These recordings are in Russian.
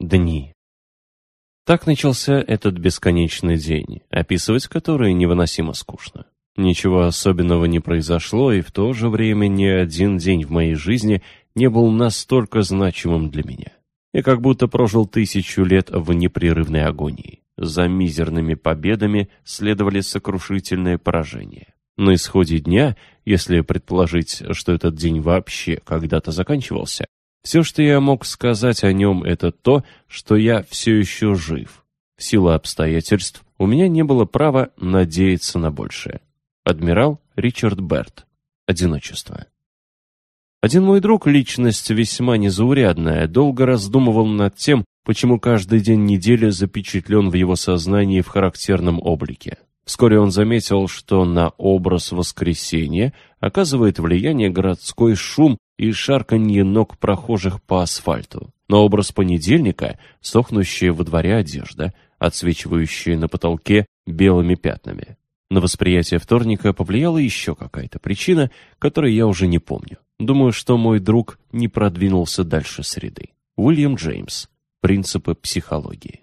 Дни. Так начался этот бесконечный день, описывать который невыносимо скучно. Ничего особенного не произошло, и в то же время ни один день в моей жизни не был настолько значимым для меня. Я как будто прожил тысячу лет в непрерывной агонии. За мизерными победами следовали сокрушительные поражения. На исходе дня, если предположить, что этот день вообще когда-то заканчивался, все, что я мог сказать о нем, это то, что я все еще жив. В силу обстоятельств у меня не было права надеяться на большее. Адмирал Ричард Берт. Одиночество. Один мой друг, личность весьма незаурядная, долго раздумывал над тем, почему каждый день недели запечатлен в его сознании в характерном облике. Вскоре он заметил, что на образ воскресенья оказывает влияние городской шум и шарканье ног прохожих по асфальту. На образ понедельника — сохнущая во дворе одежда, отсвечивающая на потолке белыми пятнами. На восприятие вторника повлияла еще какая-то причина, которой я уже не помню. Думаю, что мой друг не продвинулся дальше среды. Уильям Джеймс. Принципы психологии.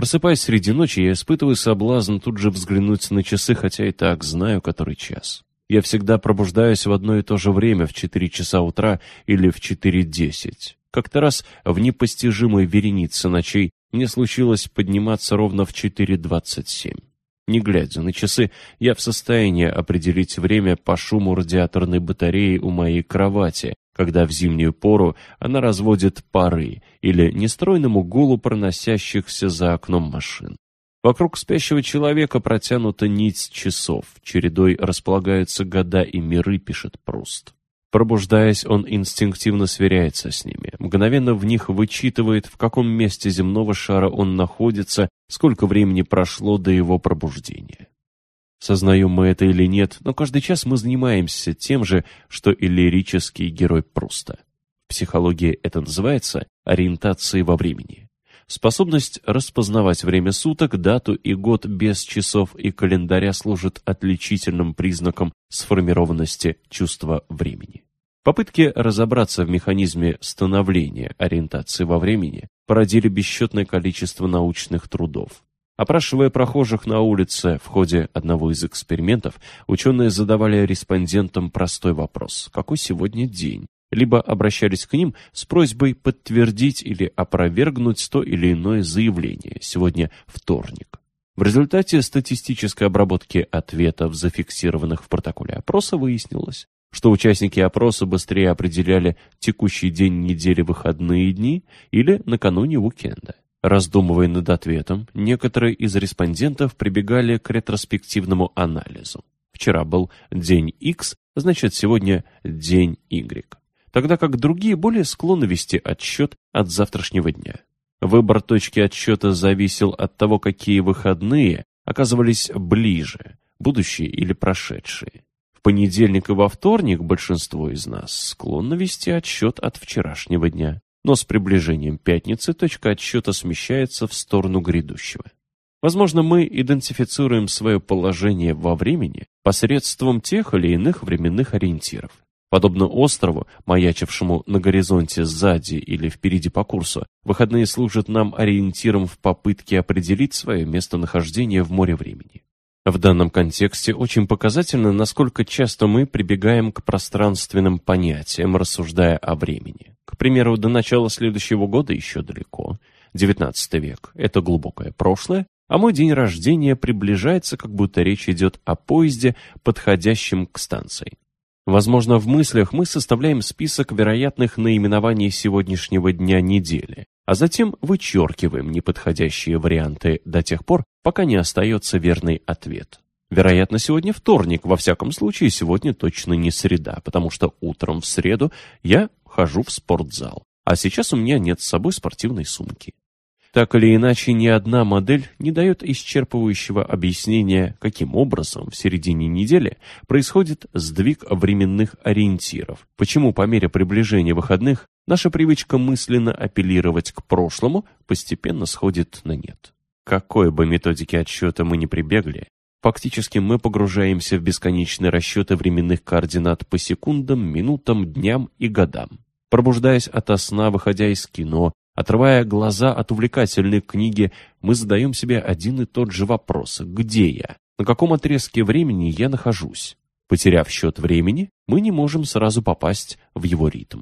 Просыпаясь среди ночи, я испытываю соблазн тут же взглянуть на часы, хотя и так знаю, который час. Я всегда пробуждаюсь в одно и то же время, в 4 часа утра или в 4.10. Как-то раз в непостижимой веренице ночей мне случилось подниматься ровно в 4.27. Не глядя на часы, я в состоянии определить время по шуму радиаторной батареи у моей кровати, когда в зимнюю пору она разводит пары или нестройному гулу проносящихся за окном машин. Вокруг спящего человека протянута нить часов, чередой располагаются года и миры, пишет Пруст. Пробуждаясь, он инстинктивно сверяется с ними, мгновенно в них вычитывает, в каком месте земного шара он находится, сколько времени прошло до его пробуждения. Сознаем мы это или нет, но каждый час мы занимаемся тем же, что и лирический герой Пруста. В психологии это называется ориентацией во времени. Способность распознавать время суток, дату и год без часов и календаря служит отличительным признаком сформированности чувства времени. Попытки разобраться в механизме становления ориентации во времени породили бесчетное количество научных трудов. Опрашивая прохожих на улице в ходе одного из экспериментов, ученые задавали респондентам простой вопрос «Какой сегодня день?», либо обращались к ним с просьбой подтвердить или опровергнуть то или иное заявление «Сегодня вторник». В результате статистической обработки ответов, зафиксированных в протоколе опроса, выяснилось, что участники опроса быстрее определяли текущий день недели выходные дни или накануне уикенда. Раздумывая над ответом, некоторые из респондентов прибегали к ретроспективному анализу. Вчера был день X, значит сегодня день Y. Тогда как другие более склонны вести отсчет от завтрашнего дня. Выбор точки отсчета зависел от того, какие выходные оказывались ближе, будущие или прошедшие. В понедельник и во вторник большинство из нас склонно вести отсчет от вчерашнего дня но с приближением пятницы точка отсчета смещается в сторону грядущего. Возможно, мы идентифицируем свое положение во времени посредством тех или иных временных ориентиров. Подобно острову, маячившему на горизонте сзади или впереди по курсу, выходные служат нам ориентиром в попытке определить свое местонахождение в море времени. В данном контексте очень показательно, насколько часто мы прибегаем к пространственным понятиям, рассуждая о времени. К примеру, до начала следующего года еще далеко. XIX век – это глубокое прошлое, а мой день рождения приближается, как будто речь идет о поезде, подходящем к станции. Возможно, в мыслях мы составляем список вероятных наименований сегодняшнего дня недели, а затем вычеркиваем неподходящие варианты до тех пор, пока не остается верный ответ. Вероятно, сегодня вторник, во всяком случае, сегодня точно не среда, потому что утром в среду я хожу в спортзал, а сейчас у меня нет с собой спортивной сумки. Так или иначе, ни одна модель не дает исчерпывающего объяснения, каким образом в середине недели происходит сдвиг временных ориентиров, почему по мере приближения выходных наша привычка мысленно апеллировать к прошлому постепенно сходит на нет. Какой бы методике отсчета мы ни прибегли, фактически мы погружаемся в бесконечные расчеты временных координат по секундам, минутам, дням и годам. Пробуждаясь ото сна, выходя из кино, Отрывая глаза от увлекательной книги, мы задаем себе один и тот же вопрос. Где я? На каком отрезке времени я нахожусь? Потеряв счет времени, мы не можем сразу попасть в его ритм.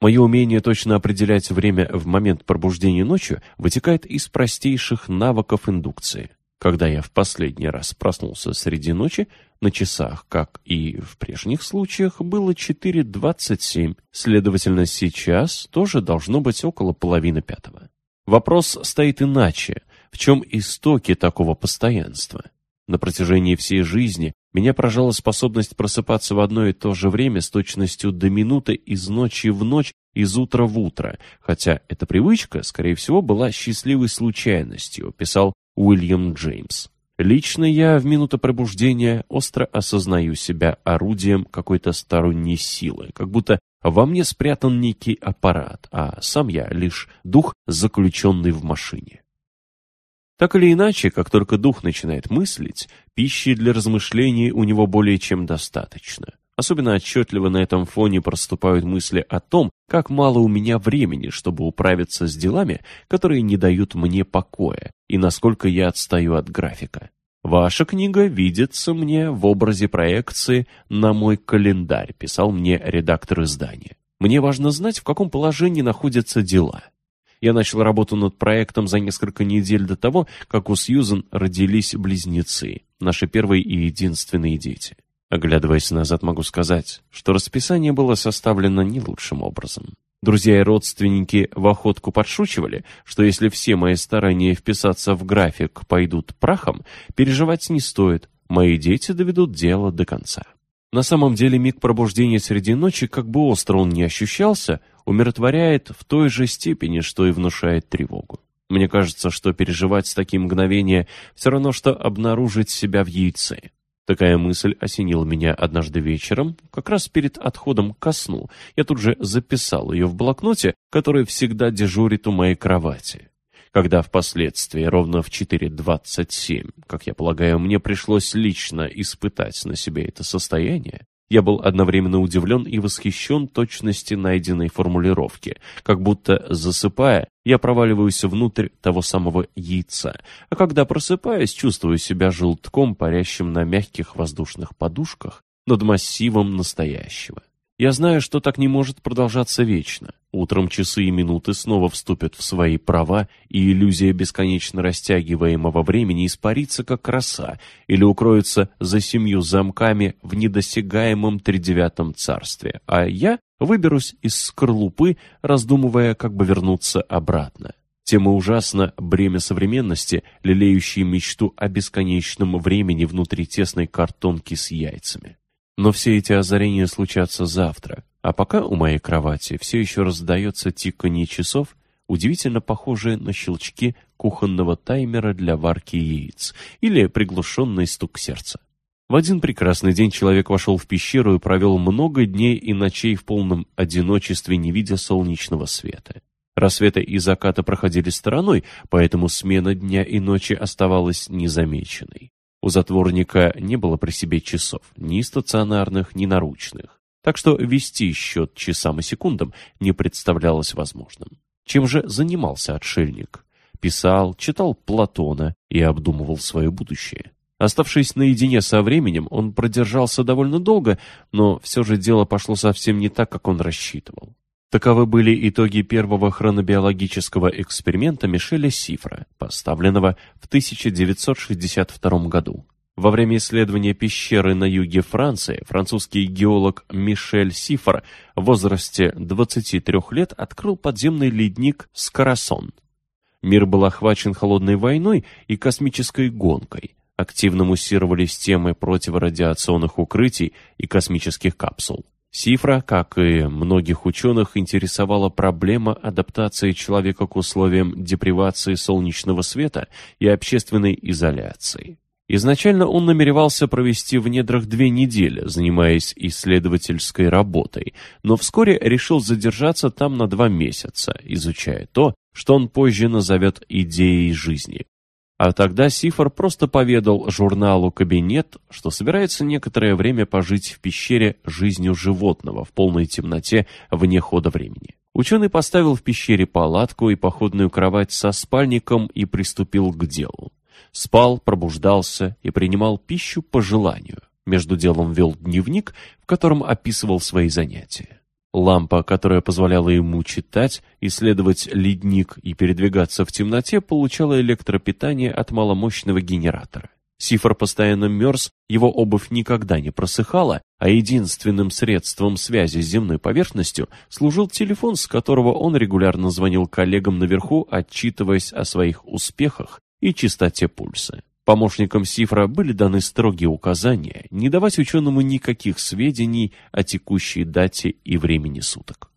Мое умение точно определять время в момент пробуждения ночью вытекает из простейших навыков индукции. Когда я в последний раз проснулся среди ночи, на часах, как и в прежних случаях, было 4.27, следовательно, сейчас тоже должно быть около половины пятого. Вопрос стоит иначе. В чем истоки такого постоянства? На протяжении всей жизни меня поражала способность просыпаться в одно и то же время с точностью до минуты из ночи в ночь, из утра в утро, хотя эта привычка, скорее всего, была счастливой случайностью, писал Уильям Джеймс. Лично я в минуту пробуждения остро осознаю себя орудием какой-то сторонней силы, как будто во мне спрятан некий аппарат, а сам я лишь дух, заключенный в машине. Так или иначе, как только дух начинает мыслить, пищи для размышлений у него более чем достаточно. Особенно отчетливо на этом фоне проступают мысли о том, как мало у меня времени, чтобы управиться с делами, которые не дают мне покоя, и насколько я отстаю от графика. Ваша книга видится мне в образе проекции на мой календарь, писал мне редактор издания. Мне важно знать, в каком положении находятся дела. Я начал работу над проектом за несколько недель до того, как у Сьюзен родились близнецы, наши первые и единственные дети. Оглядываясь назад, могу сказать, что расписание было составлено не лучшим образом. Друзья и родственники в охотку подшучивали, что если все мои старания вписаться в график пойдут прахом, переживать не стоит, мои дети доведут дело до конца. На самом деле миг пробуждения среди ночи, как бы остро он не ощущался, умиротворяет в той же степени, что и внушает тревогу. Мне кажется, что переживать такие мгновения все равно, что обнаружить себя в яйце. Такая мысль осенила меня однажды вечером, как раз перед отходом ко сну. Я тут же записал ее в блокноте, который всегда дежурит у моей кровати. Когда впоследствии, ровно в 4.27, как я полагаю, мне пришлось лично испытать на себе это состояние, я был одновременно удивлен и восхищен точности найденной формулировки, как будто, засыпая, я проваливаюсь внутрь того самого яйца, а когда просыпаюсь, чувствую себя желтком, парящим на мягких воздушных подушках над массивом настоящего. Я знаю, что так не может продолжаться вечно. Утром часы и минуты снова вступят в свои права, и иллюзия бесконечно растягиваемого времени испарится, как роса, или укроется за семью замками в недосягаемом тридевятом царстве, а я выберусь из скорлупы, раздумывая, как бы вернуться обратно. Тем и ужасно бремя современности, лелеющей мечту о бесконечном времени внутри тесной картонки с яйцами. Но все эти озарения случатся завтра, а пока у моей кровати все еще раздается тиканье часов, удивительно похожее на щелчки кухонного таймера для варки яиц или приглушенный стук сердца. В один прекрасный день человек вошел в пещеру и провел много дней и ночей в полном одиночестве, не видя солнечного света. Рассветы и закаты проходили стороной, поэтому смена дня и ночи оставалась незамеченной. У затворника не было при себе часов, ни стационарных, ни наручных. Так что вести счет часам и секундам не представлялось возможным. Чем же занимался отшельник? Писал, читал Платона и обдумывал свое будущее. Оставшись наедине со временем, он продержался довольно долго, но все же дело пошло совсем не так, как он рассчитывал. Таковы были итоги первого хронобиологического эксперимента Мишеля Сифра, поставленного в 1962 году. Во время исследования пещеры на юге Франции французский геолог Мишель Сифр в возрасте 23 лет открыл подземный ледник Скарасон. Мир был охвачен холодной войной и космической гонкой. Активно муссировались темы противорадиационных укрытий и космических капсул. Сифра, как и многих ученых, интересовала проблема адаптации человека к условиям депривации солнечного света и общественной изоляции. Изначально он намеревался провести в недрах две недели, занимаясь исследовательской работой, но вскоре решил задержаться там на два месяца, изучая то, что он позже назовет идеей жизни. А тогда Сифор просто поведал журналу «Кабинет», что собирается некоторое время пожить в пещере жизнью животного в полной темноте вне хода времени. Ученый поставил в пещере палатку и походную кровать со спальником и приступил к делу. Спал, пробуждался и принимал пищу по желанию. Между делом вел дневник, в котором описывал свои занятия. Лампа, которая позволяла ему читать, исследовать ледник и передвигаться в темноте, получала электропитание от маломощного генератора. Сифр постоянно мерз, его обувь никогда не просыхала, а единственным средством связи с земной поверхностью служил телефон, с которого он регулярно звонил коллегам наверху, отчитываясь о своих успехах и чистоте пульса. Помощникам Сифра были даны строгие указания не давать ученому никаких сведений о текущей дате и времени суток.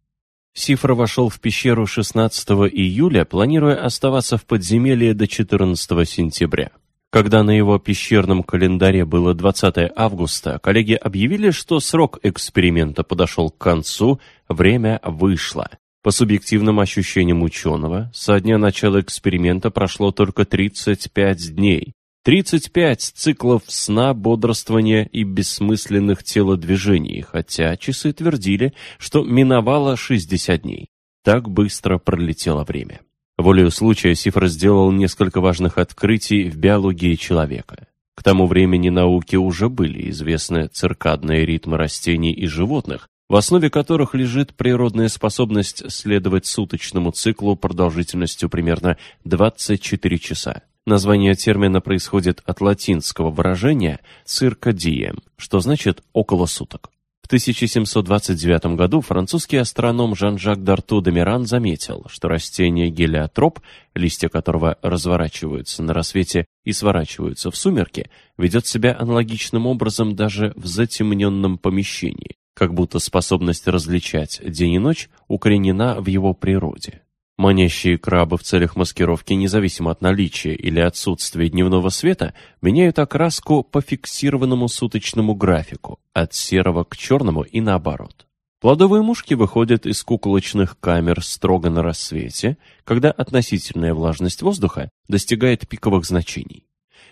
Сифра вошел в пещеру 16 июля, планируя оставаться в подземелье до 14 сентября. Когда на его пещерном календаре было 20 августа, коллеги объявили, что срок эксперимента подошел к концу, время вышло. По субъективным ощущениям ученого, со дня начала эксперимента прошло только 35 дней. 35 циклов сна, бодрствования и бессмысленных телодвижений, хотя часы твердили, что миновало 60 дней. Так быстро пролетело время. Волею случая Сифр сделал несколько важных открытий в биологии человека. К тому времени науке уже были известны циркадные ритмы растений и животных, в основе которых лежит природная способность следовать суточному циклу продолжительностью примерно 24 часа. Название термина происходит от латинского выражения «циркадием», что значит «около суток». В 1729 году французский астроном Жан-Жак Д'Арту де Миран заметил, что растение гелиотроп, листья которого разворачиваются на рассвете и сворачиваются в сумерки, ведет себя аналогичным образом даже в затемненном помещении как будто способность различать день и ночь укоренена в его природе. Манящие крабы в целях маскировки, независимо от наличия или отсутствия дневного света, меняют окраску по фиксированному суточному графику, от серого к черному и наоборот. Плодовые мушки выходят из куколочных камер строго на рассвете, когда относительная влажность воздуха достигает пиковых значений.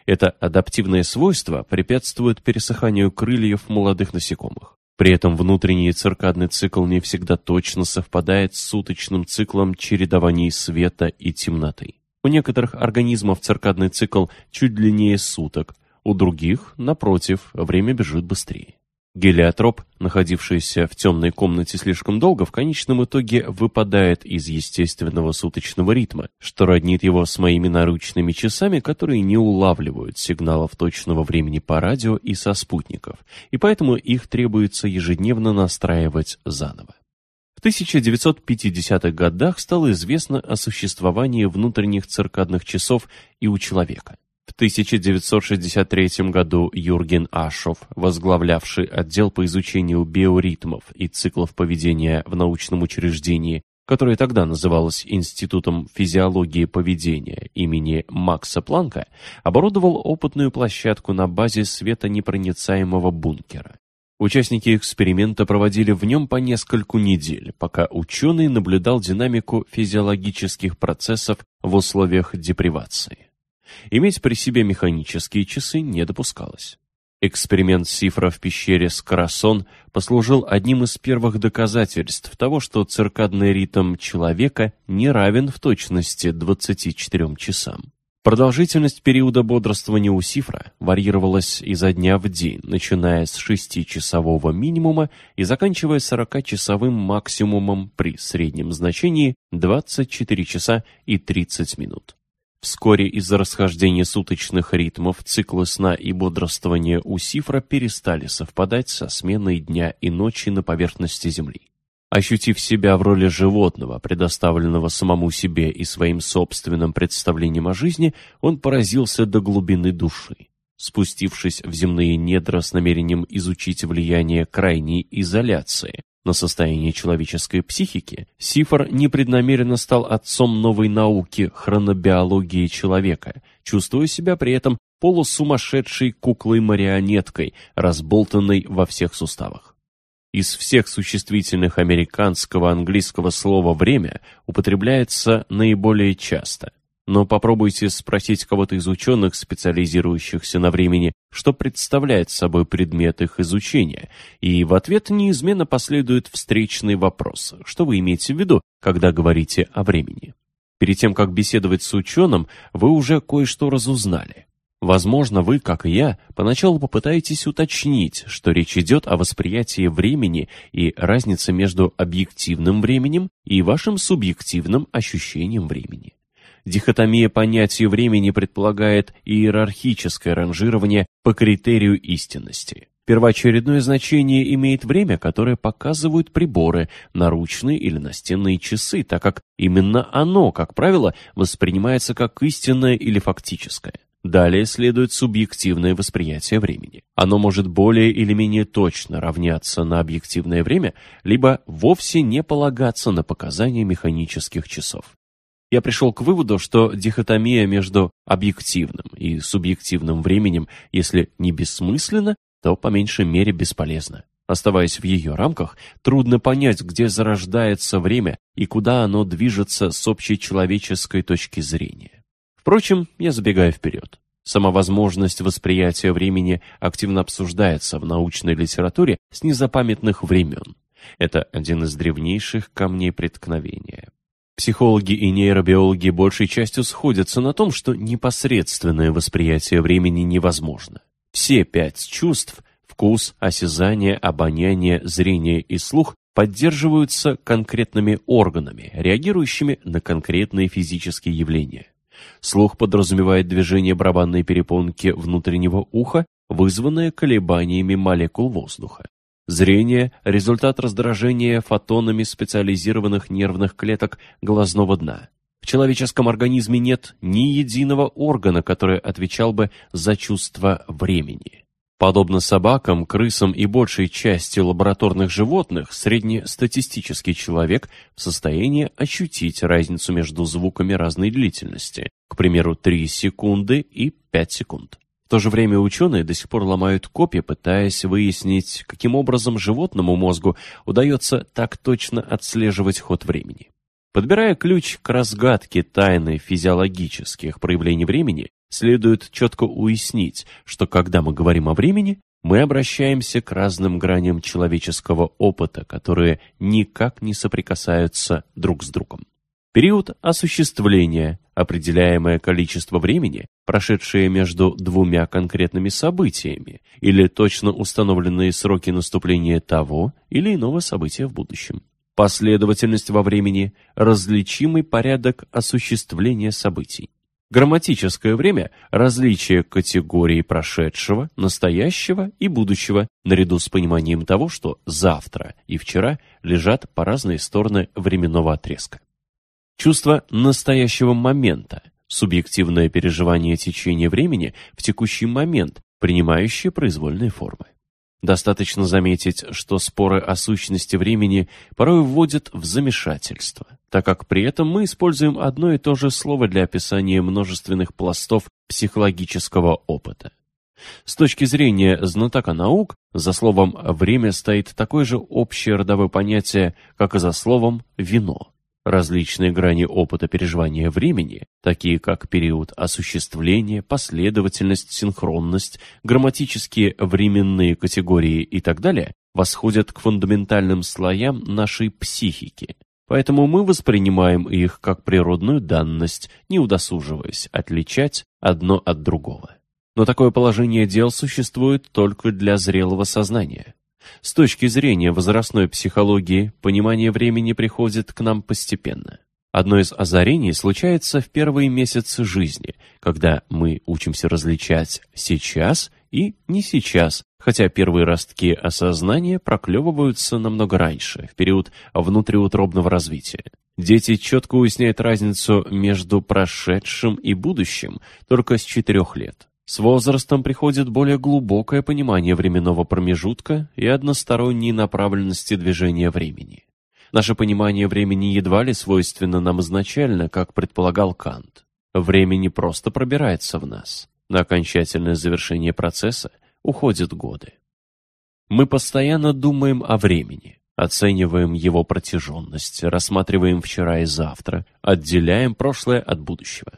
Это адаптивное свойство препятствует пересыханию крыльев молодых насекомых. При этом внутренний циркадный цикл не всегда точно совпадает с суточным циклом чередований света и темноты. У некоторых организмов циркадный цикл чуть длиннее суток, у других, напротив, время бежит быстрее. Гелиотроп, находившийся в темной комнате слишком долго, в конечном итоге выпадает из естественного суточного ритма, что роднит его с моими наручными часами, которые не улавливают сигналов точного времени по радио и со спутников, и поэтому их требуется ежедневно настраивать заново. В 1950-х годах стало известно о существовании внутренних циркадных часов и у человека. В 1963 году Юрген Ашов, возглавлявший отдел по изучению биоритмов и циклов поведения в научном учреждении, которое тогда называлось Институтом физиологии поведения имени Макса Планка, оборудовал опытную площадку на базе светонепроницаемого бункера. Участники эксперимента проводили в нем по нескольку недель, пока ученый наблюдал динамику физиологических процессов в условиях депривации. Иметь при себе механические часы не допускалось. Эксперимент Сифра в пещере Скарасон послужил одним из первых доказательств того, что циркадный ритм человека не равен в точности 24 часам. Продолжительность периода бодрствования у Сифра варьировалась изо дня в день, начиная с 6-часового минимума и заканчивая 40-часовым максимумом при среднем значении 24 часа и 30 минут. Вскоре из-за расхождения суточных ритмов циклы сна и бодрствования у Сифра перестали совпадать со сменой дня и ночи на поверхности Земли. Ощутив себя в роли животного, предоставленного самому себе и своим собственным представлением о жизни, он поразился до глубины души. Спустившись в земные недра с намерением изучить влияние крайней изоляции, на состояние человеческой психики, Сифор непреднамеренно стал отцом новой науки хронобиологии человека, чувствуя себя при этом полусумасшедшей куклой-марионеткой, разболтанной во всех суставах. Из всех существительных американского английского слова «время» употребляется наиболее часто. Но попробуйте спросить кого-то из ученых, специализирующихся на времени, что представляет собой предмет их изучения, и в ответ неизменно последует встречный вопрос, что вы имеете в виду, когда говорите о времени. Перед тем, как беседовать с ученым, вы уже кое-что разузнали. Возможно, вы, как и я, поначалу попытаетесь уточнить, что речь идет о восприятии времени и разнице между объективным временем и вашим субъективным ощущением времени. Дихотомия понятия времени предполагает иерархическое ранжирование по критерию истинности. Первоочередное значение имеет время, которое показывают приборы, наручные или настенные часы, так как именно оно, как правило, воспринимается как истинное или фактическое. Далее следует субъективное восприятие времени. Оно может более или менее точно равняться на объективное время, либо вовсе не полагаться на показания механических часов. Я пришел к выводу, что дихотомия между объективным и субъективным временем, если не бессмысленна, то по меньшей мере бесполезна. Оставаясь в ее рамках, трудно понять, где зарождается время и куда оно движется с общечеловеческой точки зрения. Впрочем, я забегаю вперед. Сама возможность восприятия времени активно обсуждается в научной литературе с незапамятных времен. Это один из древнейших камней преткновения. Психологи и нейробиологи большей частью сходятся на том, что непосредственное восприятие времени невозможно. Все пять чувств – вкус, осязание, обоняние, зрение и слух – поддерживаются конкретными органами, реагирующими на конкретные физические явления. Слух подразумевает движение барабанной перепонки внутреннего уха, вызванное колебаниями молекул воздуха. Зрение – результат раздражения фотонами специализированных нервных клеток глазного дна. В человеческом организме нет ни единого органа, который отвечал бы за чувство времени. Подобно собакам, крысам и большей части лабораторных животных, среднестатистический человек в состоянии ощутить разницу между звуками разной длительности, к примеру, 3 секунды и 5 секунд. В то же время ученые до сих пор ломают копья, пытаясь выяснить, каким образом животному мозгу удается так точно отслеживать ход времени. Подбирая ключ к разгадке тайны физиологических проявлений времени, следует четко уяснить, что когда мы говорим о времени, мы обращаемся к разным граням человеческого опыта, которые никак не соприкасаются друг с другом. Период осуществления, определяемое количество времени, прошедшее между двумя конкретными событиями, или точно установленные сроки наступления того или иного события в будущем последовательность во времени, различимый порядок осуществления событий. Грамматическое время – различие категорий прошедшего, настоящего и будущего, наряду с пониманием того, что завтра и вчера лежат по разные стороны временного отрезка. Чувство настоящего момента – субъективное переживание течения времени в текущий момент, принимающее произвольные формы. Достаточно заметить, что споры о сущности времени порой вводят в замешательство, так как при этом мы используем одно и то же слово для описания множественных пластов психологического опыта. С точки зрения знатока наук, за словом «время» стоит такое же общее родовое понятие, как и за словом «вино». Различные грани опыта переживания времени, такие как период осуществления, последовательность, синхронность, грамматические временные категории и так далее, восходят к фундаментальным слоям нашей психики. Поэтому мы воспринимаем их как природную данность, не удосуживаясь отличать одно от другого. Но такое положение дел существует только для зрелого сознания. С точки зрения возрастной психологии, понимание времени приходит к нам постепенно. Одно из озарений случается в первые месяцы жизни, когда мы учимся различать «сейчас» и «не сейчас», хотя первые ростки осознания проклевываются намного раньше, в период внутриутробного развития. Дети четко уясняют разницу между прошедшим и будущим только с четырех лет. С возрастом приходит более глубокое понимание временного промежутка и односторонней направленности движения времени. Наше понимание времени едва ли свойственно нам изначально, как предполагал Кант. Время не просто пробирается в нас. На окончательное завершение процесса уходят годы. Мы постоянно думаем о времени, оцениваем его протяженность, рассматриваем вчера и завтра, отделяем прошлое от будущего.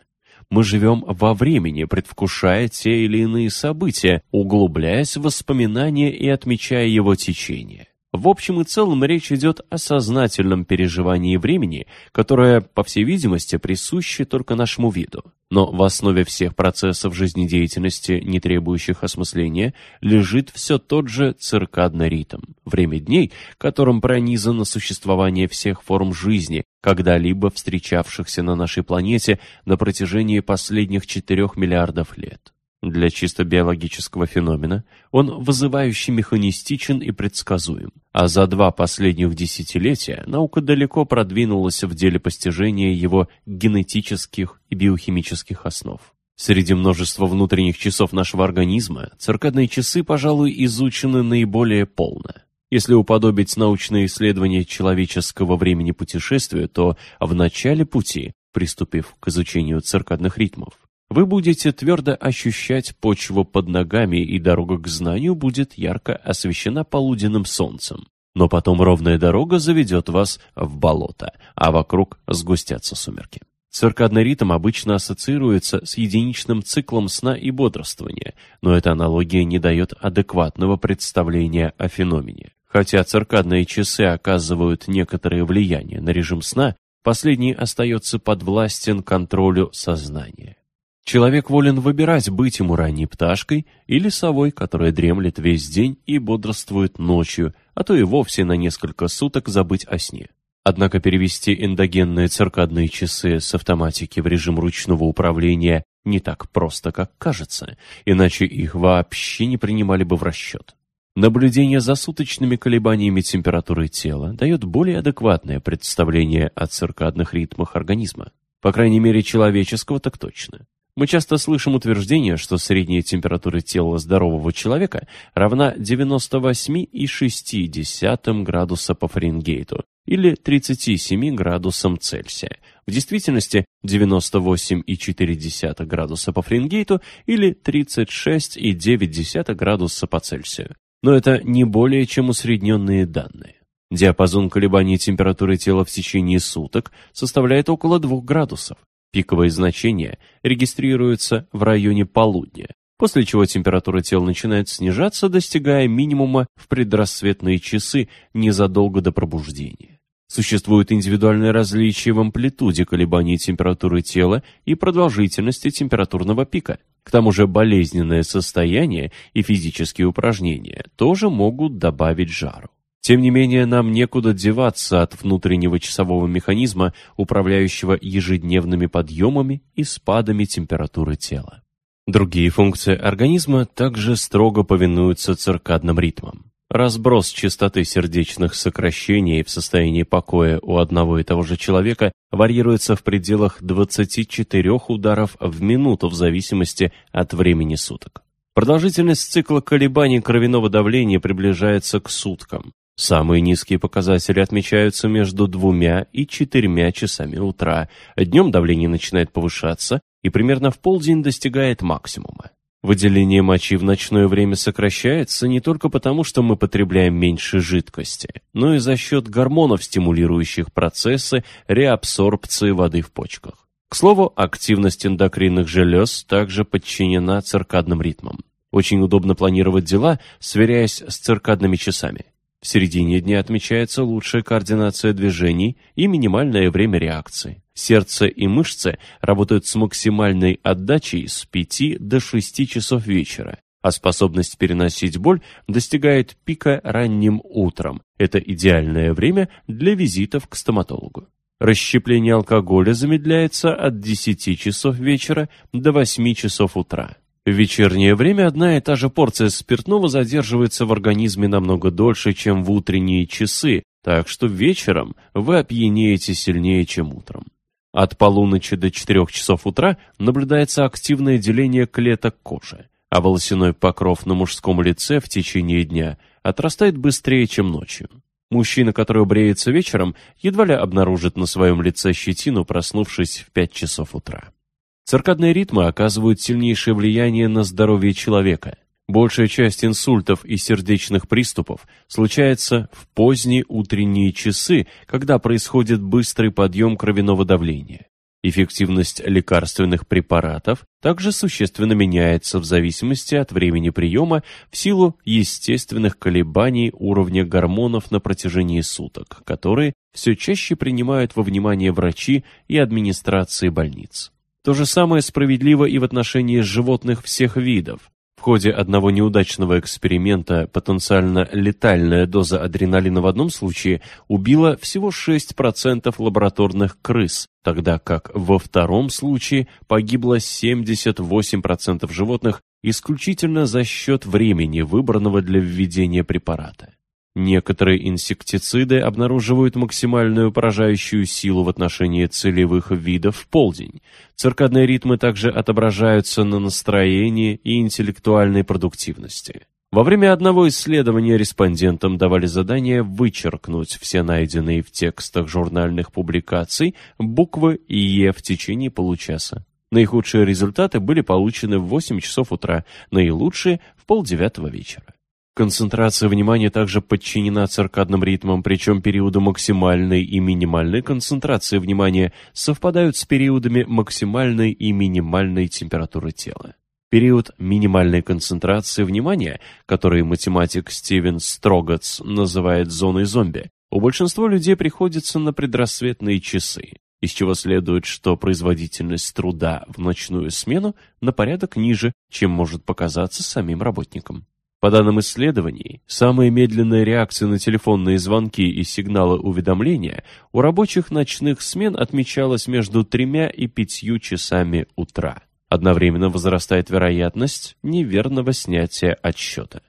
Мы живем во времени, предвкушая те или иные события, углубляясь в воспоминания и отмечая его течение. В общем и целом речь идет о сознательном переживании времени, которое, по всей видимости, присуще только нашему виду. Но в основе всех процессов жизнедеятельности, не требующих осмысления, лежит все тот же циркадный ритм, время дней, которым пронизано существование всех форм жизни, когда-либо встречавшихся на нашей планете на протяжении последних 4 миллиардов лет. Для чисто биологического феномена он вызывающе механистичен и предсказуем. А за два последних десятилетия наука далеко продвинулась в деле постижения его генетических и биохимических основ. Среди множества внутренних часов нашего организма циркадные часы, пожалуй, изучены наиболее полно. Если уподобить научные исследования человеческого времени путешествия, то в начале пути, приступив к изучению циркадных ритмов, вы будете твердо ощущать почву под ногами, и дорога к знанию будет ярко освещена полуденным солнцем. Но потом ровная дорога заведет вас в болото, а вокруг сгустятся сумерки. Циркадный ритм обычно ассоциируется с единичным циклом сна и бодрствования, но эта аналогия не дает адекватного представления о феномене. Хотя циркадные часы оказывают некоторое влияние на режим сна, последний остается подвластен контролю сознания. Человек волен выбирать, быть ему ранней пташкой или совой, которая дремлет весь день и бодрствует ночью, а то и вовсе на несколько суток забыть о сне. Однако перевести эндогенные циркадные часы с автоматики в режим ручного управления не так просто, как кажется, иначе их вообще не принимали бы в расчет. Наблюдение за суточными колебаниями температуры тела дает более адекватное представление о циркадных ритмах организма. По крайней мере, человеческого так точно. Мы часто слышим утверждение, что средняя температура тела здорового человека равна 98,6 градуса по Фаренгейту или 37 градусам Цельсия. В действительности 98,4 градуса по Фаренгейту или 36,9 градуса по Цельсию. Но это не более чем усредненные данные. Диапазон колебаний температуры тела в течение суток составляет около 2 градусов. Пиковые значения регистрируются в районе полудня, после чего температура тела начинает снижаться, достигая минимума в предрассветные часы незадолго до пробуждения. Существуют индивидуальные различия в амплитуде колебаний температуры тела и продолжительности температурного пика. К тому же болезненное состояние и физические упражнения тоже могут добавить жару. Тем не менее, нам некуда деваться от внутреннего часового механизма, управляющего ежедневными подъемами и спадами температуры тела. Другие функции организма также строго повинуются циркадным ритмам. Разброс частоты сердечных сокращений в состоянии покоя у одного и того же человека варьируется в пределах 24 ударов в минуту в зависимости от времени суток. Продолжительность цикла колебаний кровяного давления приближается к суткам. Самые низкие показатели отмечаются между двумя и четырьмя часами утра. Днем давление начинает повышаться и примерно в полдень достигает максимума. Выделение мочи в ночное время сокращается не только потому, что мы потребляем меньше жидкости, но и за счет гормонов, стимулирующих процессы реабсорбции воды в почках. К слову, активность эндокринных желез также подчинена циркадным ритмам. Очень удобно планировать дела, сверяясь с циркадными часами. В середине дня отмечается лучшая координация движений и минимальное время реакции. Сердце и мышцы работают с максимальной отдачей с 5 до 6 часов вечера, а способность переносить боль достигает пика ранним утром. Это идеальное время для визитов к стоматологу. Расщепление алкоголя замедляется от 10 часов вечера до 8 часов утра. В вечернее время одна и та же порция спиртного задерживается в организме намного дольше, чем в утренние часы, так что вечером вы опьянеете сильнее, чем утром. От полуночи до 4 часов утра наблюдается активное деление клеток кожи, а волосяной покров на мужском лице в течение дня отрастает быстрее, чем ночью. Мужчина, который бреется вечером, едва ли обнаружит на своем лице щетину, проснувшись в 5 часов утра. Циркадные ритмы оказывают сильнейшее влияние на здоровье человека. Большая часть инсультов и сердечных приступов случается в поздние утренние часы, когда происходит быстрый подъем кровяного давления. Эффективность лекарственных препаратов также существенно меняется в зависимости от времени приема в силу естественных колебаний уровня гормонов на протяжении суток, которые все чаще принимают во внимание врачи и администрации больниц. То же самое справедливо и в отношении животных всех видов. В ходе одного неудачного эксперимента потенциально летальная доза адреналина в одном случае убила всего 6% лабораторных крыс, тогда как во втором случае погибло 78% животных исключительно за счет времени, выбранного для введения препарата. Некоторые инсектициды обнаруживают максимальную поражающую силу в отношении целевых видов в полдень. Циркадные ритмы также отображаются на настроении и интеллектуальной продуктивности. Во время одного исследования респондентам давали задание вычеркнуть все найденные в текстах журнальных публикаций буквы «Е» в течение получаса. Наихудшие результаты были получены в 8 часов утра, наилучшие – в полдевятого вечера. Концентрация внимания также подчинена циркадным ритмам, причем периоды максимальной и минимальной концентрации внимания совпадают с периодами максимальной и минимальной температуры тела. Период минимальной концентрации внимания, который математик Стивен Строгац называет зоной зомби, у большинства людей приходится на предрассветные часы, из чего следует, что производительность труда в ночную смену на порядок ниже, чем может показаться самим работникам. По данным исследований, самые медленные реакции на телефонные звонки и сигналы уведомления у рабочих ночных смен отмечалась между тремя и пятью часами утра. Одновременно возрастает вероятность неверного снятия отсчета.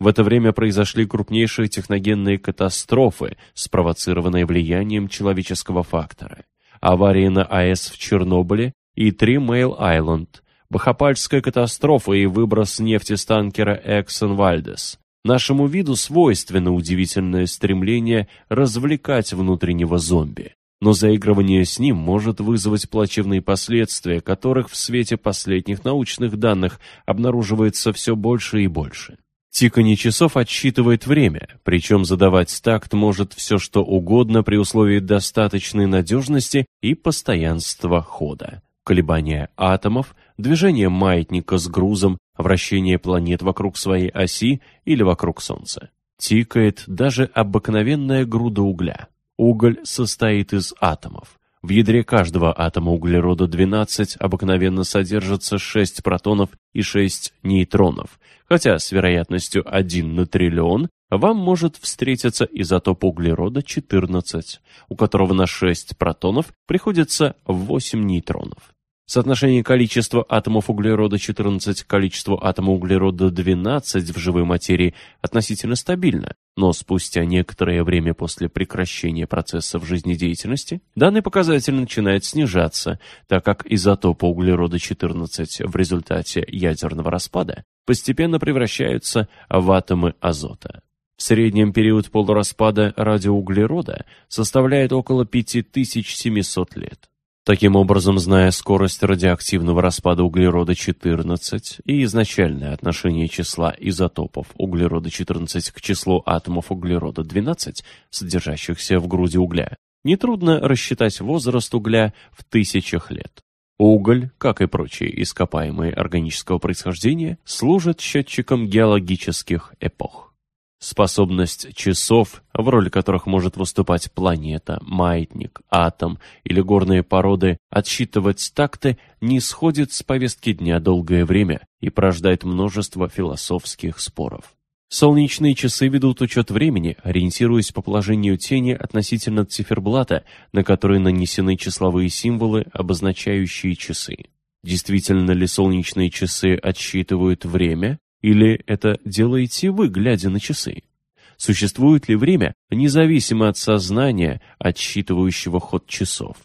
В это время произошли крупнейшие техногенные катастрофы, спровоцированные влиянием человеческого фактора. Аварии на АЭС в Чернобыле и Три Мэйл Айленд, Бахапальская катастрофа и выброс нефти танкера Exxon Valdez. Нашему виду свойственно удивительное стремление развлекать внутреннего зомби. Но заигрывание с ним может вызвать плачевные последствия, которых в свете последних научных данных обнаруживается все больше и больше. Тиканье часов отсчитывает время, причем задавать такт может все что угодно при условии достаточной надежности и постоянства хода колебания атомов, движение маятника с грузом, вращение планет вокруг своей оси или вокруг Солнца. Тикает даже обыкновенная груда угля. Уголь состоит из атомов. В ядре каждого атома углерода-12 обыкновенно содержится 6 протонов и 6 нейтронов, хотя с вероятностью 1 на триллион вам может встретиться изотоп углерода-14, у которого на 6 протонов приходится 8 нейтронов. Соотношение количества атомов углерода-14 к количеству атомов углерода-12 в живой материи относительно стабильно, но спустя некоторое время после прекращения процессов жизнедеятельности данный показатель начинает снижаться, так как изотопы углерода-14 в результате ядерного распада постепенно превращаются в атомы азота. В среднем период полураспада радиоуглерода составляет около 5700 лет. Таким образом, зная скорость радиоактивного распада углерода-14 и изначальное отношение числа изотопов углерода-14 к числу атомов углерода-12, содержащихся в груди угля, нетрудно рассчитать возраст угля в тысячах лет. Уголь, как и прочие ископаемые органического происхождения, служит счетчиком геологических эпох. Способность часов, в роли которых может выступать планета, маятник, атом или горные породы, отсчитывать такты, не сходит с повестки дня долгое время и порождает множество философских споров. Солнечные часы ведут учет времени, ориентируясь по положению тени относительно циферблата, на который нанесены числовые символы, обозначающие часы. Действительно ли солнечные часы отсчитывают время, или это делаете вы, глядя на часы? Существует ли время, независимо от сознания, отсчитывающего ход часов?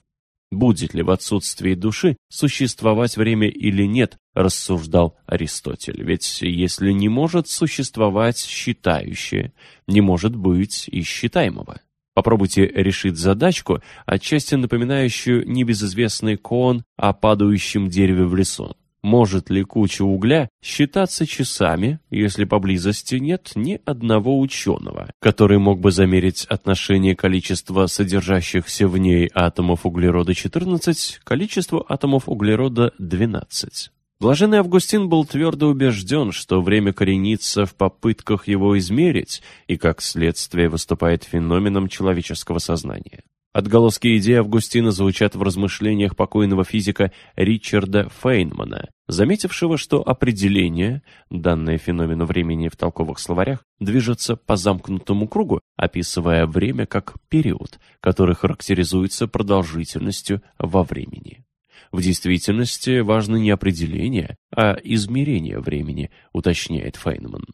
Будет ли в отсутствии души существовать время или нет, рассуждал Аристотель. Ведь если не может существовать считающее, не может быть и считаемого. Попробуйте решить задачку, отчасти напоминающую небезызвестный кон о падающем дереве в лесу. Может ли куча угля считаться часами, если поблизости нет ни одного ученого, который мог бы замерить отношение количества содержащихся в ней атомов углерода-14 к количеству атомов углерода-12? Блаженный Августин был твердо убежден, что время коренится в попытках его измерить и, как следствие, выступает феноменом человеческого сознания. Отголоски идеи Августина звучат в размышлениях покойного физика Ричарда Фейнмана, заметившего, что определение, данное феномену времени в толковых словарях, движется по замкнутому кругу, описывая время как период, который характеризуется продолжительностью во времени. В действительности важно не определение, а измерение времени, уточняет Фейнман.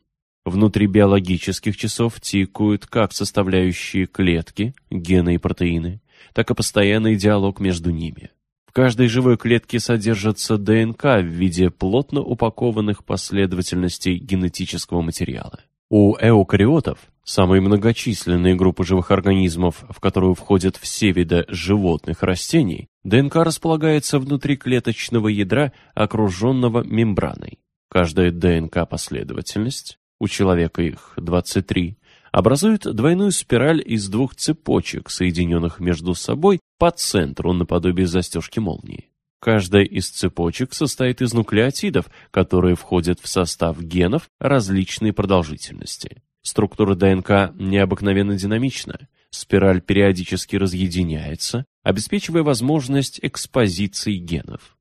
Внутри биологических часов тикают как составляющие клетки, гены и протеины, так и постоянный диалог между ними. В каждой живой клетке содержится ДНК в виде плотно упакованных последовательностей генетического материала. У эукариотов, самой многочисленной группы живых организмов, в которую входят все виды животных растений, ДНК располагается внутри клеточного ядра, окруженного мембраной. Каждая ДНК-последовательность, у человека их 23, образует двойную спираль из двух цепочек, соединенных между собой по центру наподобие застежки молнии. Каждая из цепочек состоит из нуклеотидов, которые входят в состав генов различной продолжительности. Структура ДНК необыкновенно динамична. Спираль периодически разъединяется, обеспечивая возможность экспозиции генов.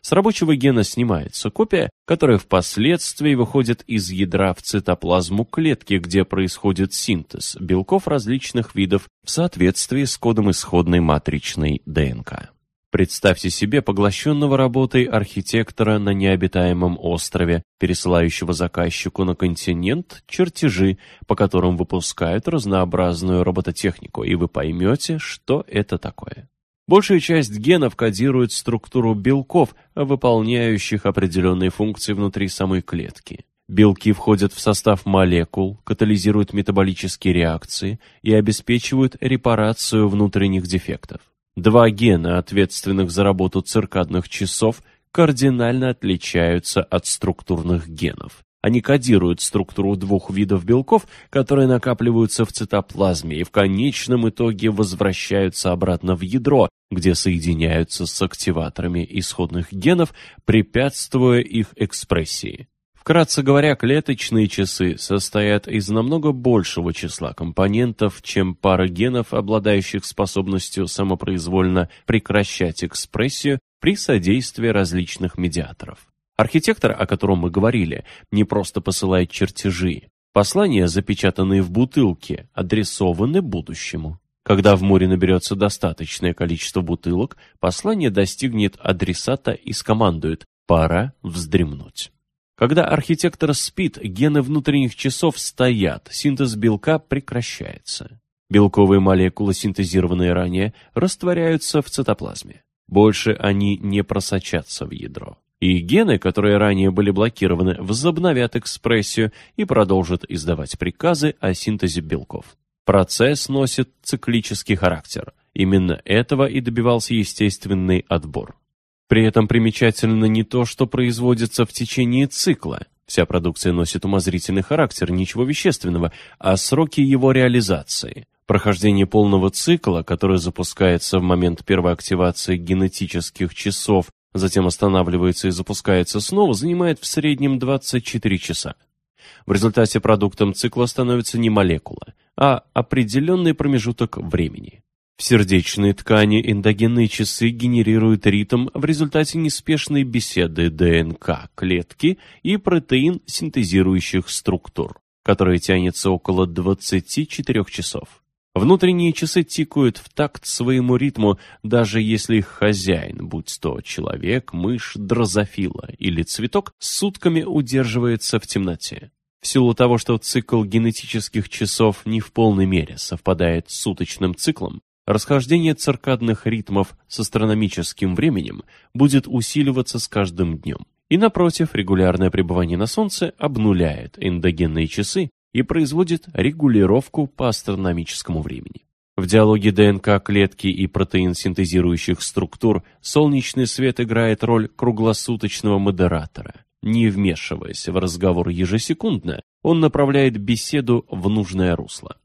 С рабочего гена снимается копия, которая впоследствии выходит из ядра в цитоплазму клетки, где происходит синтез белков различных видов в соответствии с кодом исходной матричной ДНК. Представьте себе поглощенного работой архитектора на необитаемом острове, пересылающего заказчику на континент чертежи, по которым выпускают разнообразную робототехнику, и вы поймете, что это такое. Большая часть генов кодирует структуру белков, выполняющих определенные функции внутри самой клетки. Белки входят в состав молекул, катализируют метаболические реакции и обеспечивают репарацию внутренних дефектов. Два гена, ответственных за работу циркадных часов, кардинально отличаются от структурных генов. Они кодируют структуру двух видов белков, которые накапливаются в цитоплазме и в конечном итоге возвращаются обратно в ядро, где соединяются с активаторами исходных генов, препятствуя их экспрессии. Вкратце говоря, клеточные часы состоят из намного большего числа компонентов, чем пара генов, обладающих способностью самопроизвольно прекращать экспрессию при содействии различных медиаторов. Архитектор, о котором мы говорили, не просто посылает чертежи. Послания, запечатанные в бутылке, адресованы будущему. Когда в море наберется достаточное количество бутылок, послание достигнет адресата и скомандует «пора вздремнуть». Когда архитектор спит, гены внутренних часов стоят, синтез белка прекращается. Белковые молекулы, синтезированные ранее, растворяются в цитоплазме. Больше они не просочатся в ядро. И гены, которые ранее были блокированы, возобновят экспрессию и продолжат издавать приказы о синтезе белков. Процесс носит циклический характер. Именно этого и добивался естественный отбор. При этом примечательно не то, что производится в течение цикла. Вся продукция носит умозрительный характер, ничего вещественного, а сроки его реализации. Прохождение полного цикла, который запускается в момент первой активации генетических часов, затем останавливается и запускается снова, занимает в среднем 24 часа. В результате продуктом цикла становится не молекула, а определенный промежуток времени. В сердечной ткани эндогенные часы генерируют ритм в результате неспешной беседы ДНК клетки и протеин синтезирующих структур, которая тянется около 24 часов. Внутренние часы тикают в такт своему ритму, даже если их хозяин, будь то человек, мышь, дрозофила или цветок, сутками удерживается в темноте. В силу того, что цикл генетических часов не в полной мере совпадает с суточным циклом, Расхождение циркадных ритмов с астрономическим временем будет усиливаться с каждым днем. И напротив, регулярное пребывание на Солнце обнуляет эндогенные часы и производит регулировку по астрономическому времени. В диалоге ДНК клетки и протеин-синтезирующих структур солнечный свет играет роль круглосуточного модератора. Не вмешиваясь в разговор ежесекундно, он направляет беседу в нужное русло.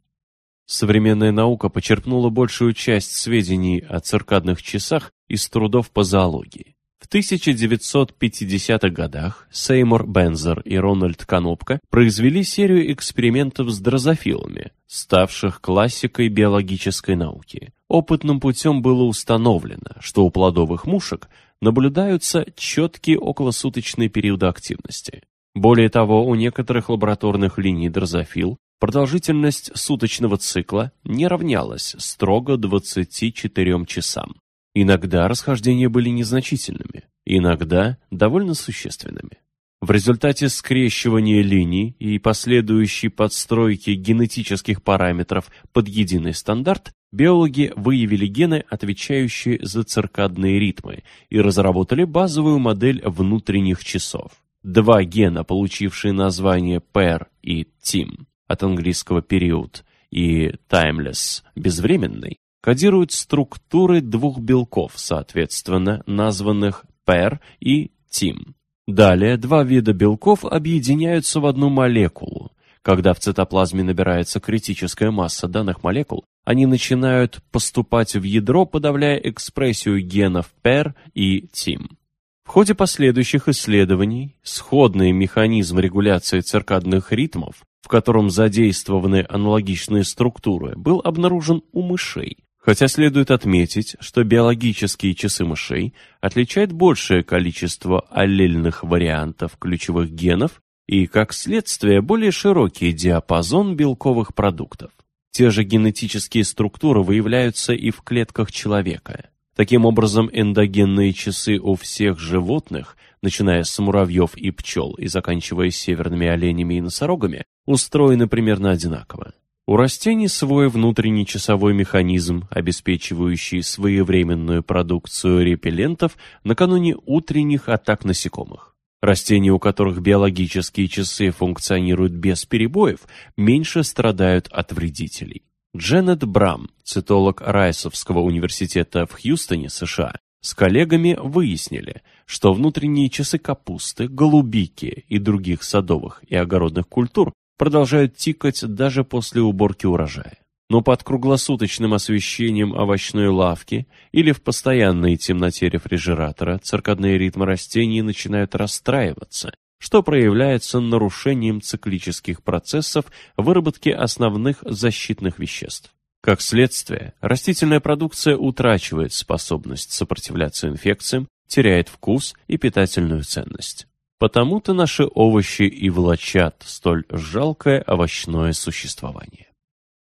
Современная наука почерпнула большую часть сведений о циркадных часах из трудов по зоологии. В 1950-х годах Сеймур Бензер и Рональд Канопка произвели серию экспериментов с дрозофилами, ставших классикой биологической науки. Опытным путем было установлено, что у плодовых мушек наблюдаются четкие околосуточные периоды активности. Более того, у некоторых лабораторных линий дрозофил продолжительность суточного цикла не равнялась строго 24 часам. Иногда расхождения были незначительными, иногда довольно существенными. В результате скрещивания линий и последующей подстройки генетических параметров под единый стандарт, биологи выявили гены, отвечающие за циркадные ритмы, и разработали базовую модель внутренних часов. Два гена, получившие название PER и TIM, от английского период, и timeless, безвременный, кодируют структуры двух белков, соответственно, названных PER и TIM. Далее два вида белков объединяются в одну молекулу. Когда в цитоплазме набирается критическая масса данных молекул, они начинают поступать в ядро, подавляя экспрессию генов PER и TIM. В ходе последующих исследований сходный механизм регуляции циркадных ритмов, в котором задействованы аналогичные структуры, был обнаружен у мышей, Хотя следует отметить, что биологические часы мышей отличают большее количество аллельных вариантов ключевых генов и, как следствие, более широкий диапазон белковых продуктов. Те же генетические структуры выявляются и в клетках человека. Таким образом, эндогенные часы у всех животных, начиная с муравьев и пчел и заканчивая северными оленями и носорогами, устроены примерно одинаково. У растений свой внутренний часовой механизм, обеспечивающий своевременную продукцию репеллентов накануне утренних атак насекомых. Растения, у которых биологические часы функционируют без перебоев, меньше страдают от вредителей. Дженнет Брам, цитолог Райсовского университета в Хьюстоне, США, с коллегами выяснили, что внутренние часы капусты, голубики и других садовых и огородных культур продолжают тикать даже после уборки урожая. Но под круглосуточным освещением овощной лавки или в постоянной темноте рефрижератора циркадные ритмы растений начинают расстраиваться, что проявляется нарушением циклических процессов выработки основных защитных веществ. Как следствие, растительная продукция утрачивает способность сопротивляться инфекциям, теряет вкус и питательную ценность. Потому-то наши овощи и влачат столь жалкое овощное существование.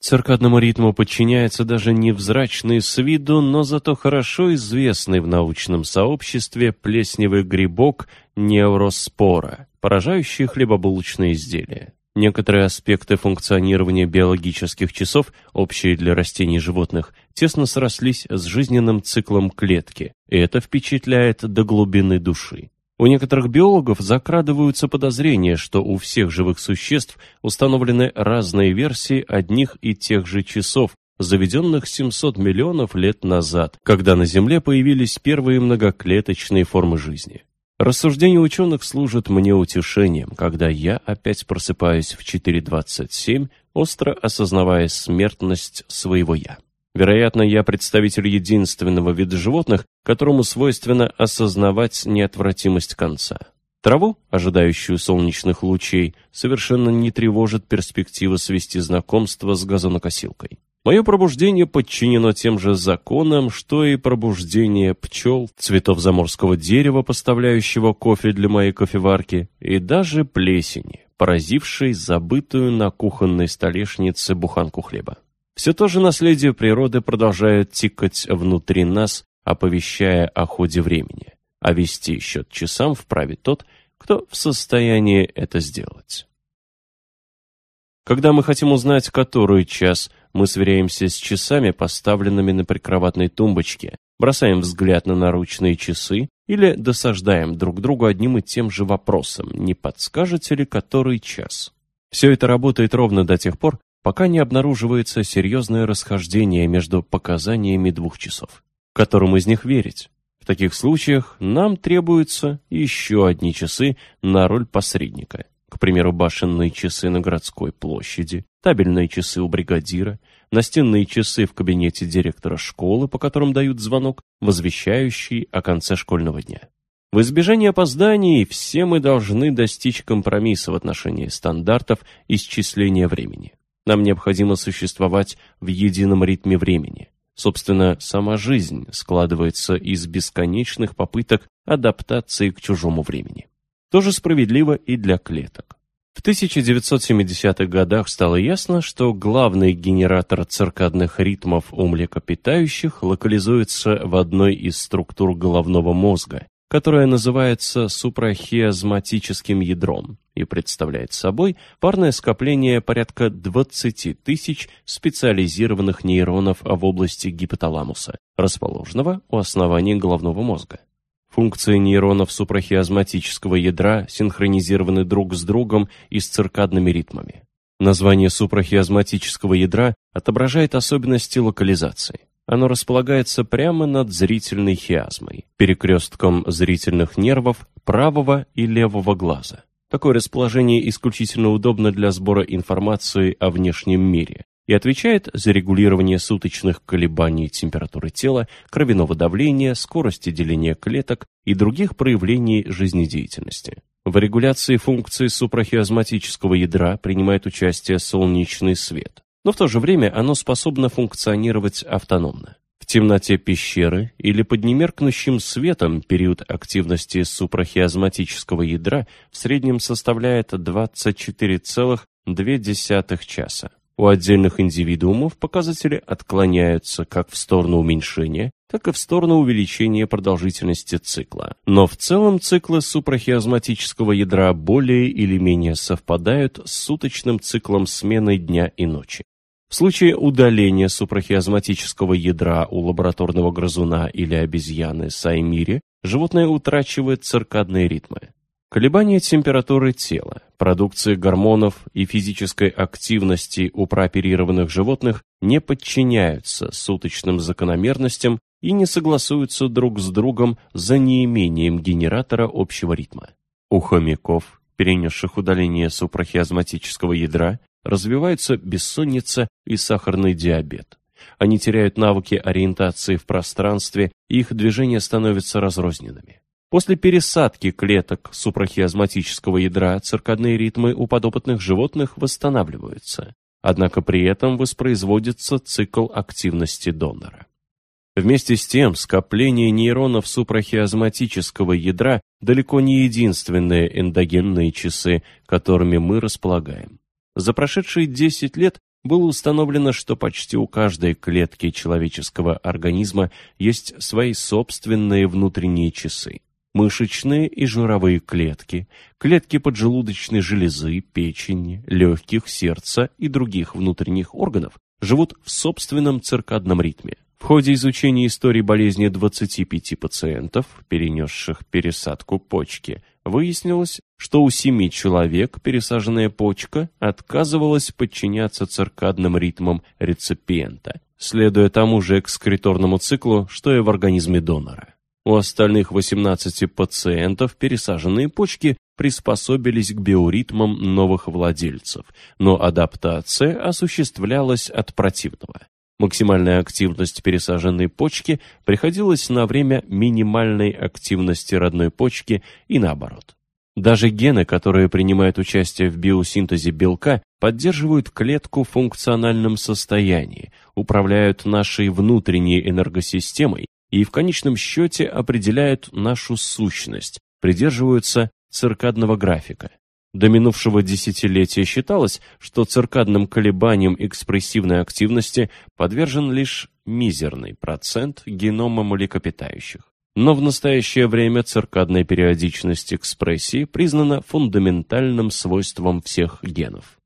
Циркадному ритму подчиняется даже невзрачный с виду, но зато хорошо известный в научном сообществе плесневый грибок невроспора, поражающий хлебобулочные изделия. Некоторые аспекты функционирования биологических часов, общие для растений и животных, тесно срослись с жизненным циклом клетки, и это впечатляет до глубины души. У некоторых биологов закрадываются подозрения, что у всех живых существ установлены разные версии одних и тех же часов, заведенных 700 миллионов лет назад, когда на Земле появились первые многоклеточные формы жизни. Рассуждения ученых служат мне утешением, когда я опять просыпаюсь в 4.27, остро осознавая смертность своего «я». Вероятно, я представитель единственного вида животных, которому свойственно осознавать неотвратимость конца. Траву, ожидающую солнечных лучей, совершенно не тревожит перспектива свести знакомство с газонокосилкой. Мое пробуждение подчинено тем же законам, что и пробуждение пчел, цветов заморского дерева, поставляющего кофе для моей кофеварки, и даже плесени, поразившей забытую на кухонной столешнице буханку хлеба. Все то же наследие природы продолжает тикать внутри нас, оповещая о ходе времени, а вести счет часам вправе тот, кто в состоянии это сделать. Когда мы хотим узнать, который час, мы сверяемся с часами, поставленными на прикроватной тумбочке, бросаем взгляд на наручные часы или досаждаем друг другу одним и тем же вопросом, не подскажете ли который час. Все это работает ровно до тех пор, пока не обнаруживается серьезное расхождение между показаниями двух часов. Которым из них верить? В таких случаях нам требуются еще одни часы на роль посредника. К примеру, башенные часы на городской площади, табельные часы у бригадира, настенные часы в кабинете директора школы, по которым дают звонок, возвещающий о конце школьного дня. В избежание опозданий все мы должны достичь компромисса в отношении стандартов исчисления времени. Нам необходимо существовать в едином ритме времени. Собственно, сама жизнь складывается из бесконечных попыток адаптации к чужому времени. То же справедливо и для клеток. В 1970-х годах стало ясно, что главный генератор циркадных ритмов у млекопитающих локализуется в одной из структур головного мозга, которая называется супрахиазматическим ядром и представляет собой парное скопление порядка 20 тысяч специализированных нейронов в области гипоталамуса, расположенного у основания головного мозга. Функции нейронов супрахиазматического ядра синхронизированы друг с другом и с циркадными ритмами. Название супрахиазматического ядра отображает особенности локализации. Оно располагается прямо над зрительной хиазмой, перекрестком зрительных нервов правого и левого глаза. Такое расположение исключительно удобно для сбора информации о внешнем мире и отвечает за регулирование суточных колебаний температуры тела, кровяного давления, скорости деления клеток и других проявлений жизнедеятельности. В регуляции функции супрахиазматического ядра принимает участие солнечный свет, но в то же время оно способно функционировать автономно. В темноте пещеры или под немеркнущим светом период активности супрахиазматического ядра в среднем составляет 24,2 часа. У отдельных индивидуумов показатели отклоняются как в сторону уменьшения, так и в сторону увеличения продолжительности цикла. Но в целом циклы супрахиазматического ядра более или менее совпадают с суточным циклом смены дня и ночи. В случае удаления супрахиазматического ядра у лабораторного грызуна или обезьяны Саймири, животное утрачивает циркадные ритмы. Колебания температуры тела, продукции гормонов и физической активности у прооперированных животных не подчиняются суточным закономерностям и не согласуются друг с другом за неимением генератора общего ритма. У хомяков, перенесших удаление супрахиазматического ядра, развиваются бессонница и сахарный диабет. Они теряют навыки ориентации в пространстве, и их движения становятся разрозненными. После пересадки клеток супрахиазматического ядра циркадные ритмы у подопытных животных восстанавливаются, однако при этом воспроизводится цикл активности донора. Вместе с тем, скопление нейронов супрахиазматического ядра далеко не единственные эндогенные часы, которыми мы располагаем. За прошедшие 10 лет было установлено, что почти у каждой клетки человеческого организма есть свои собственные внутренние часы. Мышечные и жировые клетки, клетки поджелудочной железы, печени, легких, сердца и других внутренних органов живут в собственном циркадном ритме. В ходе изучения истории болезни 25 пациентов, перенесших пересадку почки, выяснилось, что у семи человек пересаженная почка отказывалась подчиняться циркадным ритмам реципиента, следуя тому же экскреторному циклу, что и в организме донора. У остальных 18 пациентов пересаженные почки приспособились к биоритмам новых владельцев, но адаптация осуществлялась от противного. Максимальная активность пересаженной почки приходилась на время минимальной активности родной почки и наоборот. Даже гены, которые принимают участие в биосинтезе белка, поддерживают клетку в функциональном состоянии, управляют нашей внутренней энергосистемой и в конечном счете определяют нашу сущность, придерживаются циркадного графика. До минувшего десятилетия считалось, что циркадным колебаниям экспрессивной активности подвержен лишь мизерный процент генома млекопитающих. Но в настоящее время циркадная периодичность экспрессии признана фундаментальным свойством всех генов.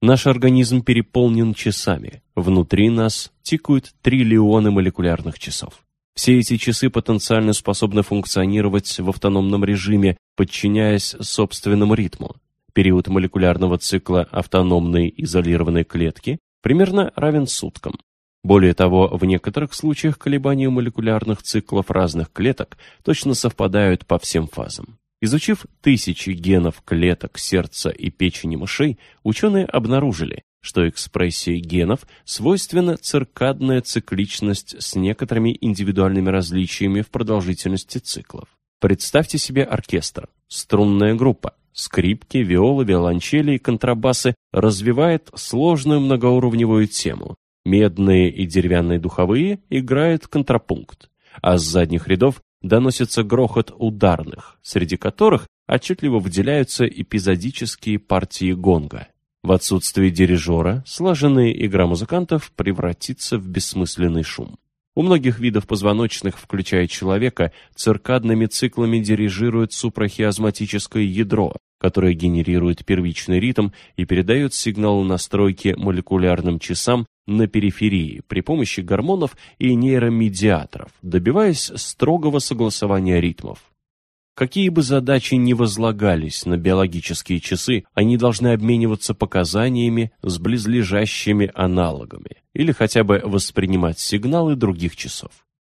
Наш организм переполнен часами. Внутри нас тикают триллионы молекулярных часов. Все эти часы потенциально способны функционировать в автономном режиме, подчиняясь собственному ритму. Период молекулярного цикла автономной изолированной клетки примерно равен суткам. Более того, в некоторых случаях колебания молекулярных циклов разных клеток точно совпадают по всем фазам. Изучив тысячи генов клеток сердца и печени мышей, ученые обнаружили, что экспрессии генов свойственна циркадная цикличность с некоторыми индивидуальными различиями в продолжительности циклов. Представьте себе оркестр, струнная группа, скрипки, виолы, виолончели и контрабасы развивает сложную многоуровневую тему, Медные и деревянные духовые играют контрапункт, а с задних рядов доносится грохот ударных, среди которых отчетливо выделяются эпизодические партии гонга. В отсутствие дирижера слаженная игра музыкантов превратится в бессмысленный шум. У многих видов позвоночных, включая человека, циркадными циклами дирижирует супрахиазматическое ядро, которое генерирует первичный ритм и передает сигнал настройки молекулярным часам на периферии при помощи гормонов и нейромедиаторов, добиваясь строгого согласования ритмов. Какие бы задачи ни возлагались на биологические часы, они должны обмениваться показаниями с близлежащими аналогами или хотя бы воспринимать сигналы других часов.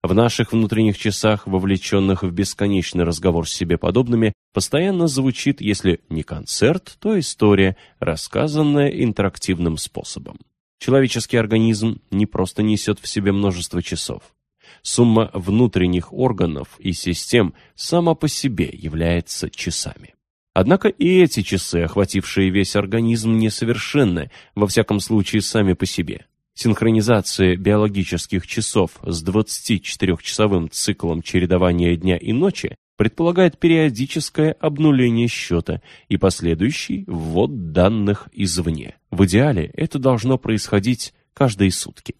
В наших внутренних часах, вовлеченных в бесконечный разговор с себе подобными, постоянно звучит, если не концерт, то история, рассказанная интерактивным способом. Человеческий организм не просто несет в себе множество часов. Сумма внутренних органов и систем сама по себе является часами. Однако и эти часы, охватившие весь организм, несовершенны, во всяком случае сами по себе. Синхронизация биологических часов с 24-часовым циклом чередования дня и ночи предполагает периодическое обнуление счета и последующий ввод данных извне. В идеале это должно происходить каждые сутки.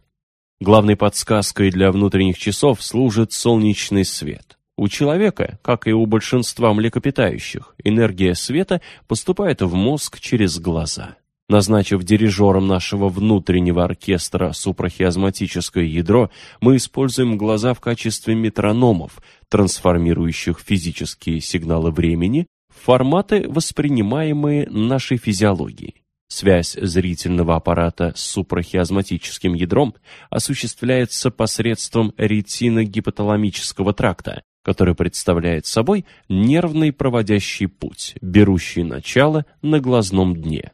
Главной подсказкой для внутренних часов служит солнечный свет. У человека, как и у большинства млекопитающих, энергия света поступает в мозг через глаза. Назначив дирижером нашего внутреннего оркестра супрахиазматическое ядро, мы используем глаза в качестве метрономов, трансформирующих физические сигналы времени в форматы, воспринимаемые нашей физиологией. Связь зрительного аппарата с супрахиазматическим ядром осуществляется посредством ретино-гипоталамического тракта, который представляет собой нервный проводящий путь, берущий начало на глазном дне.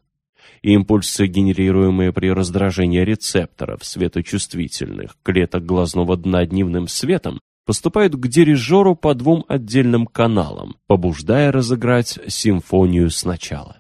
Импульсы, генерируемые при раздражении рецепторов светочувствительных клеток глазного дна дневным светом, поступают к дирижеру по двум отдельным каналам, побуждая разыграть симфонию сначала.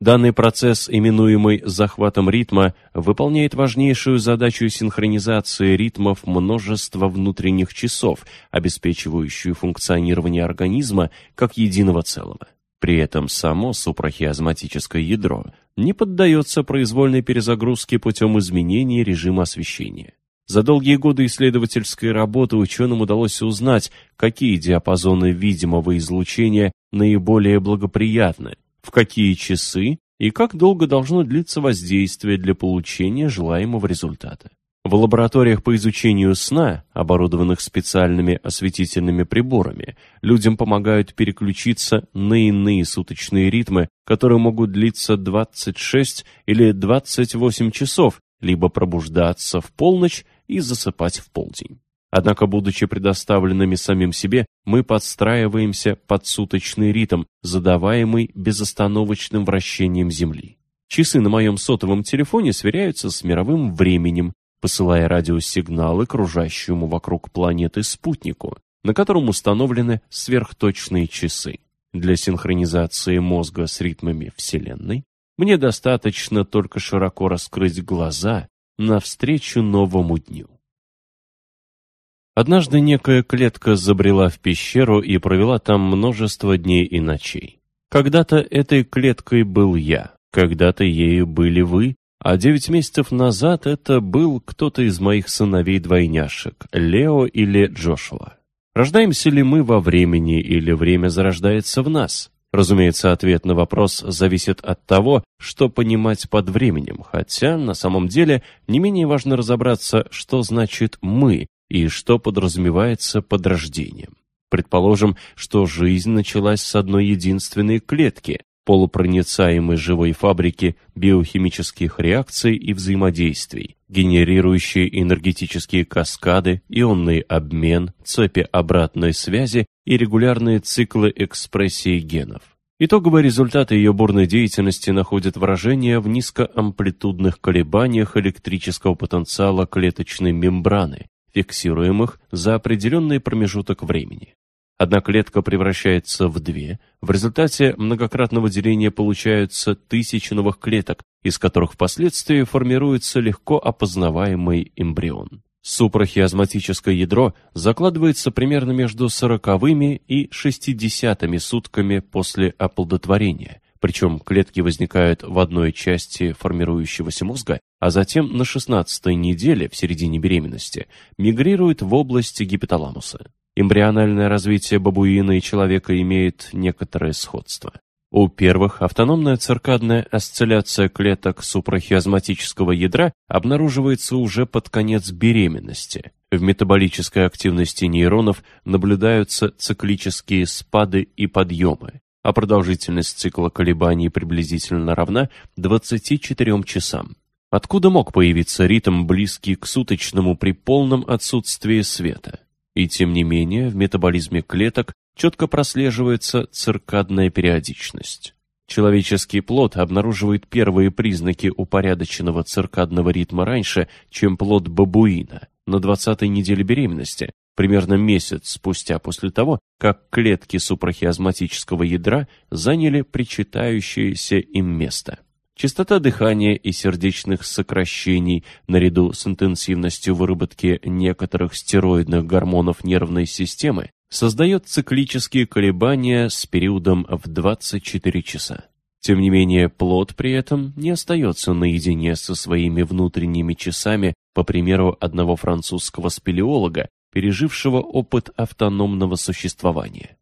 Данный процесс, именуемый захватом ритма, выполняет важнейшую задачу синхронизации ритмов множества внутренних часов, обеспечивающую функционирование организма как единого целого. При этом само супрахиазматическое ядро не поддается произвольной перезагрузке путем изменения режима освещения. За долгие годы исследовательской работы ученым удалось узнать, какие диапазоны видимого излучения наиболее благоприятны, в какие часы и как долго должно длиться воздействие для получения желаемого результата. В лабораториях по изучению сна, оборудованных специальными осветительными приборами, людям помогают переключиться на иные суточные ритмы, которые могут длиться 26 или 28 часов, либо пробуждаться в полночь и засыпать в полдень. Однако, будучи предоставленными самим себе, мы подстраиваемся под суточный ритм, задаваемый безостановочным вращением Земли. Часы на моем сотовом телефоне сверяются с мировым временем, посылая радиосигналы кружащему вокруг планеты спутнику, на котором установлены сверхточные часы. Для синхронизации мозга с ритмами Вселенной мне достаточно только широко раскрыть глаза навстречу новому дню. Однажды некая клетка забрела в пещеру и провела там множество дней и ночей. Когда-то этой клеткой был я, когда-то ею были вы, а девять месяцев назад это был кто-то из моих сыновей-двойняшек, Лео или Джошуа. Рождаемся ли мы во времени или время зарождается в нас? Разумеется, ответ на вопрос зависит от того, что понимать под временем, хотя на самом деле не менее важно разобраться, что значит «мы» и что подразумевается под рождением. Предположим, что жизнь началась с одной единственной клетки, полупроницаемой живой фабрики биохимических реакций и взаимодействий, генерирующие энергетические каскады, ионный обмен, цепи обратной связи и регулярные циклы экспрессии генов. Итоговые результаты ее бурной деятельности находят выражение в низкоамплитудных колебаниях электрического потенциала клеточной мембраны, фиксируемых за определенный промежуток времени. Одна клетка превращается в две, в результате многократного деления получаются тысячи новых клеток, из которых впоследствии формируется легко опознаваемый эмбрион. Супрахиазматическое ядро закладывается примерно между сороковыми и шестидесятыми сутками после оплодотворения, причем клетки возникают в одной части формирующегося мозга, а затем на шестнадцатой неделе, в середине беременности, мигрируют в область гипоталамуса. Эмбриональное развитие бабуина и человека имеет некоторое сходство. У первых автономная циркадная осцилляция клеток супрахиазматического ядра обнаруживается уже под конец беременности. В метаболической активности нейронов наблюдаются циклические спады и подъемы, а продолжительность цикла колебаний приблизительно равна 24 часам. Откуда мог появиться ритм, близкий к суточному при полном отсутствии света? И тем не менее, в метаболизме клеток четко прослеживается циркадная периодичность. Человеческий плод обнаруживает первые признаки упорядоченного циркадного ритма раньше, чем плод бабуина, на 20-й неделе беременности, примерно месяц спустя после того, как клетки супрахиазматического ядра заняли причитающееся им место. Частота дыхания и сердечных сокращений наряду с интенсивностью выработки некоторых стероидных гормонов нервной системы создает циклические колебания с периодом в 24 часа. Тем не менее, плод при этом не остается наедине со своими внутренними часами, по примеру одного французского спелеолога, пережившего опыт автономного существования.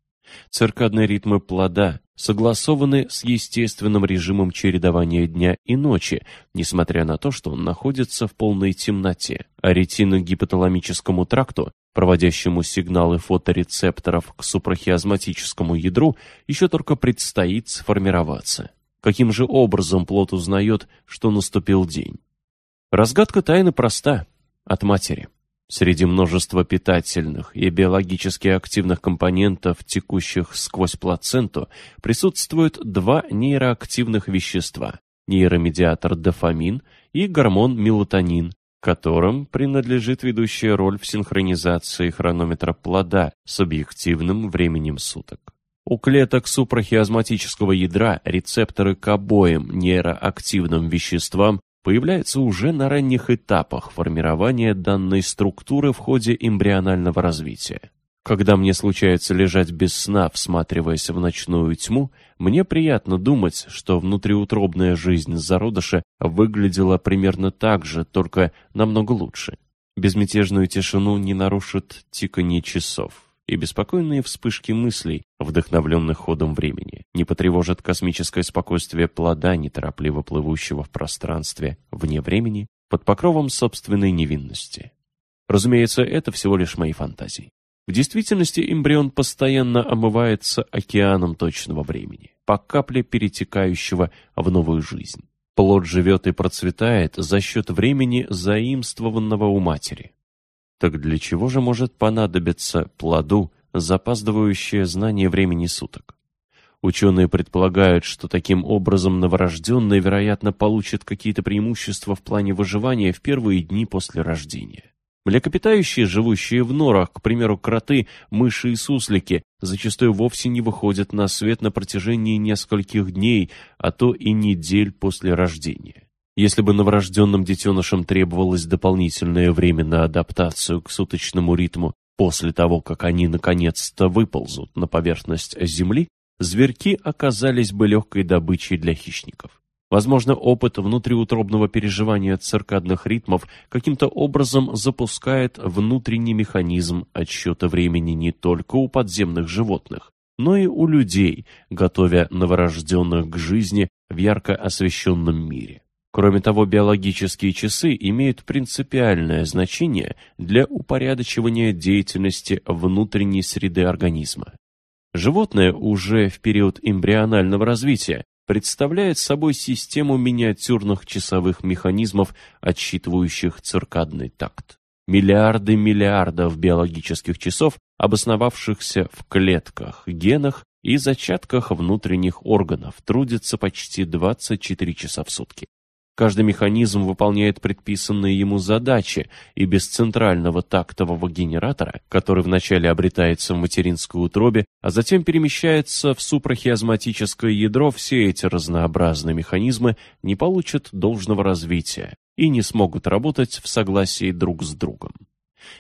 Циркадные ритмы плода согласованы с естественным режимом чередования дня и ночи, несмотря на то, что он находится в полной темноте, а ретиногипоталамическому тракту, проводящему сигналы фоторецепторов к супрахиазматическому ядру, еще только предстоит сформироваться. Каким же образом плод узнает, что наступил день? Разгадка тайны проста – от матери. Среди множества питательных и биологически активных компонентов, текущих сквозь плаценту, присутствуют два нейроактивных вещества – нейромедиатор дофамин и гормон мелатонин, которым принадлежит ведущая роль в синхронизации хронометра плода с объективным временем суток. У клеток супрахиазматического ядра рецепторы к обоим нейроактивным веществам появляется уже на ранних этапах формирования данной структуры в ходе эмбрионального развития. Когда мне случается лежать без сна, всматриваясь в ночную тьму, мне приятно думать, что внутриутробная жизнь зародыша выглядела примерно так же, только намного лучше. Безмятежную тишину не нарушит тиканье часов, и беспокойные вспышки мыслей, вдохновленных ходом времени, не потревожат космическое спокойствие плода, неторопливо плывущего в пространстве вне времени, под покровом собственной невинности. Разумеется, это всего лишь мои фантазии. В действительности эмбрион постоянно омывается океаном точного времени, по капле перетекающего в новую жизнь. Плод живет и процветает за счет времени, заимствованного у матери. Так для чего же может понадобиться плоду запаздывающее знание времени суток? Ученые предполагают, что таким образом новорожденный, вероятно, получит какие-то преимущества в плане выживания в первые дни после рождения. Млекопитающие, живущие в норах, к примеру, кроты, мыши и суслики, зачастую вовсе не выходят на свет на протяжении нескольких дней, а то и недель после рождения. Если бы новорожденным детенышам требовалось дополнительное время на адаптацию к суточному ритму после того, как они наконец-то выползут на поверхность Земли, зверьки оказались бы легкой добычей для хищников. Возможно, опыт внутриутробного переживания циркадных ритмов каким-то образом запускает внутренний механизм отсчета времени не только у подземных животных, но и у людей, готовя новорожденных к жизни в ярко освещенном мире. Кроме того, биологические часы имеют принципиальное значение для упорядочивания деятельности внутренней среды организма. Животное уже в период эмбрионального развития представляет собой систему миниатюрных часовых механизмов, отсчитывающих циркадный такт. Миллиарды миллиардов биологических часов, обосновавшихся в клетках, генах и зачатках внутренних органов, трудятся почти 24 часа в сутки. Каждый механизм выполняет предписанные ему задачи, и без центрального тактового генератора, который вначале обретается в материнской утробе, а затем перемещается в супрахиазматическое ядро, все эти разнообразные механизмы не получат должного развития и не смогут работать в согласии друг с другом.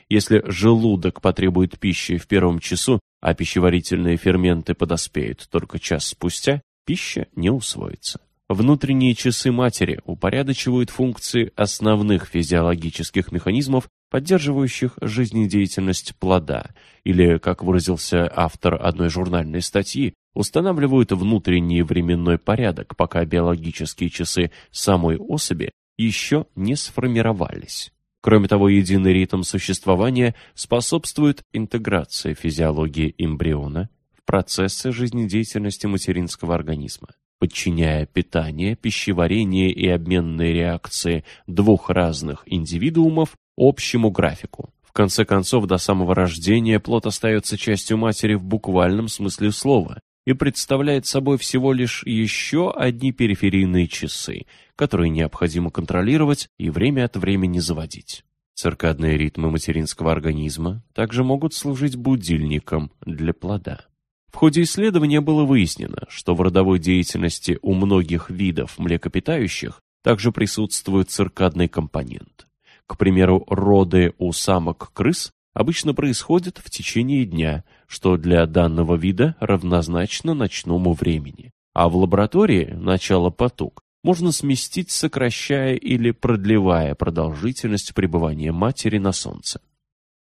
Если желудок потребует пищи в первом часу, а пищеварительные ферменты подоспеют только час спустя, пища не усвоится. Внутренние часы матери упорядочивают функции основных физиологических механизмов, поддерживающих жизнедеятельность плода, или, как выразился автор одной журнальной статьи, устанавливают внутренний временной порядок, пока биологические часы самой особи еще не сформировались. Кроме того, единый ритм существования способствует интеграции физиологии эмбриона в процессы жизнедеятельности материнского организма подчиняя питание, пищеварение и обменные реакции двух разных индивидуумов общему графику. В конце концов, до самого рождения плод остается частью матери в буквальном смысле слова и представляет собой всего лишь еще одни периферийные часы, которые необходимо контролировать и время от времени заводить. Циркадные ритмы материнского организма также могут служить будильником для плода. В ходе исследования было выяснено, что в родовой деятельности у многих видов млекопитающих также присутствует циркадный компонент. К примеру, роды у самок-крыс обычно происходят в течение дня, что для данного вида равнозначно ночному времени. А в лаборатории начало поток можно сместить, сокращая или продлевая продолжительность пребывания матери на солнце.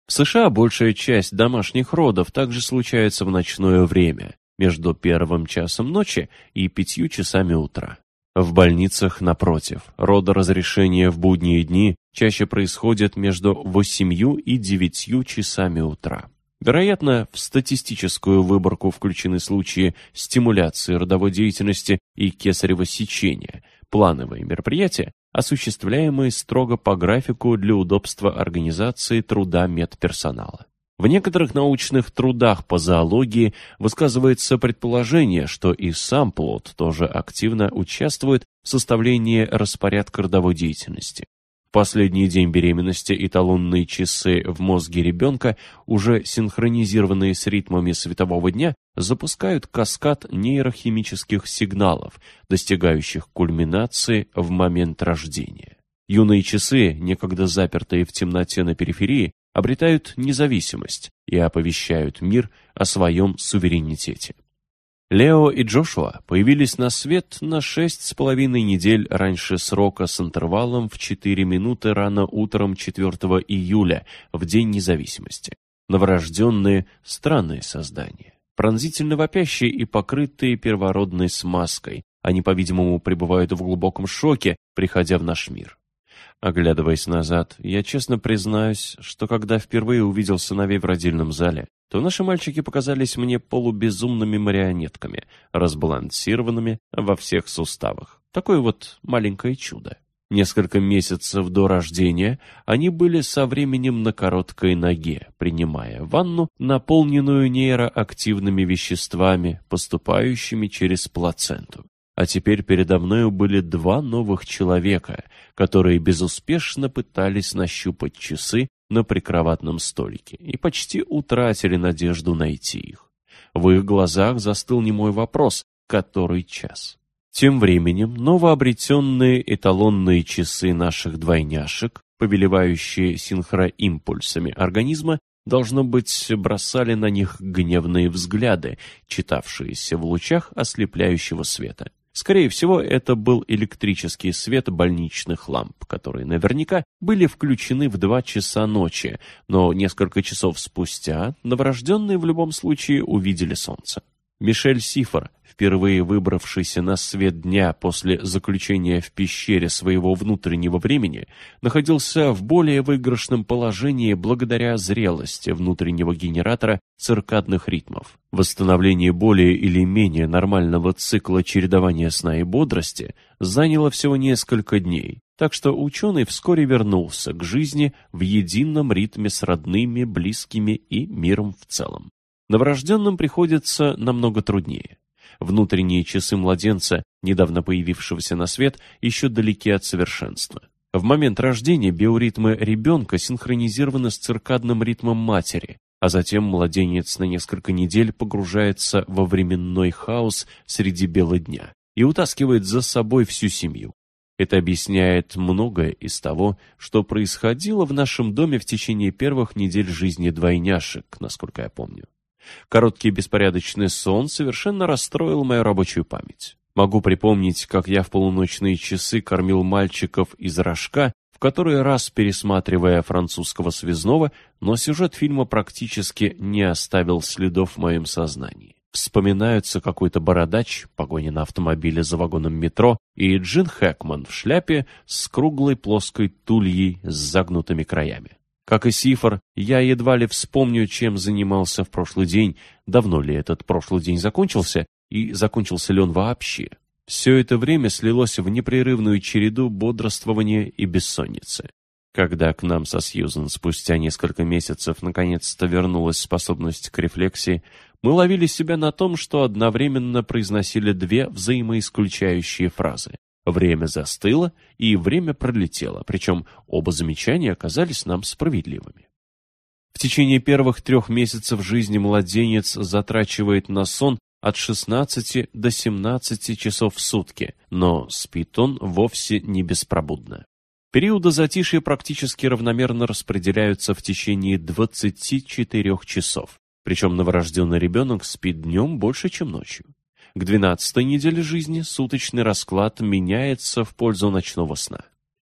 В США большая часть домашних родов также случается в ночное время, между первым часом ночи и пятью часами утра. В больницах, напротив, родоразрешение в будние дни чаще происходит между восемью и девятью часами утра. Вероятно, в статистическую выборку включены случаи стимуляции родовой деятельности и кесарево сечения, плановые мероприятия, осуществляемые строго по графику для удобства организации труда медперсонала. В некоторых научных трудах по зоологии высказывается предположение, что и сам плод тоже активно участвует в составлении распорядка родовой деятельности. Последний день беременности эталонные часы в мозге ребенка, уже синхронизированные с ритмами светового дня, запускают каскад нейрохимических сигналов, достигающих кульминации в момент рождения. Юные часы, некогда запертые в темноте на периферии, обретают независимость и оповещают мир о своем суверенитете. Лео и Джошуа появились на свет на шесть с половиной недель раньше срока с интервалом в 4 минуты рано утром 4 июля, в День независимости. Новорожденные – странные создания, пронзительно вопящие и покрытые первородной смазкой. Они, по-видимому, пребывают в глубоком шоке, приходя в наш мир. Оглядываясь назад, я честно признаюсь, что когда впервые увидел сыновей в родильном зале, то наши мальчики показались мне полубезумными марионетками, разбалансированными во всех суставах. Такое вот маленькое чудо. Несколько месяцев до рождения они были со временем на короткой ноге, принимая ванну, наполненную нейроактивными веществами, поступающими через плаценту. А теперь передо мною были два новых человека, которые безуспешно пытались нащупать часы на прикроватном столике и почти утратили надежду найти их. В их глазах застыл немой вопрос «Который час?». Тем временем новообретенные эталонные часы наших двойняшек, повелевающие синхроимпульсами организма, должно быть, бросали на них гневные взгляды, читавшиеся в лучах ослепляющего света. Скорее всего, это был электрический свет больничных ламп, которые наверняка были включены в два часа ночи, но несколько часов спустя новорожденные в любом случае увидели солнце. Мишель Сифор, впервые выбравшийся на свет дня после заключения в пещере своего внутреннего времени, находился в более выигрышном положении благодаря зрелости внутреннего генератора циркадных ритмов. Восстановление более или менее нормального цикла чередования сна и бодрости заняло всего несколько дней, так что ученый вскоре вернулся к жизни в едином ритме с родными, близкими и миром в целом. Новорожденным приходится намного труднее. Внутренние часы младенца, недавно появившегося на свет, еще далеки от совершенства. В момент рождения биоритмы ребенка синхронизированы с циркадным ритмом матери, а затем младенец на несколько недель погружается во временной хаос среди бела дня и утаскивает за собой всю семью. Это объясняет многое из того, что происходило в нашем доме в течение первых недель жизни двойняшек, насколько я помню. Короткий беспорядочный сон совершенно расстроил мою рабочую память. Могу припомнить, как я в полуночные часы кормил мальчиков из рожка, в который раз пересматривая французского связного, но сюжет фильма практически не оставил следов в моем сознании. Вспоминаются какой-то бородач, погоня на автомобиле за вагоном метро, и Джин Хэкман в шляпе с круглой плоской тульей с загнутыми краями. Как и Сифор, я едва ли вспомню, чем занимался в прошлый день, давно ли этот прошлый день закончился, и закончился ли он вообще. Все это время слилось в непрерывную череду бодрствования и бессонницы. Когда к нам со Сьюзен спустя несколько месяцев наконец-то вернулась способность к рефлексии, мы ловили себя на том, что одновременно произносили две взаимоисключающие фразы. Время застыло, и время пролетело, причем оба замечания оказались нам справедливыми. В течение первых трех месяцев жизни младенец затрачивает на сон от 16 до 17 часов в сутки, но спит он вовсе не беспробудно. Периоды затишья практически равномерно распределяются в течение 24 часов, причем новорожденный ребенок спит днем больше, чем ночью. К двенадцатой неделе жизни суточный расклад меняется в пользу ночного сна.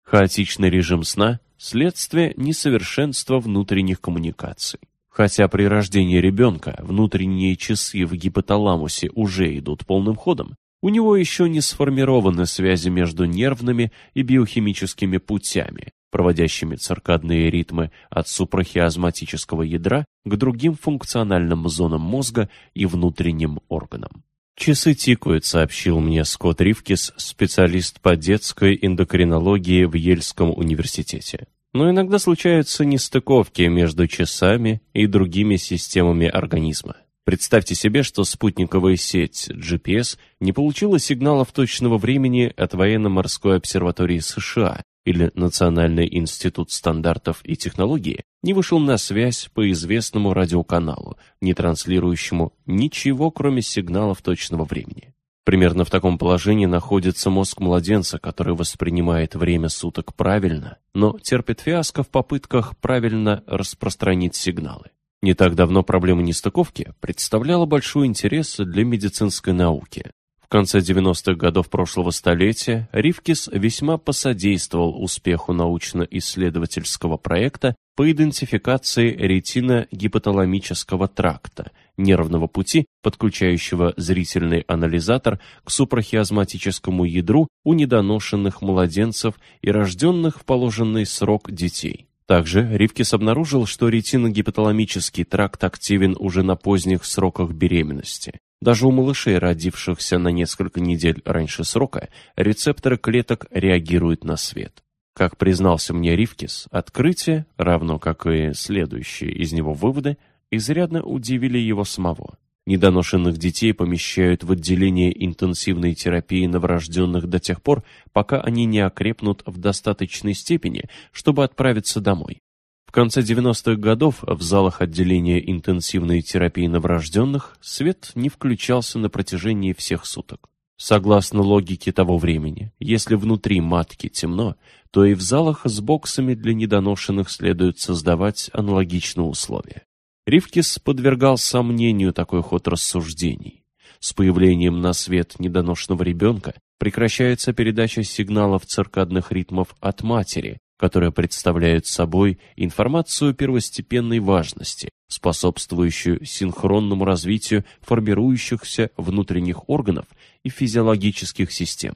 Хаотичный режим сна – следствие несовершенства внутренних коммуникаций. Хотя при рождении ребенка внутренние часы в гипоталамусе уже идут полным ходом, у него еще не сформированы связи между нервными и биохимическими путями, проводящими циркадные ритмы от супрахиазматического ядра к другим функциональным зонам мозга и внутренним органам. «Часы тикают», — сообщил мне Скотт Ривкис, специалист по детской эндокринологии в Ельском университете. Но иногда случаются нестыковки между часами и другими системами организма. Представьте себе, что спутниковая сеть GPS не получила сигналов точного времени от военно-морской обсерватории США или Национальный институт стандартов и технологий не вышел на связь по известному радиоканалу, не транслирующему ничего, кроме сигналов точного времени. Примерно в таком положении находится мозг младенца, который воспринимает время суток правильно, но терпит фиаско в попытках правильно распространить сигналы. Не так давно проблема нестыковки представляла большой интерес для медицинской науки. В конце 90-х годов прошлого столетия Ривкис весьма посодействовал успеху научно-исследовательского проекта по идентификации ретино-гипоталамического тракта, нервного пути, подключающего зрительный анализатор к супрахиазматическому ядру у недоношенных младенцев и рожденных в положенный срок детей. Также Ривкис обнаружил, что ретиногипоталамический тракт активен уже на поздних сроках беременности. Даже у малышей, родившихся на несколько недель раньше срока, рецепторы клеток реагируют на свет. Как признался мне Ривкис, открытие, равно как и следующие из него выводы, изрядно удивили его самого. Недоношенных детей помещают в отделение интенсивной терапии новорожденных до тех пор, пока они не окрепнут в достаточной степени, чтобы отправиться домой. В конце 90-х годов в залах отделения интенсивной терапии новорожденных свет не включался на протяжении всех суток. Согласно логике того времени, если внутри матки темно, то и в залах с боксами для недоношенных следует создавать аналогичные условия. Ривкис подвергал сомнению такой ход рассуждений. С появлением на свет недоношенного ребенка прекращается передача сигналов циркадных ритмов от матери, которые представляют собой информацию первостепенной важности, способствующую синхронному развитию формирующихся внутренних органов и физиологических систем.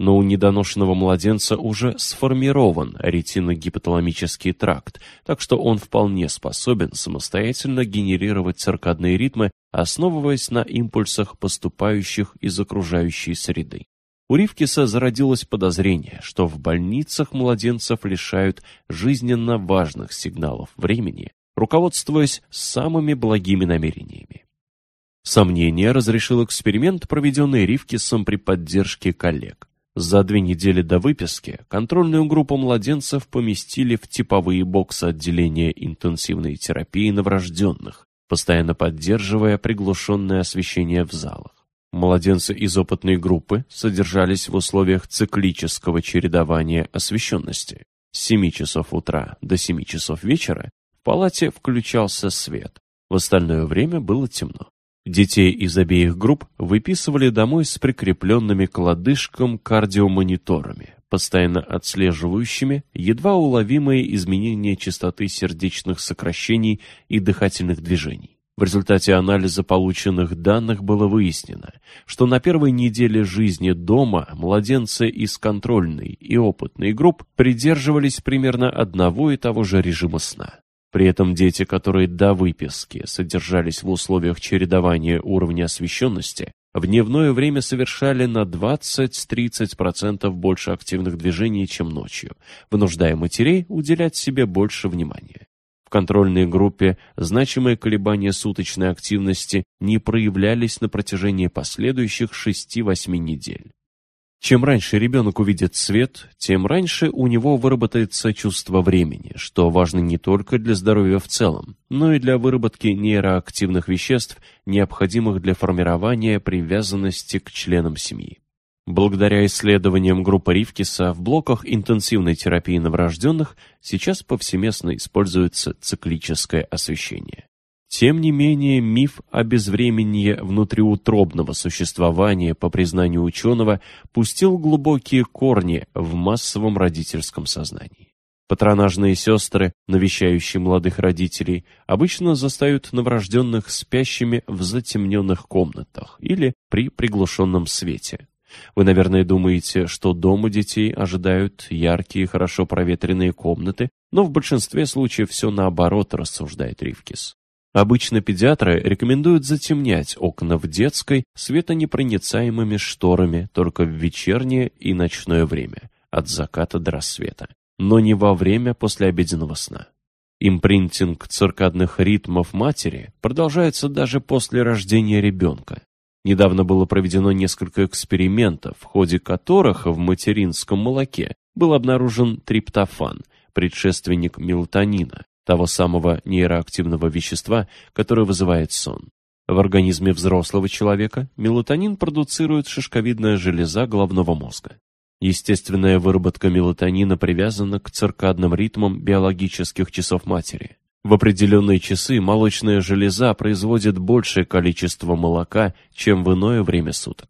Но у недоношенного младенца уже сформирован ретиногипоталамический тракт, так что он вполне способен самостоятельно генерировать циркадные ритмы, основываясь на импульсах, поступающих из окружающей среды. У Ривкиса зародилось подозрение, что в больницах младенцев лишают жизненно важных сигналов времени, руководствуясь самыми благими намерениями. Сомнение разрешил эксперимент, проведенный Ривкисом при поддержке коллег. За две недели до выписки контрольную группу младенцев поместили в типовые боксы отделения интенсивной терапии новорожденных, постоянно поддерживая приглушенное освещение в залах. Младенцы из опытной группы содержались в условиях циклического чередования освещенности. С 7 часов утра до 7 часов вечера в палате включался свет, в остальное время было темно. Детей из обеих групп выписывали домой с прикрепленными к лодыжкам кардиомониторами, постоянно отслеживающими едва уловимые изменения частоты сердечных сокращений и дыхательных движений. В результате анализа полученных данных было выяснено, что на первой неделе жизни дома младенцы из контрольной и опытной групп придерживались примерно одного и того же режима сна. При этом дети, которые до выписки содержались в условиях чередования уровня освещенности, в дневное время совершали на 20-30% больше активных движений, чем ночью, вынуждая матерей уделять себе больше внимания контрольной группе значимые колебания суточной активности не проявлялись на протяжении последующих 6-8 недель. Чем раньше ребенок увидит свет, тем раньше у него выработается чувство времени, что важно не только для здоровья в целом, но и для выработки нейроактивных веществ, необходимых для формирования привязанности к членам семьи. Благодаря исследованиям группы Ривкиса в блоках интенсивной терапии новорожденных сейчас повсеместно используется циклическое освещение. Тем не менее, миф о безвременье внутриутробного существования, по признанию ученого, пустил глубокие корни в массовом родительском сознании. Патронажные сестры, навещающие молодых родителей, обычно застают новорожденных спящими в затемненных комнатах или при приглушенном свете. Вы, наверное, думаете, что дома детей ожидают яркие, хорошо проветренные комнаты, но в большинстве случаев все наоборот, рассуждает Ривкис. Обычно педиатры рекомендуют затемнять окна в детской светонепроницаемыми шторами только в вечернее и ночное время, от заката до рассвета, но не во время послеобеденного сна. Импринтинг циркадных ритмов матери продолжается даже после рождения ребенка. Недавно было проведено несколько экспериментов, в ходе которых в материнском молоке был обнаружен триптофан, предшественник мелатонина, того самого нейроактивного вещества, которое вызывает сон. В организме взрослого человека мелатонин продуцирует шишковидная железа головного мозга. Естественная выработка мелатонина привязана к циркадным ритмам биологических часов матери. В определенные часы молочная железа производит большее количество молока, чем в иное время суток.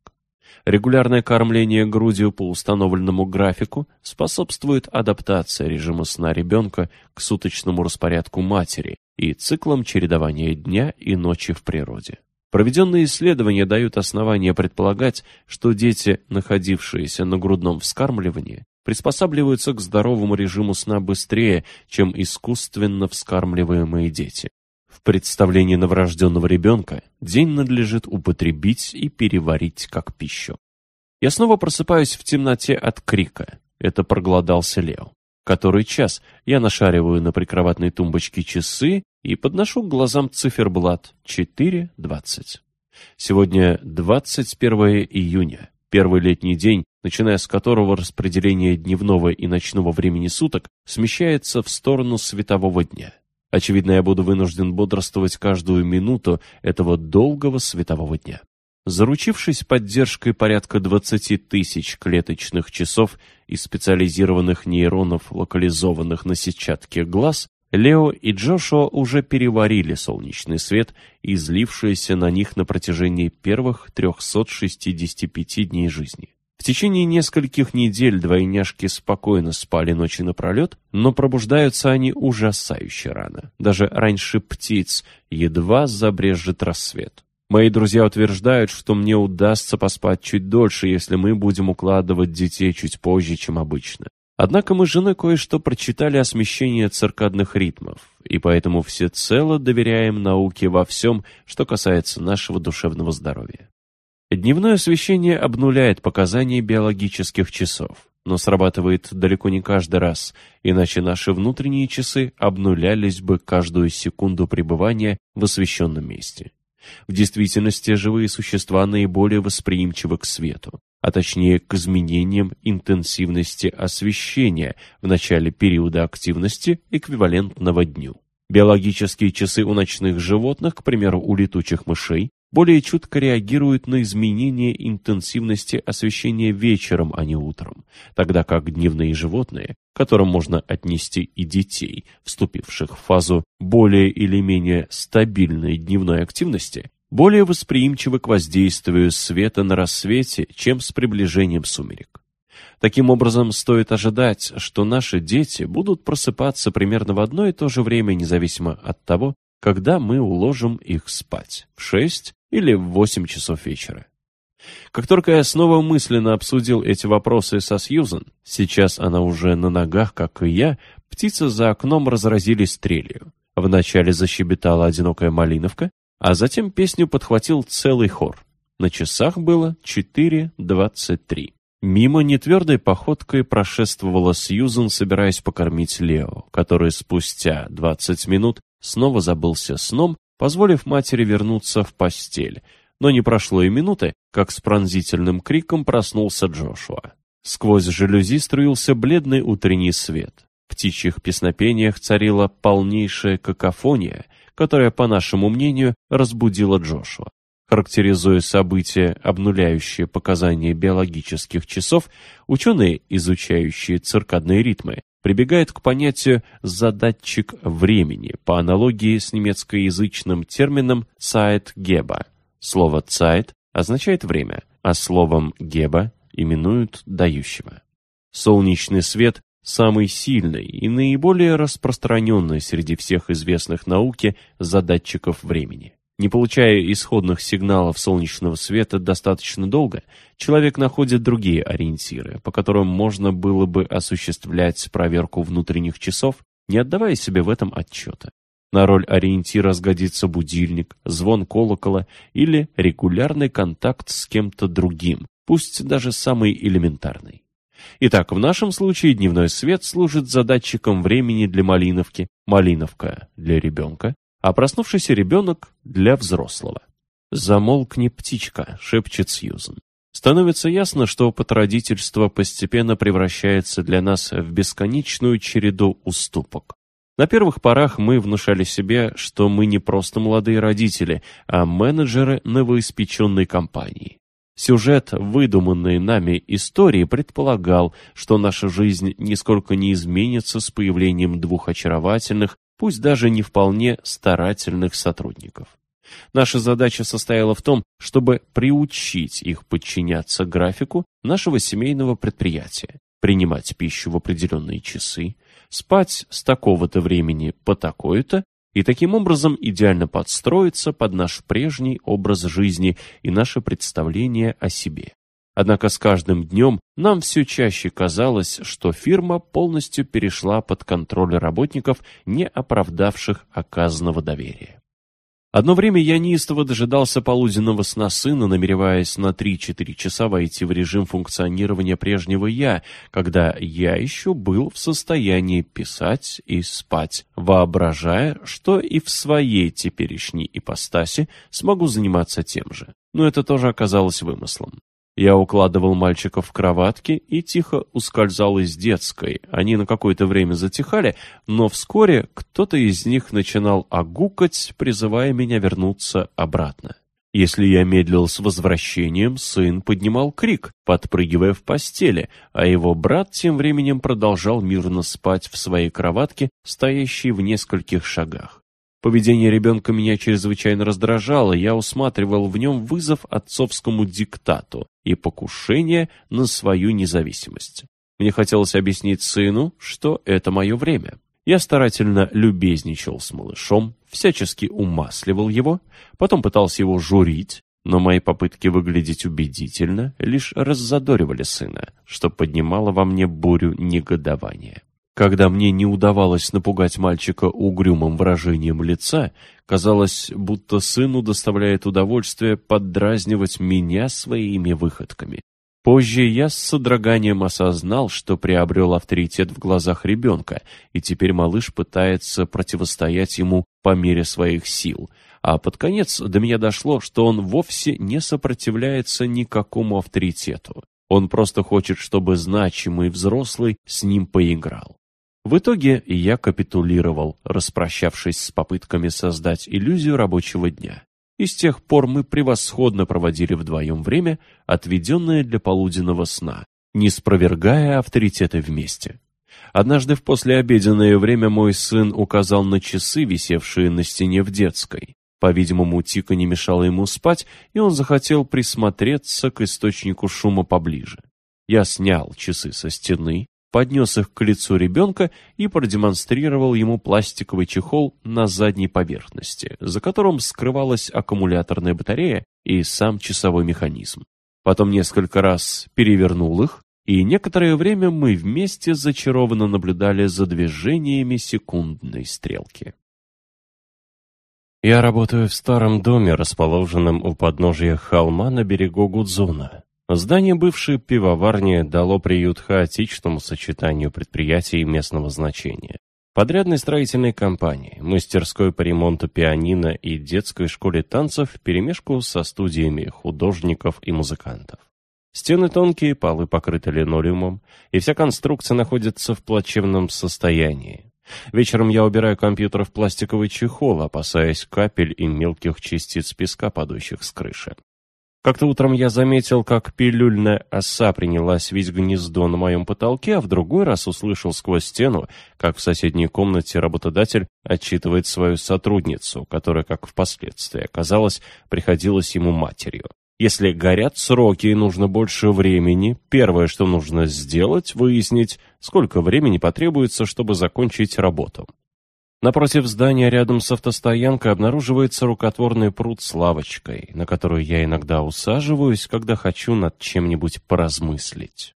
Регулярное кормление грудью по установленному графику способствует адаптации режима сна ребенка к суточному распорядку матери и циклам чередования дня и ночи в природе. Проведенные исследования дают основания предполагать, что дети, находившиеся на грудном вскармливании, приспосабливаются к здоровому режиму сна быстрее, чем искусственно вскармливаемые дети. В представлении новорожденного ребенка день надлежит употребить и переварить как пищу. Я снова просыпаюсь в темноте от крика. Это проголодался Лео. Который час я нашариваю на прикроватной тумбочке часы и подношу к глазам циферблат 4.20. Сегодня 21 июня, первый летний день, начиная с которого распределение дневного и ночного времени суток смещается в сторону светового дня. Очевидно, я буду вынужден бодрствовать каждую минуту этого долгого светового дня. Заручившись поддержкой порядка 20 тысяч клеточных часов и специализированных нейронов, локализованных на сетчатке глаз, Лео и Джошуа уже переварили солнечный свет, излившийся на них на протяжении первых 365 дней жизни. В течение нескольких недель двойняшки спокойно спали ночи напролет, но пробуждаются они ужасающе рано. Даже раньше птиц едва забрежет рассвет. Мои друзья утверждают, что мне удастся поспать чуть дольше, если мы будем укладывать детей чуть позже, чем обычно. Однако мы с женой кое-что прочитали о смещении циркадных ритмов, и поэтому всецело доверяем науке во всем, что касается нашего душевного здоровья. Дневное освещение обнуляет показания биологических часов, но срабатывает далеко не каждый раз, иначе наши внутренние часы обнулялись бы каждую секунду пребывания в освещенном месте. В действительности живые существа наиболее восприимчивы к свету, а точнее к изменениям интенсивности освещения в начале периода активности, эквивалентного дню. Биологические часы у ночных животных, к примеру, у летучих мышей, более чутко реагируют на изменение интенсивности освещения вечером, а не утром, тогда как дневные животные, которым можно отнести и детей, вступивших в фазу более или менее стабильной дневной активности, более восприимчивы к воздействию света на рассвете, чем с приближением сумерек. Таким образом, стоит ожидать, что наши дети будут просыпаться примерно в одно и то же время, независимо от того, когда мы уложим их спать – в 6 или в 8 часов вечера. Как только я снова мысленно обсудил эти вопросы со Сьюзан, сейчас она уже на ногах, как и я, птицы за окном разразились трелью. Вначале защебетала одинокая малиновка, а затем песню подхватил целый хор. На часах было 4.23. Мимо нетвердой походкой прошествовала Сьюзан, собираясь покормить Лео, который спустя 20 минут снова забылся сном, позволив матери вернуться в постель. Но не прошло и минуты, как с пронзительным криком проснулся Джошуа. Сквозь жалюзи струился бледный утренний свет. В птичьих песнопениях царила полнейшая какофония, которая, по нашему мнению, разбудила Джошуа. Характеризуя события, обнуляющие показания биологических часов, ученые, изучающие циркадные ритмы, прибегает к понятию «задатчик времени» по аналогии с немецкоязычным термином «Zeitgeber». Слово «Zeit» означает «время», а словом «Geber» именуют «дающего». Солнечный свет – самый сильный и наиболее распространенный среди всех известных науке задатчиков времени. Не получая исходных сигналов солнечного света достаточно долго, человек находит другие ориентиры, по которым можно было бы осуществлять проверку внутренних часов, не отдавая себе в этом отчета. На роль ориентира сгодится будильник, звон колокола или регулярный контакт с кем-то другим, пусть даже самый элементарный. Итак, в нашем случае дневной свет служит задатчиком времени для малиновки, малиновка для ребенка, а проснувшийся ребенок для взрослого. «Замолкни, птичка», — шепчет Сьюзен. Становится ясно, что опыт родительства постепенно превращается для нас в бесконечную череду уступок. На первых порах мы внушали себе, что мы не просто молодые родители, а менеджеры новоиспеченной компании. Сюжет, выдуманный нами истории, предполагал, что наша жизнь нисколько не изменится с появлением двух очаровательных, пусть даже не вполне старательных сотрудников. Наша задача состояла в том, чтобы приучить их подчиняться графику нашего семейного предприятия, принимать пищу в определенные часы, спать с такого-то времени по такое-то и таким образом идеально подстроиться под наш прежний образ жизни и наше представление о себе. Однако с каждым днем нам все чаще казалось, что фирма полностью перешла под контроль работников, не оправдавших оказанного доверия. Одно время я неистово дожидался полуденного сна сына, намереваясь на 3-4 часа войти в режим функционирования прежнего «я», когда я еще был в состоянии писать и спать, воображая, что и в своей теперешней ипостаси смогу заниматься тем же. Но это тоже оказалось вымыслом. Я укладывал мальчиков в кроватки и тихо ускользал из детской. Они на какое-то время затихали, но вскоре кто-то из них начинал огукать, призывая меня вернуться обратно. Если я медлил с возвращением, сын поднимал крик, подпрыгивая в постели, а его брат тем временем продолжал мирно спать в своей кроватке, стоящей в нескольких шагах. Поведение ребенка меня чрезвычайно раздражало, я усматривал в нем вызов отцовскому диктату и покушение на свою независимость. Мне хотелось объяснить сыну, что это мое время. Я старательно любезничал с малышом, всячески умасливал его, потом пытался его журить, но мои попытки выглядеть убедительно лишь раззадоривали сына, что поднимало во мне бурю негодования. Когда мне не удавалось напугать мальчика угрюмым выражением лица, казалось, будто сыну доставляет удовольствие поддразнивать меня своими выходками. Позже я с содроганием осознал, что приобрел авторитет в глазах ребенка, и теперь малыш пытается противостоять ему по мере своих сил. А под конец до меня дошло, что он вовсе не сопротивляется никакому авторитету. Он просто хочет, чтобы значимый взрослый с ним поиграл. В итоге я капитулировал, распрощавшись с попытками создать иллюзию рабочего дня. И с тех пор мы превосходно проводили вдвоем время, отведенное для полуденного сна, не спровергая авторитеты вместе. Однажды в послеобеденное время мой сын указал на часы, висевшие на стене в детской. По-видимому, Тика не мешала ему спать, и он захотел присмотреться к источнику шума поближе. Я снял часы со стены, поднес их к лицу ребенка и продемонстрировал ему пластиковый чехол на задней поверхности, за которым скрывалась аккумуляторная батарея и сам часовой механизм. Потом несколько раз перевернул их, и некоторое время мы вместе зачарованно наблюдали за движениями секундной стрелки. Я работаю в старом доме, расположенном у подножия холма на берегу Гудзуна. Здание бывшей пивоварни дало приют хаотичному сочетанию предприятий местного значения. Подрядной строительной компании, мастерской по ремонту пианино и детской школе танцев вперемешку со студиями художников и музыкантов. Стены тонкие, полы покрыты линолеумом, и вся конструкция находится в плачевном состоянии. Вечером я убираю компьютер в пластиковый чехол, опасаясь капель и мелких частиц песка, падающих с крыши. Как-то утром я заметил, как пилюльная оса принялась вить гнездо на моем потолке, а в другой раз услышал сквозь стену, как в соседней комнате работодатель отчитывает свою сотрудницу, которая, как впоследствии оказалось, приходилась ему матерью. Если горят сроки и нужно больше времени, первое, что нужно сделать, выяснить, сколько времени потребуется, чтобы закончить работу. Напротив здания рядом с автостоянкой обнаруживается рукотворный пруд с лавочкой, на которую я иногда усаживаюсь, когда хочу над чем-нибудь поразмыслить.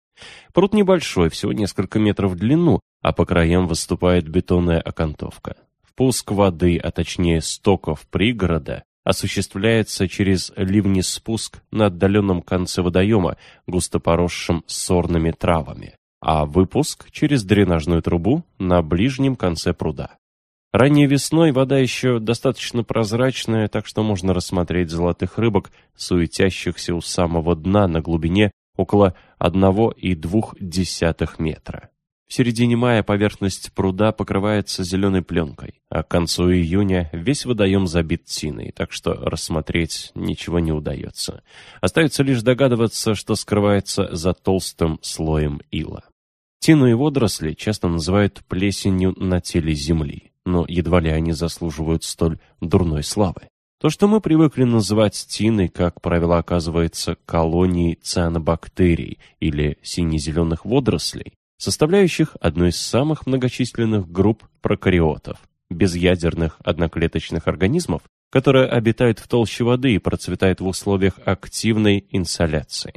Пруд небольшой, всего несколько метров в длину, а по краям выступает бетонная окантовка. Впуск воды, а точнее стоков пригорода, осуществляется через ливни-спуск на отдаленном конце водоема, густо поросшим сорными травами, а выпуск через дренажную трубу на ближнем конце пруда. Ранней весной вода еще достаточно прозрачная, так что можно рассмотреть золотых рыбок, суетящихся у самого дна на глубине около 1,2 метра. В середине мая поверхность пруда покрывается зеленой пленкой, а к концу июня весь водоем забит тиной, так что рассмотреть ничего не удается. Остается лишь догадываться, что скрывается за толстым слоем ила. Тину и водоросли часто называют плесенью на теле земли но едва ли они заслуживают столь дурной славы. То, что мы привыкли называть тиной, как правило, оказывается колонией цианобактерий или сине-зеленых водорослей, составляющих одну из самых многочисленных групп прокариотов, безъядерных одноклеточных организмов, которые обитают в толще воды и процветают в условиях активной инсоляции.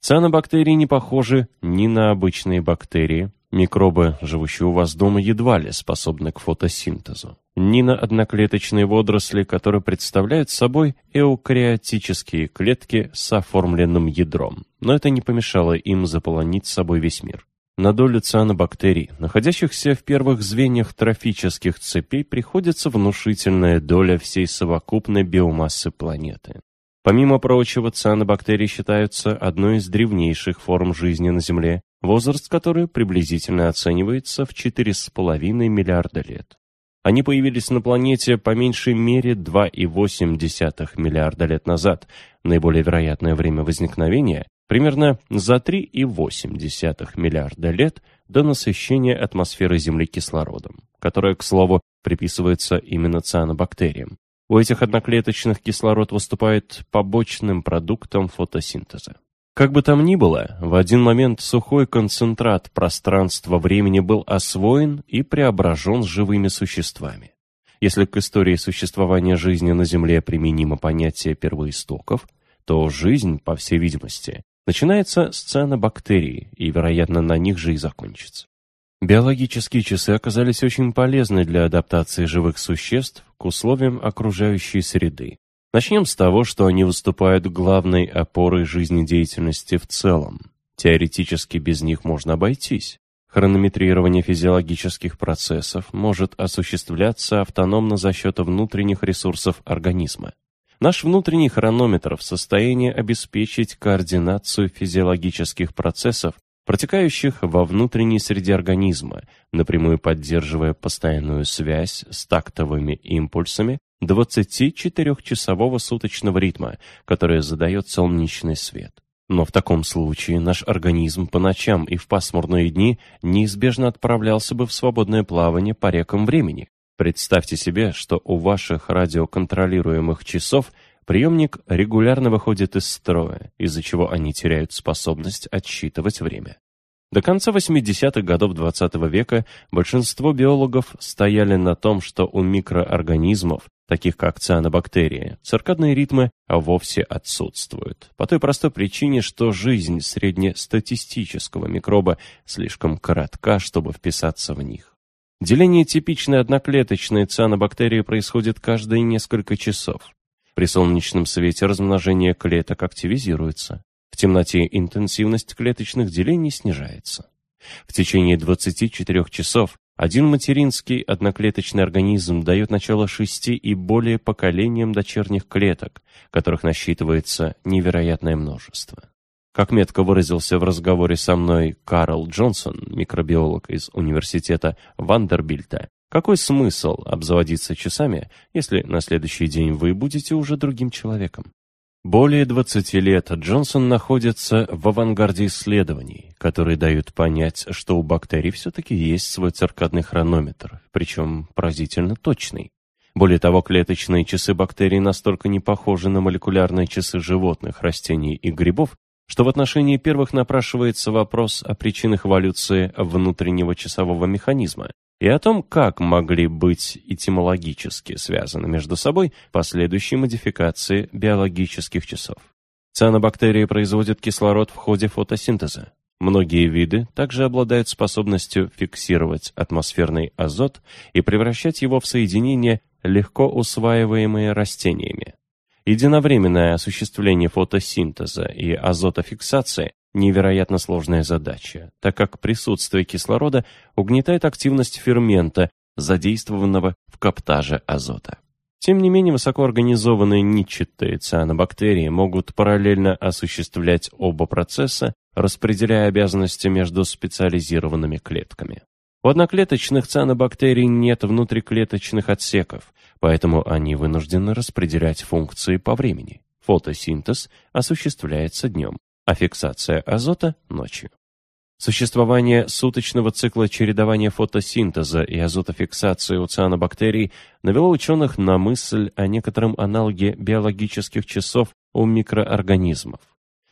Цианобактерии не похожи ни на обычные бактерии, Микробы, живущие у вас дома, едва ли способны к фотосинтезу. Ни на одноклеточные водоросли, которые представляют собой эукариотические клетки с оформленным ядром. Но это не помешало им заполонить собой весь мир. На долю цианобактерий, находящихся в первых звеньях трофических цепей, приходится внушительная доля всей совокупной биомассы планеты. Помимо прочего, цианобактерии считаются одной из древнейших форм жизни на Земле возраст которой приблизительно оценивается в 4,5 миллиарда лет. Они появились на планете по меньшей мере 2,8 миллиарда лет назад. Наиболее вероятное время возникновения примерно за 3,8 миллиарда лет до насыщения атмосферы Земли кислородом, которое, к слову, приписывается именно цианобактериям. У этих одноклеточных кислород выступает побочным продуктом фотосинтеза. Как бы там ни было, в один момент сухой концентрат пространства-времени был освоен и преображен живыми существами. Если к истории существования жизни на Земле применимо понятие первоистоков, то жизнь, по всей видимости, начинается с цианобактерий и, вероятно, на них же и закончится. Биологические часы оказались очень полезны для адаптации живых существ к условиям окружающей среды. Начнем с того, что они выступают главной опорой жизнедеятельности в целом. Теоретически без них можно обойтись. Хронометрирование физиологических процессов может осуществляться автономно за счет внутренних ресурсов организма. Наш внутренний хронометр в состоянии обеспечить координацию физиологических процессов протекающих во внутренней среде организма, напрямую поддерживая постоянную связь с тактовыми импульсами 24-часового суточного ритма, который задает солнечный свет. Но в таком случае наш организм по ночам и в пасмурные дни неизбежно отправлялся бы в свободное плавание по рекам времени. Представьте себе, что у ваших радиоконтролируемых часов Приемник регулярно выходит из строя, из-за чего они теряют способность отсчитывать время. До конца 80-х годов XX -го века большинство биологов стояли на том, что у микроорганизмов, таких как цианобактерии, циркадные ритмы вовсе отсутствуют. По той простой причине, что жизнь среднестатистического микроба слишком коротка, чтобы вписаться в них. Деление типичной одноклеточной цианобактерии происходит каждые несколько часов. При солнечном свете размножение клеток активизируется. В темноте интенсивность клеточных делений снижается. В течение 24 часов один материнский одноклеточный организм дает начало шести и более поколениям дочерних клеток, которых насчитывается невероятное множество. Как метко выразился в разговоре со мной Карл Джонсон, микробиолог из университета Вандербильта, какой смысл обзаводиться часами, если на следующий день вы будете уже другим человеком? Более 20 лет Джонсон находится в авангарде исследований, которые дают понять, что у бактерий все-таки есть свой циркадный хронометр, причем поразительно точный. Более того, клеточные часы бактерий настолько не похожи на молекулярные часы животных, растений и грибов, что в отношении первых напрашивается вопрос о причинах эволюции внутреннего часового механизма, и о том, как могли быть этимологически связаны между собой последующие модификации биологических часов. Цианобактерии производят кислород в ходе фотосинтеза. Многие виды также обладают способностью фиксировать атмосферный азот и превращать его в соединения, легко усваиваемые растениями. Единовременное осуществление фотосинтеза и азотофиксации невероятно сложная задача, так как присутствие кислорода угнетает активность фермента, задействованного в каптаже азота. Тем не менее, высокоорганизованные нитчатые цианобактерии могут параллельно осуществлять оба процесса, распределяя обязанности между специализированными клетками. У одноклеточных цианобактерий нет внутриклеточных отсеков, поэтому они вынуждены распределять функции по времени. Фотосинтез осуществляется днем, а фиксация азота – ночью. Существование суточного цикла чередования фотосинтеза и азотофиксации у цианобактерий навело ученых на мысль о некотором аналоге биологических часов у микроорганизмов.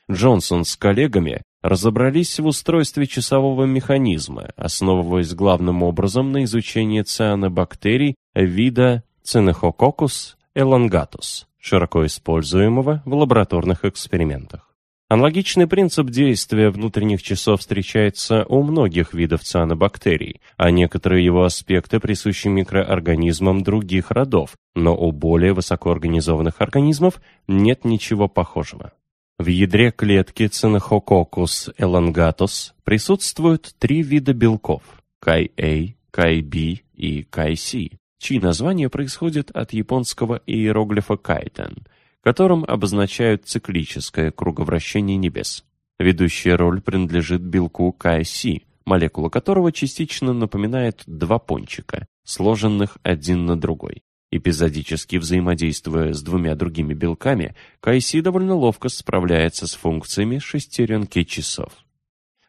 Джонсон с коллегами разобрались в устройстве часового механизма, основываясь главным образом на изучении цианобактерий вида Цинехококус элонгаtus, широко используемого в лабораторных экспериментах. Аналогичный принцип действия внутренних часов встречается у многих видов цианобактерий, а некоторые его аспекты присущи микроорганизмам других родов, но у более высокоорганизованных организмов нет ничего похожего. В ядре клетки Цинохококус elongatus присутствуют три вида белков – Кай-А, Кай-Б и Кай-Си, чьи названия происходят от японского иероглифа «кайтен», которым обозначают циклическое круговращение небес. Ведущая роль принадлежит белку КС, молекула которого частично напоминает два пончика, сложенных один на другой. Эпизодически взаимодействуя с двумя другими белками, КС довольно ловко справляется с функциями шестеренки часов.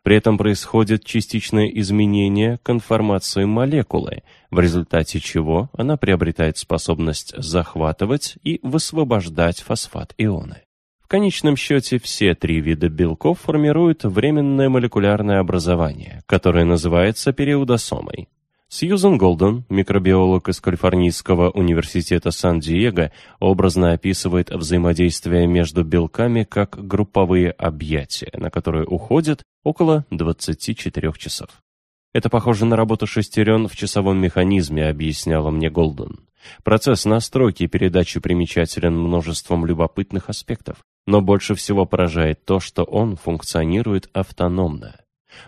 При этом происходит частичное изменение конформации молекулы, в результате чего она приобретает способность захватывать и высвобождать фосфат-ионы. В конечном счете все три вида белков формируют временное молекулярное образование, которое называется периодосомой. Сьюзен Голден, микробиолог из Калифорнийского университета Сан-Диего, образно описывает взаимодействие между белками как групповые объятия, на которые уходит около 24 часов. Это похоже на работу шестерен в часовом механизме, объясняла мне Голден. Процесс настройки и передачи примечателен множеством любопытных аспектов, но больше всего поражает то, что он функционирует автономно.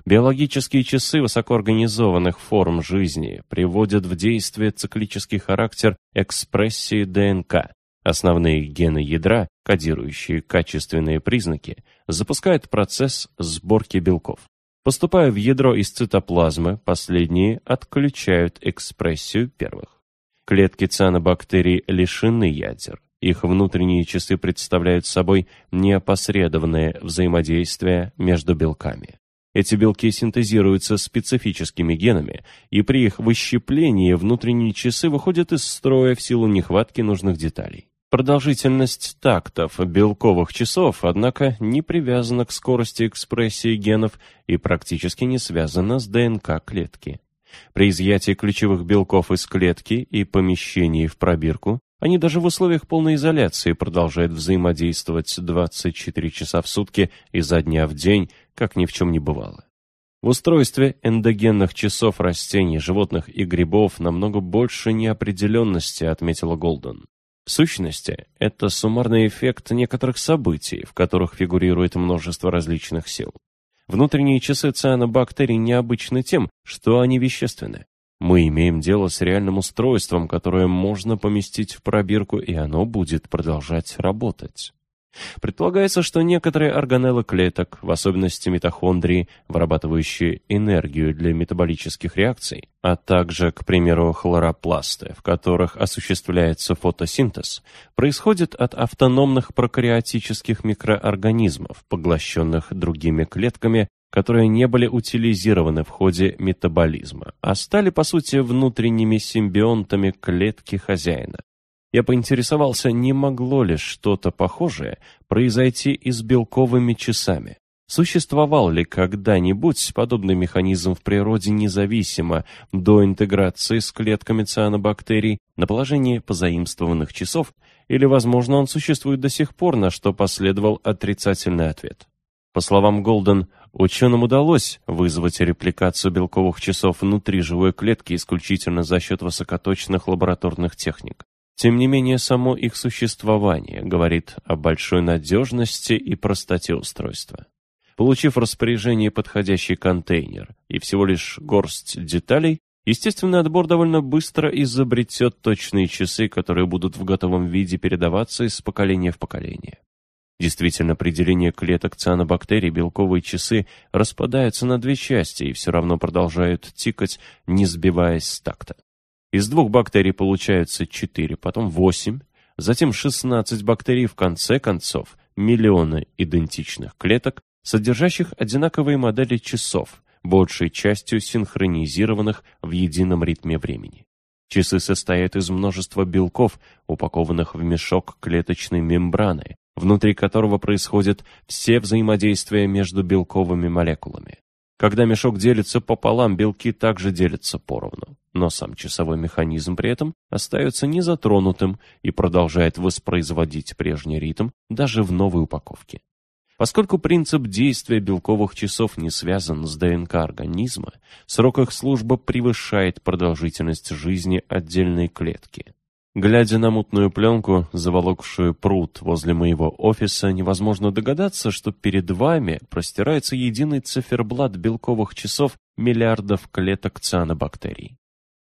Биологические часы высокоорганизованных форм жизни приводят в действие циклический характер экспрессии ДНК. Основные гены ядра, кодирующие качественные признаки, запускают процесс сборки белков. Поступая в ядро из цитоплазмы, последние отключают экспрессию первых. Клетки цианобактерий лишены ядер. Их внутренние часы представляют собой неопосредованное взаимодействие между белками. Эти белки синтезируются специфическими генами, и при их выщеплении внутренние часы выходят из строя в силу нехватки нужных деталей. Продолжительность тактов белковых часов, однако, не привязана к скорости экспрессии генов и практически не связана с ДНК клетки. При изъятии ключевых белков из клетки и помещении в пробирку они даже в условиях полной изоляции продолжают взаимодействовать 24 часа в сутки изо дня в день, как ни в чем не бывало. В устройстве эндогенных часов растений, животных и грибов намного больше неопределенности, отметила Голден. В сущности, это суммарный эффект некоторых событий, в которых фигурирует множество различных сил. Внутренние часы цианобактерий необычны тем, что они вещественны. Мы имеем дело с реальным устройством, которое можно поместить в пробирку, и оно будет продолжать работать. Предполагается, что некоторые органеллы клеток, в особенности митохондрии, вырабатывающие энергию для метаболических реакций, а также, к примеру, хлоропласты, в которых осуществляется фотосинтез, происходят от автономных прокариотических микроорганизмов, поглощенных другими клетками которые не были утилизированы в ходе метаболизма, а стали, по сути, внутренними симбионтами клетки хозяина. Я поинтересовался, не могло ли что-то похожее произойти и с белковыми часами. Существовал ли когда-нибудь подобный механизм в природе независимо до интеграции с клетками цианобактерий на положении позаимствованных часов, или, возможно, он существует до сих пор, на что последовал отрицательный ответ? По словам Голден, Ученым удалось вызвать репликацию белковых часов внутри живой клетки исключительно за счет высокоточных лабораторных техник. Тем не менее, само их существование говорит о большой надежности и простоте устройства. Получив распоряжение подходящий контейнер и всего лишь горсть деталей, естественный отбор довольно быстро изобретет точные часы, которые будут в готовом виде передаваться из поколения в поколение. Действительно, при делении клеток цианобактерий белковые часы распадаются на две части и все равно продолжают тикать, не сбиваясь с такта. Из двух бактерий получается четыре, потом восемь, затем шестнадцать бактерий, в конце концов миллионы идентичных клеток, содержащих одинаковые модели часов, большей частью синхронизированных в едином ритме времени. Часы состоят из множества белков, упакованных в мешок клеточной мембраны, внутри которого происходят все взаимодействия между белковыми молекулами. Когда мешок делится пополам, белки также делятся поровну. Но сам часовой механизм при этом остается незатронутым и продолжает воспроизводить прежний ритм даже в новой упаковке. Поскольку принцип действия белковых часов не связан с ДНК организма, срок их службы превышает продолжительность жизни отдельной клетки. Глядя на мутную пленку, заволокшую пруд возле моего офиса, невозможно догадаться, что перед вами простирается единый циферблат белковых часов миллиардов клеток цианобактерий.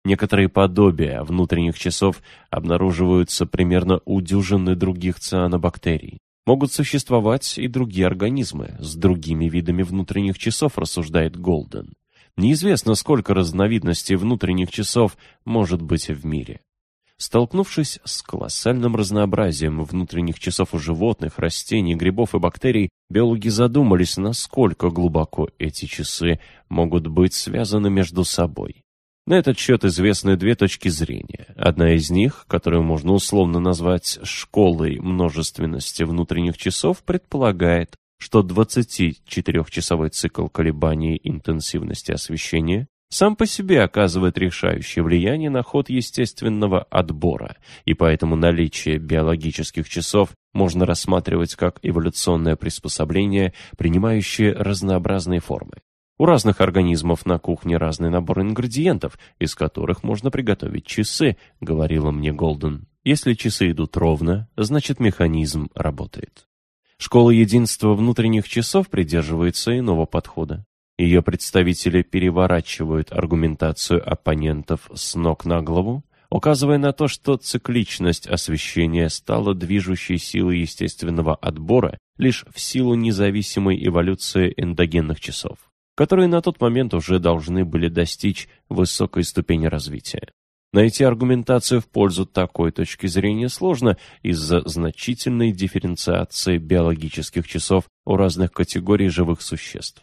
Некоторые подобия внутренних часов обнаруживаются примерно у дюжины других цианобактерий. Могут существовать и другие организмы с другими видами внутренних часов, рассуждает Голден. Неизвестно, сколько разновидностей внутренних часов может быть в мире. Столкнувшись с колоссальным разнообразием внутренних часов у животных, растений, грибов и бактерий, биологи задумались, насколько глубоко эти часы могут быть связаны между собой. На этот счет известны две точки зрения. Одна из них, которую можно условно назвать «школой множественности внутренних часов», предполагает, что 24-часовой цикл колебаний интенсивности освещения сам по себе оказывает решающее влияние на ход естественного отбора, и поэтому наличие биологических часов можно рассматривать как эволюционное приспособление, принимающее разнообразные формы. У разных организмов на кухне разный набор ингредиентов, из которых можно приготовить часы, говорила мне Голден. Если часы идут ровно, значит механизм работает. Школа единства внутренних часов придерживается иного подхода. Ее представители переворачивают аргументацию оппонентов с ног на голову, указывая на то, что цикличность освещения стала движущей силой естественного отбора лишь в силу независимой эволюции эндогенных часов которые на тот момент уже должны были достичь высокой ступени развития. Найти аргументацию в пользу такой точки зрения сложно из-за значительной дифференциации биологических часов у разных категорий живых существ.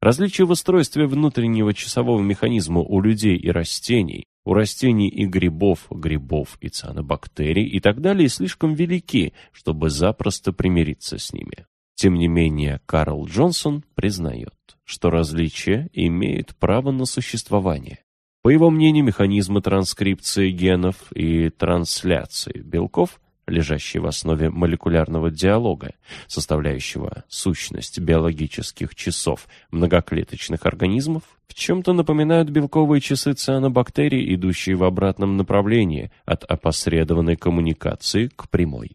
Различия в устройстве внутреннего часового механизма у людей и растений, у растений и грибов, грибов и цианобактерий и так далее слишком велики, чтобы запросто примириться с ними. Тем не менее, Карл Джонсон признает, что различия имеют право на существование. По его мнению, механизмы транскрипции генов и трансляции белков, лежащие в основе молекулярного диалога, составляющего сущность биологических часов многоклеточных организмов, в чем-то напоминают белковые часы цианобактерий, идущие в обратном направлении от опосредованной коммуникации к прямой.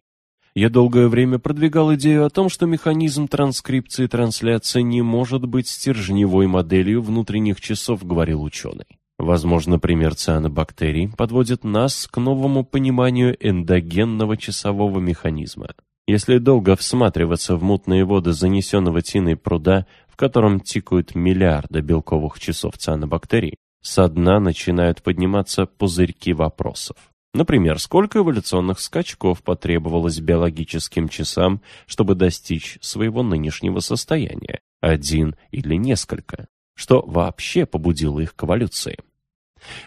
Я долгое время продвигал идею о том, что механизм транскрипции трансляции не может быть стержневой моделью внутренних часов, говорил ученый. Возможно, пример цианобактерий подводит нас к новому пониманию эндогенного часового механизма. Если долго всматриваться в мутные воды занесенного тиной пруда, в котором тикают миллиарды белковых часов цианобактерий, со дна начинают подниматься пузырьки вопросов. Например, сколько эволюционных скачков потребовалось биологическим часам, чтобы достичь своего нынешнего состояния? Один или несколько? Что вообще побудило их к эволюции?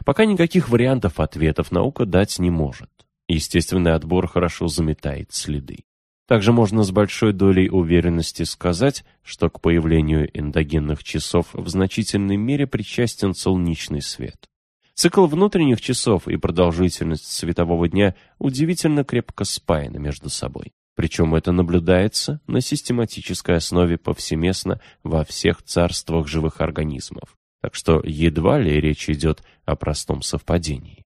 Пока никаких вариантов ответов наука дать не может. Естественный отбор хорошо заметает следы. Также можно с большой долей уверенности сказать, что к появлению эндогенных часов в значительной мере причастен солнечный свет. Цикл внутренних часов и продолжительность светового дня удивительно крепко спаяны между собой. Причем это наблюдается на систематической основе повсеместно во всех царствах живых организмов. Так что едва ли речь идет о простом совпадении.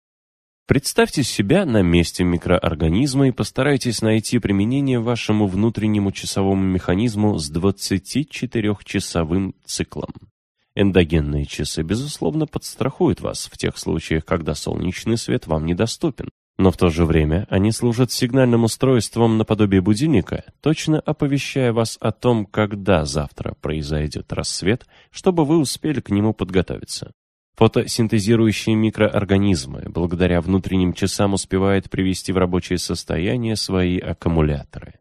Представьте себя на месте микроорганизма и постарайтесь найти применение вашему внутреннему часовому механизму с 24-часовым циклом. Эндогенные часы, безусловно, подстрахуют вас в тех случаях, когда солнечный свет вам недоступен. Но в то же время они служат сигнальным устройством наподобие будильника, точно оповещая вас о том, когда завтра произойдет рассвет, чтобы вы успели к нему подготовиться. Фотосинтезирующие микроорганизмы благодаря внутренним часам успевают привести в рабочее состояние свои аккумуляторы.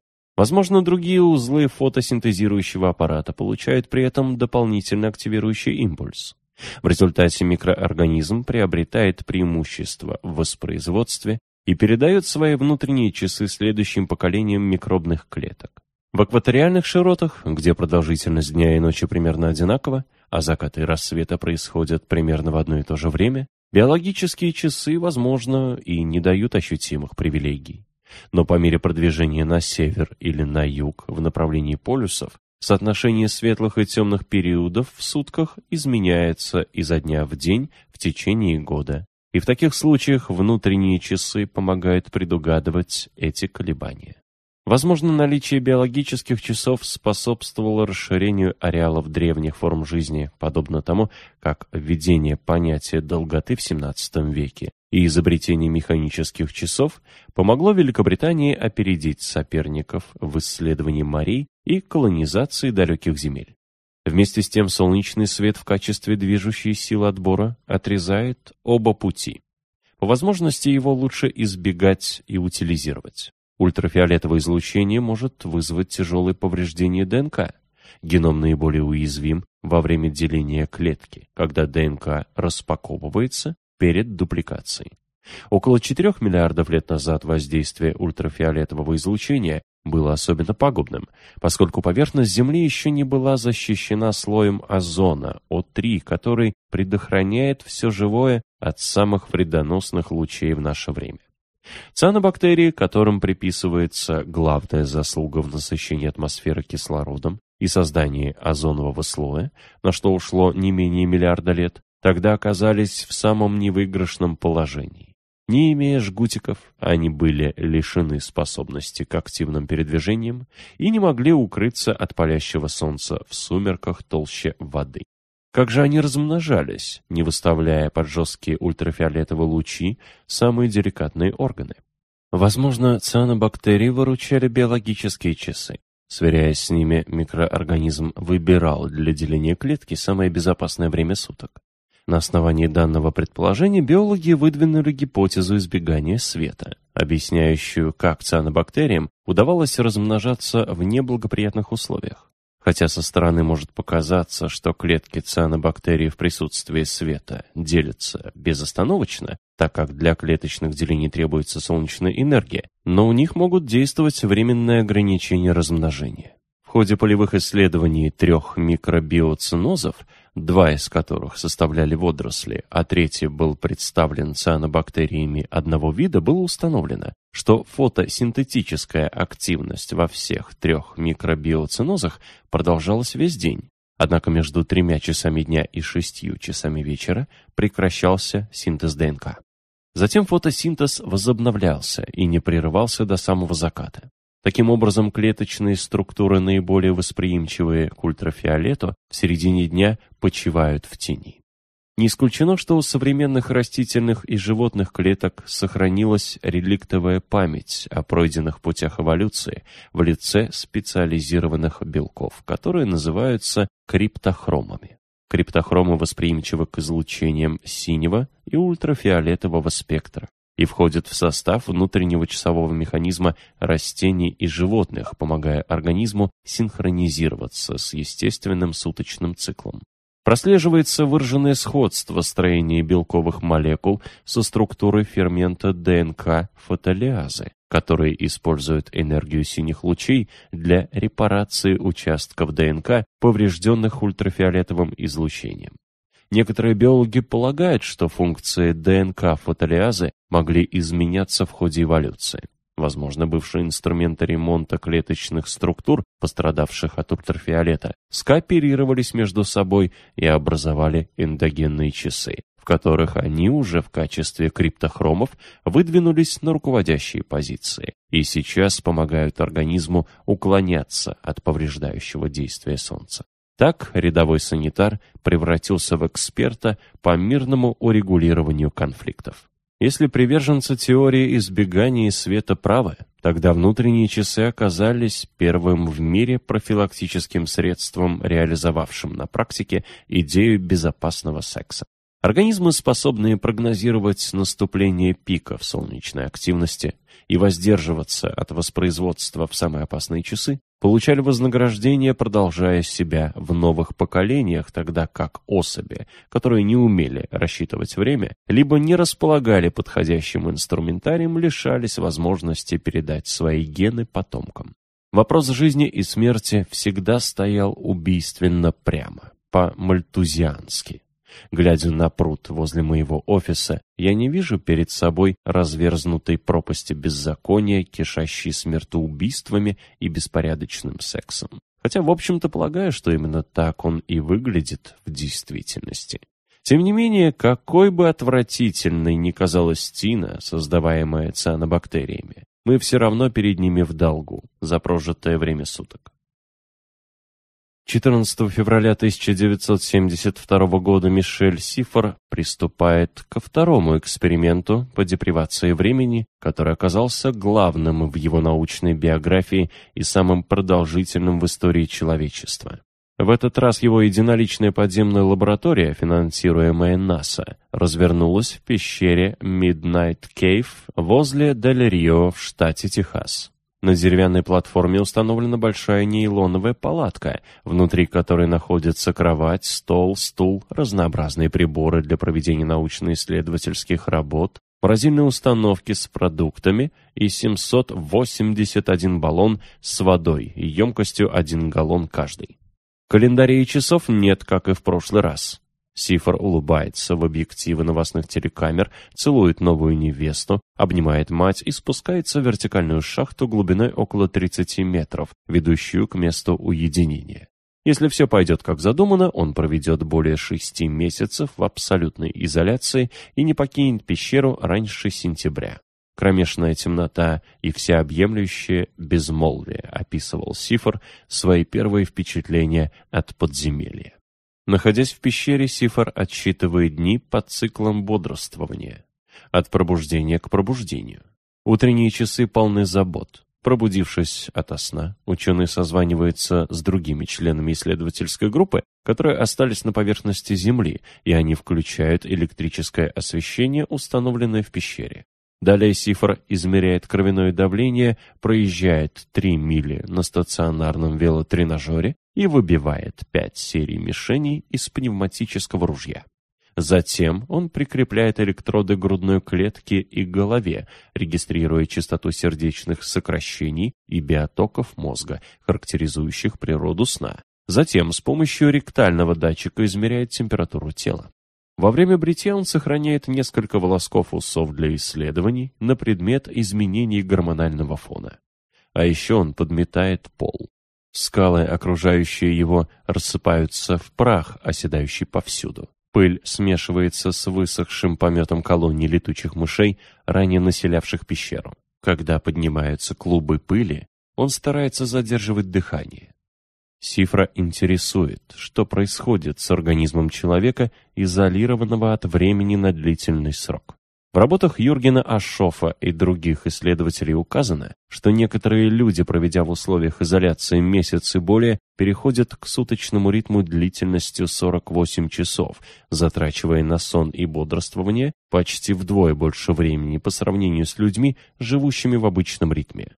Возможно, другие узлы фотосинтезирующего аппарата получают при этом дополнительно активирующий импульс. В результате микроорганизм приобретает преимущество в воспроизводстве и передает свои внутренние часы следующим поколениям микробных клеток. В экваториальных широтах, где продолжительность дня и ночи примерно одинакова, а закаты и рассвета происходят примерно в одно и то же время, биологические часы, возможно, и не дают ощутимых привилегий. Но по мере продвижения на север или на юг в направлении полюсов, соотношение светлых и темных периодов в сутках изменяется изо дня в день в течение года. И в таких случаях внутренние часы помогают предугадывать эти колебания. Возможно, наличие биологических часов способствовало расширению ареалов древних форм жизни, подобно тому, как введение понятия долготы в XVII веке и изобретение механических часов помогло Великобритании опередить соперников в исследовании морей и колонизации далеких земель. Вместе с тем солнечный свет в качестве движущей силы отбора отрезает оба пути. По возможности его лучше избегать и утилизировать. Ультрафиолетовое излучение может вызвать тяжелые повреждения ДНК. Геном наиболее уязвим во время деления клетки, когда ДНК распаковывается перед дупликацией. Около 4 миллиардов лет назад воздействие ультрафиолетового излучения было особенно пагубным, поскольку поверхность Земли еще не была защищена слоем озона О3, который предохраняет все живое от самых вредоносных лучей в наше время. Цианобактерии, которым приписывается главная заслуга в насыщении атмосферы кислородом и создании озонового слоя, на что ушло не менее миллиарда лет, тогда оказались в самом невыигрышном положении. Не имея жгутиков, они были лишены способности к активным передвижениям и не могли укрыться от палящего солнца в сумерках толще воды. Как же они размножались, не выставляя под жесткие ультрафиолетовые лучи самые деликатные органы? Возможно, цианобактерии выручали биологические часы. Сверяясь с ними, микроорганизм выбирал для деления клетки самое безопасное время суток. На основании данного предположения биологи выдвинули гипотезу избегания света, объясняющую, как цианобактериям удавалось размножаться в неблагоприятных условиях. Хотя со стороны может показаться, что клетки цианобактерий в присутствии света делятся безостановочно, так как для клеточных делений требуется солнечная энергия, но у них могут действовать временные ограничения размножения. В ходе полевых исследований трех микробиоцинозов два из которых составляли водоросли, а третий был представлен цианобактериями одного вида, было установлено, что фотосинтетическая активность во всех трех микробиоцинозах продолжалась весь день. Однако между тремя часами дня и шестью часами вечера прекращался синтез ДНК. Затем фотосинтез возобновлялся и не прерывался до самого заката. Таким образом, клеточные структуры, наиболее восприимчивые к ультрафиолету, в середине дня почивают в тени. Не исключено, что у современных растительных и животных клеток сохранилась реликтовая память о пройденных путях эволюции в лице специализированных белков, которые называются криптохромами. Криптохромы восприимчивы к излучениям синего и ультрафиолетового спектра и входит в состав внутреннего часового механизма растений и животных, помогая организму синхронизироваться с естественным суточным циклом. Прослеживается выраженное сходство строения белковых молекул со структурой фермента ДНК фотолиазы, который использует энергию синих лучей для репарации участков ДНК, поврежденных ультрафиолетовым излучением. Некоторые биологи полагают, что функции ДНК фотолиазы могли изменяться в ходе эволюции. Возможно, бывшие инструменты ремонта клеточных структур, пострадавших от ультрафиолета, скооперировались между собой и образовали эндогенные часы, в которых они уже в качестве криптохромов выдвинулись на руководящие позиции и сейчас помогают организму уклоняться от повреждающего действия Солнца. Так рядовой санитар превратился в эксперта по мирному урегулированию конфликтов. Если приверженцы теории избегания света правы, тогда внутренние часы оказались первым в мире профилактическим средством, реализовавшим на практике идею безопасного секса. Организмы, способные прогнозировать наступление пиков солнечной активности и воздерживаться от воспроизводства в самые опасные часы, получали вознаграждение, продолжая себя в новых поколениях, тогда как особи, которые не умели рассчитывать время, либо не располагали подходящим инструментарием, лишались возможности передать свои гены потомкам. Вопрос жизни и смерти всегда стоял убийственно прямо, по-мальтузиански. Глядя на пруд возле моего офиса, я не вижу перед собой разверзнутой пропасти беззакония, кишащей смертоубийствами и беспорядочным сексом. Хотя, в общем-то, полагаю, что именно так он и выглядит в действительности. Тем не менее, какой бы отвратительной ни казалась тина, создаваемая цианобактериями, мы все равно перед ними в долгу за прожитое время суток. 14 февраля 1972 года Мишель Сифор приступает ко второму эксперименту по депривации времени, который оказался главным в его научной биографии и самым продолжительным в истории человечества. В этот раз его единоличная подземная лаборатория, финансируемая НАСА, развернулась в пещере Midnight Cave возле Дель-Рио в штате Техас. На деревянной платформе установлена большая нейлоновая палатка, внутри которой находится кровать, стол, стул, разнообразные приборы для проведения научно-исследовательских работ, морозильные установки с продуктами и 781 баллон с водой емкостью 1 галлон каждый. Календарей и часов нет, как и в прошлый раз. Сифор улыбается в объективы новостных телекамер, целует новую невесту, обнимает мать и спускается в вертикальную шахту глубиной около 30 метров, ведущую к месту уединения. Если все пойдет как задумано, он проведет более шести месяцев в абсолютной изоляции и не покинет пещеру раньше сентября. Кромешная темнота и всеобъемлющее безмолвие описывал Сифр свои первые впечатления от подземелья. Находясь в пещере, Сифр отсчитывает дни по циклам бодрствования. От пробуждения к пробуждению. Утренние часы полны забот. Пробудившись ото сна, ученый созванивается с другими членами исследовательской группы, которые остались на поверхности Земли, и они включают электрическое освещение, установленное в пещере. Далее Сифр измеряет кровяное давление, проезжает 3 мили на стационарном велотренажере и выбивает 5 серий мишеней из пневматического ружья. Затем он прикрепляет электроды грудной клетки и голове, регистрируя частоту сердечных сокращений и биотоков мозга, характеризующих природу сна. Затем с помощью ректального датчика измеряет температуру тела. Во время бритья он сохраняет несколько волосков усов для исследований на предмет изменений гормонального фона. А еще он подметает пол. Скалы, окружающие его, рассыпаются в прах, оседающий повсюду. Пыль смешивается с высохшим пометом колонии летучих мышей, ранее населявших пещеру. Когда поднимаются клубы пыли, он старается задерживать дыхание. Сифра интересует, что происходит с организмом человека, изолированного от времени на длительный срок. В работах Юргена Ашофа и других исследователей указано, что некоторые люди, проведя в условиях изоляции месяц и более, переходят к суточному ритму длительностью 48 часов, затрачивая на сон и бодрствование почти вдвое больше времени по сравнению с людьми, живущими в обычном ритме.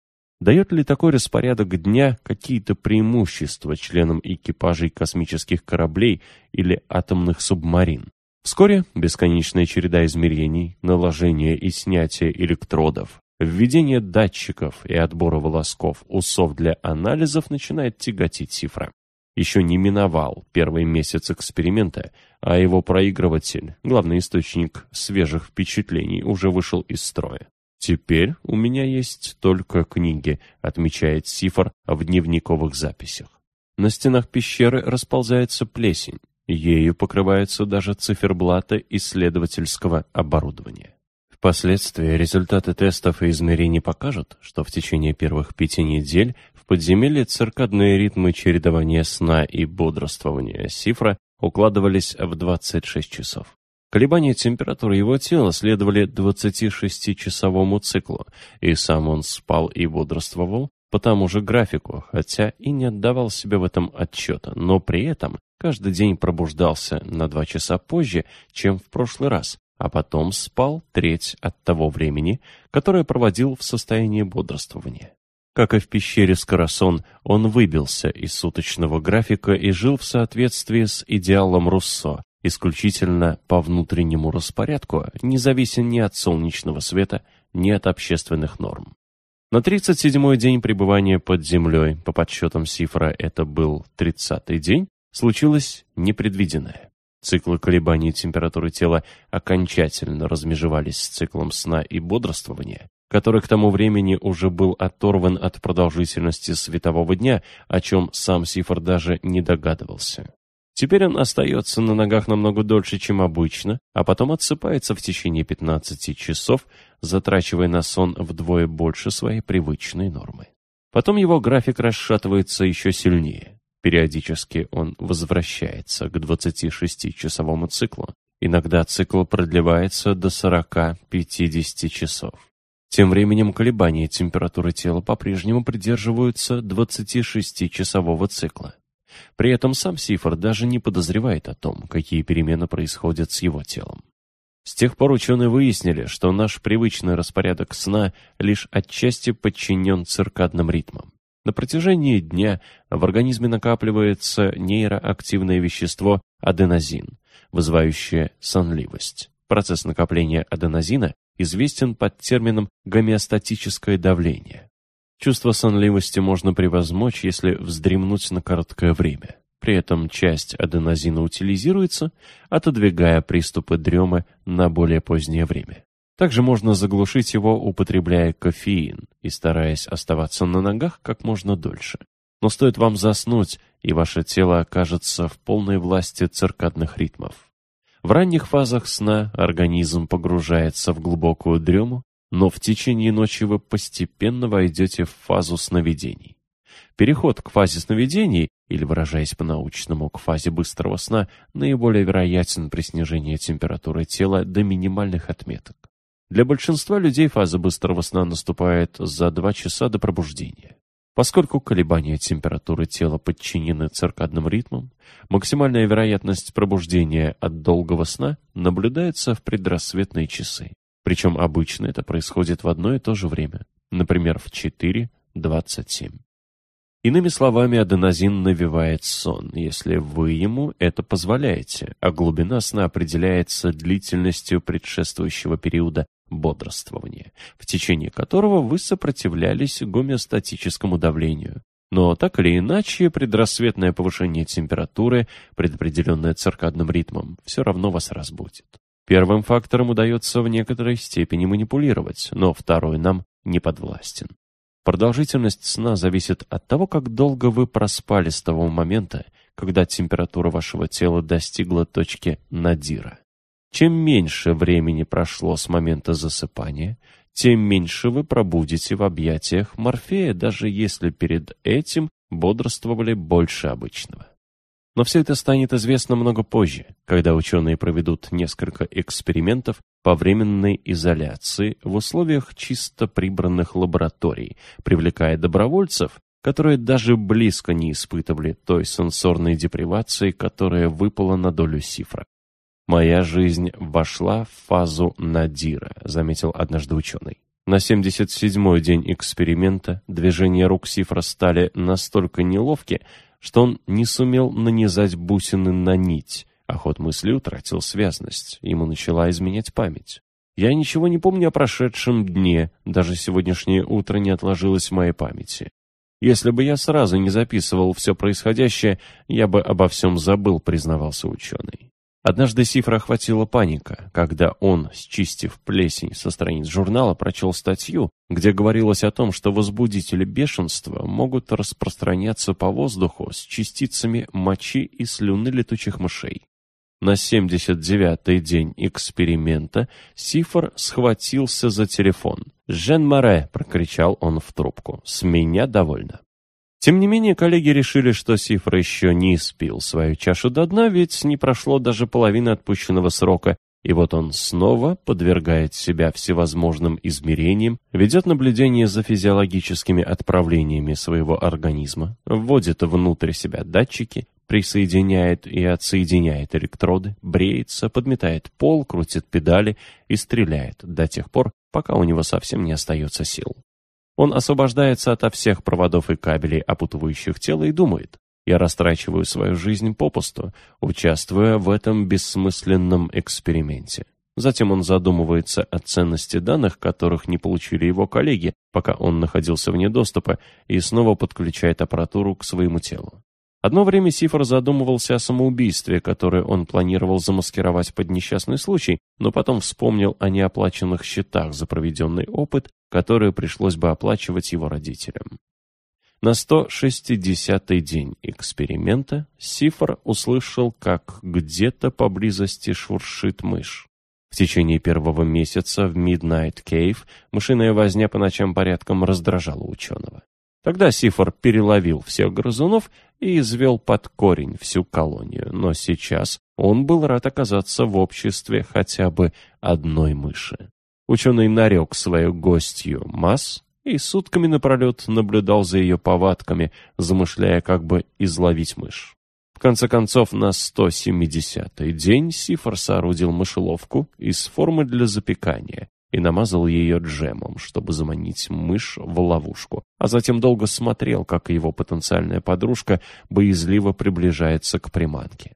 Дает ли такой распорядок дня какие-то преимущества членам экипажей космических кораблей или атомных субмарин? Вскоре бесконечная череда измерений, наложения и снятия электродов, введение датчиков и отбора волосков, усов для анализов начинает тяготить цифра. Еще не миновал первый месяц эксперимента, а его проигрыватель, главный источник свежих впечатлений, уже вышел из строя. «Теперь у меня есть только книги», — отмечает Сифор в дневниковых записях. На стенах пещеры расползается плесень. Ею покрываются даже циферблаты исследовательского оборудования. Впоследствии результаты тестов и измерений покажут, что в течение первых пяти недель в подземелье циркадные ритмы чередования сна и бодрствования Сифра укладывались в 26 часов. Колебания температуры его тела следовали 26-часовому циклу, и сам он спал и бодрствовал по тому же графику, хотя и не отдавал себе в этом отчета, но при этом каждый день пробуждался на два часа позже, чем в прошлый раз, а потом спал треть от того времени, которое проводил в состоянии бодрствования. Как и в пещере Скоросон, он выбился из суточного графика и жил в соответствии с идеалом Руссо, исключительно по внутреннему распорядку, не зависим ни от солнечного света, ни от общественных норм. На 37-й день пребывания под землей, по подсчетам Сифра это был 30-й день, случилось непредвиденное. Циклы колебаний температуры тела окончательно размежевались с циклом сна и бодрствования, который к тому времени уже был оторван от продолжительности светового дня, о чем сам Сифр даже не догадывался. Теперь он остается на ногах намного дольше, чем обычно, а потом отсыпается в течение 15 часов, затрачивая на сон вдвое больше своей привычной нормы. Потом его график расшатывается еще сильнее. Периодически он возвращается к 26-часовому циклу. Иногда цикл продлевается до 40-50 часов. Тем временем колебания температуры тела по-прежнему придерживаются 26-часового цикла. При этом сам Сифор даже не подозревает о том, какие перемены происходят с его телом. С тех пор ученые выяснили, что наш привычный распорядок сна лишь отчасти подчинен циркадным ритмам. На протяжении дня в организме накапливается нейроактивное вещество аденозин, вызывающее сонливость. Процесс накопления аденозина известен под термином гомеостатическое давление. Чувство сонливости можно превозмочь, если вздремнуть на короткое время. При этом часть аденозина утилизируется, отодвигая приступы дремы на более позднее время. Также можно заглушить его, употребляя кофеин и стараясь оставаться на ногах как можно дольше. Но стоит вам заснуть, и ваше тело окажется в полной власти циркадных ритмов. В ранних фазах сна организм погружается в глубокую дрему, но в течение ночи вы постепенно войдете в фазу сновидений. Переход к фазе сновидений, или выражаясь по-научному, к фазе быстрого сна, наиболее вероятен при снижении температуры тела до минимальных отметок. Для большинства людей фаза быстрого сна наступает за 2 часа до пробуждения. Поскольку колебания температуры тела подчинены циркадным ритмам, максимальная вероятность пробуждения от долгого сна наблюдается в предрассветные часы. Причем обычно это происходит в одно и то же время, например, в 4.27. Иными словами, аденозин навевает сон, если вы ему это позволяете, а глубина сна определяется длительностью предшествующего периода бодрствования, в течение которого вы сопротивлялись гомеостатическому давлению. Но так или иначе, предрассветное повышение температуры, предопределенное циркадным ритмом, все равно вас разбудит. Первым фактором удается в некоторой степени манипулировать, но второй нам не подвластен. Продолжительность сна зависит от того, как долго вы проспали с того момента, когда температура вашего тела достигла точки надира. Чем меньше времени прошло с момента засыпания, тем меньше вы пробудете в объятиях Морфея, даже если перед этим бодрствовали больше обычного. Но все это станет известно много позже, когда ученые проведут несколько экспериментов по временной изоляции в условиях чисто прибранных лабораторий, привлекая добровольцев, которые даже близко не испытывали той сенсорной депривации, которая выпала на долю Сифра. «Моя жизнь вошла в фазу надира», — заметил однажды ученый. На 77-й день эксперимента движения рук Сифра стали настолько неловки, что он не сумел нанизать бусины на нить, а ход мысли утратил связность, ему начала изменять память. Я ничего не помню о прошедшем дне, даже сегодняшнее утро не отложилось в моей памяти. Если бы я сразу не записывал все происходящее, я бы обо всем забыл, признавался ученый. Однажды Сифра охватила паника, когда он, счистив плесень со страниц журнала, прочел статью, где говорилось о том, что возбудители бешенства могут распространяться по воздуху с частицами мочи и слюны летучих мышей. На 79-й день эксперимента Сифор схватился за телефон. «Жен Море!» — прокричал он в трубку. «С меня довольно». Тем не менее, коллеги решили, что Сифр еще не испил свою чашу до дна, ведь не прошло даже половины отпущенного срока, и вот он снова подвергает себя всевозможным измерениям, ведет наблюдение за физиологическими отправлениями своего организма, вводит внутрь себя датчики, присоединяет и отсоединяет электроды, бреется, подметает пол, крутит педали и стреляет до тех пор, пока у него совсем не остается сил. Он освобождается ото всех проводов и кабелей, опутывающих тело, и думает, я растрачиваю свою жизнь попусту, участвуя в этом бессмысленном эксперименте. Затем он задумывается о ценности данных, которых не получили его коллеги, пока он находился вне доступа, и снова подключает аппаратуру к своему телу. Одно время Сифр задумывался о самоубийстве, которое он планировал замаскировать под несчастный случай, но потом вспомнил о неоплаченных счетах за проведенный опыт, которые пришлось бы оплачивать его родителям. На 160-й день эксперимента Сифр услышал, как где-то поблизости шуршит мышь. В течение первого месяца в Midnight Cave мышиная возня по ночам порядком раздражала ученого. Тогда Сифор переловил всех грызунов и извел под корень всю колонию, но сейчас он был рад оказаться в обществе хотя бы одной мыши. Ученый нарек свою гостью Масс и сутками напролет наблюдал за ее повадками, замышляя как бы изловить мышь. В конце концов, на 170-й день Сифор соорудил мышеловку из формы для запекания и намазал ее джемом, чтобы заманить мышь в ловушку, а затем долго смотрел, как его потенциальная подружка боязливо приближается к приманке.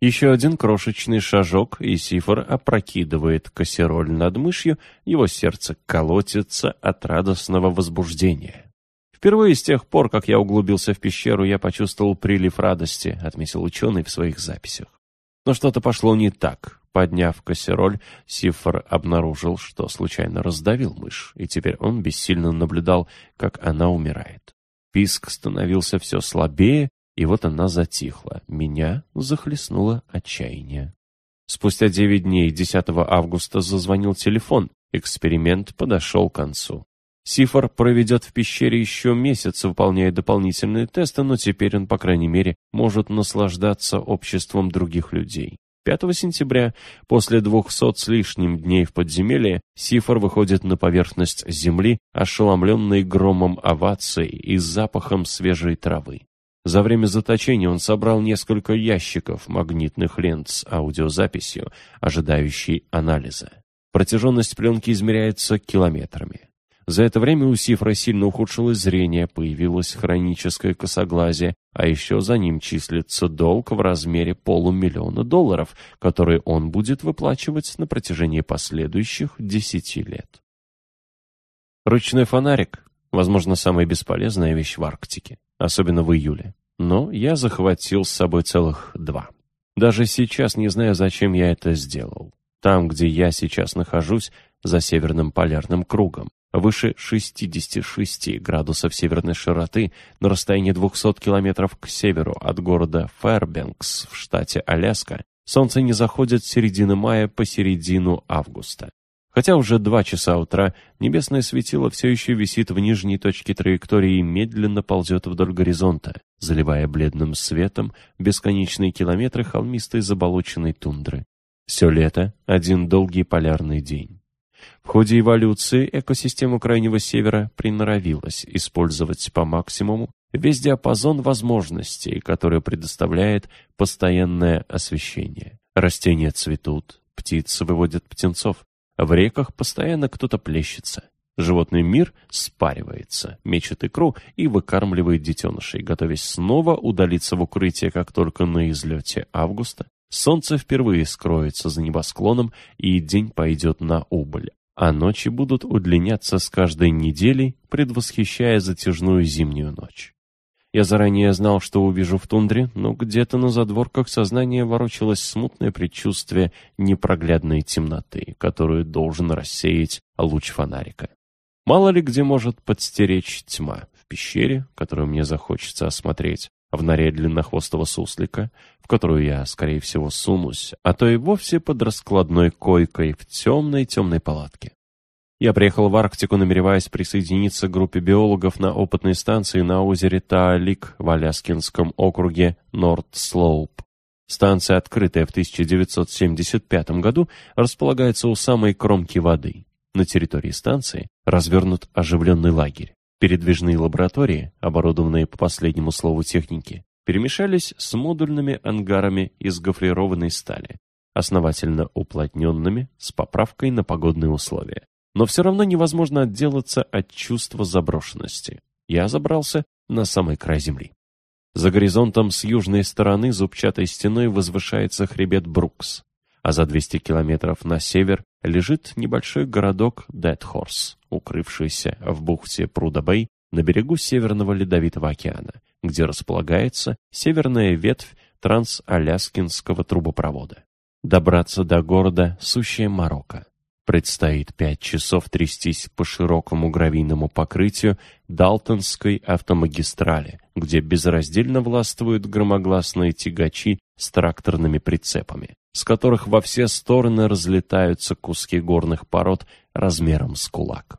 Еще один крошечный шажок, и Сифор опрокидывает кассероль над мышью, его сердце колотится от радостного возбуждения. Впервые с тех пор, как я углубился в пещеру, я почувствовал прилив радости, отметил ученый в своих записях. Но что-то пошло не так. Подняв кассероль, Сифор обнаружил, что случайно раздавил мышь, и теперь он бессильно наблюдал, как она умирает. Писк становился все слабее, и вот она затихла. Меня захлестнуло отчаяние. Спустя девять дней, 10 августа, зазвонил телефон. Эксперимент подошел к концу. Сифор проведет в пещере еще месяц, выполняя дополнительные тесты, но теперь он, по крайней мере, может наслаждаться обществом других людей. 5 сентября, после двухсот с лишним дней в подземелье, Сифор выходит на поверхность земли, ошеломленный громом оваций и запахом свежей травы. За время заточения он собрал несколько ящиков магнитных лент с аудиозаписью, ожидающей анализа. Протяженность пленки измеряется километрами. За это время у Сифра сильно ухудшилось зрение, появилось хроническое косоглазие, а еще за ним числится долг в размере полумиллиона долларов, который он будет выплачивать на протяжении последующих десяти лет. Ручной фонарик, возможно, самая бесполезная вещь в Арктике особенно в июле. Но я захватил с собой целых два. Даже сейчас не знаю, зачем я это сделал. Там, где я сейчас нахожусь, за северным полярным кругом, выше 66 градусов северной широты, на расстоянии 200 километров к северу от города Фэрбенкс в штате Аляска, солнце не заходит с середины мая по середину августа. Хотя уже два часа утра небесное светило все еще висит в нижней точке траектории и медленно ползет вдоль горизонта, заливая бледным светом бесконечные километры холмистой заболоченной тундры. Все лето — один долгий полярный день. В ходе эволюции экосистема Крайнего Севера приноровилась использовать по максимуму весь диапазон возможностей, который предоставляет постоянное освещение. Растения цветут, птицы выводят птенцов, в реках постоянно кто-то плещется. Животный мир спаривается, мечет икру и выкармливает детенышей, готовясь снова удалиться в укрытие, как только на излете августа солнце впервые скроется за небосклоном и день пойдет на убыль, а ночи будут удлиняться с каждой неделей, предвосхищая затяжную зимнюю ночь. Я заранее знал, что увижу в тундре, но где-то на задворках сознания ворочалось смутное предчувствие непроглядной темноты, которую должен рассеять луч фонарика. Мало ли где может подстеречь тьма. В пещере, которую мне захочется осмотреть, в норе длиннохвостого суслика, в которую я, скорее всего, сунусь, а то и вовсе под раскладной койкой в темной-темной палатке. Я приехал в Арктику, намереваясь присоединиться к группе биологов на опытной станции на озере Таалик в Аляскинском округе Норд-Слоуп. Станция, открытая в 1975 году, располагается у самой кромки воды. На территории станции развернут оживленный лагерь. Передвижные лаборатории, оборудованные по последнему слову техники, перемешались с модульными ангарами из гофрированной стали, основательно уплотненными с поправкой на погодные условия. Но все равно невозможно отделаться от чувства заброшенности. Я забрался на самый край земли. За горизонтом с южной стороны зубчатой стеной возвышается хребет Брукс, а за 200 километров на север лежит небольшой городок Дэдхорс, укрывшийся в бухте Пруда-Бэй на берегу Северного Ледовитого океана, где располагается северная ветвь трансаляскинского трубопровода. Добраться до города — сущая Марокко. Предстоит пять часов трястись по широкому гравийному покрытию Далтонской автомагистрали, где безраздельно властвуют громогласные тягачи с тракторными прицепами, с которых во все стороны разлетаются куски горных пород размером с кулак.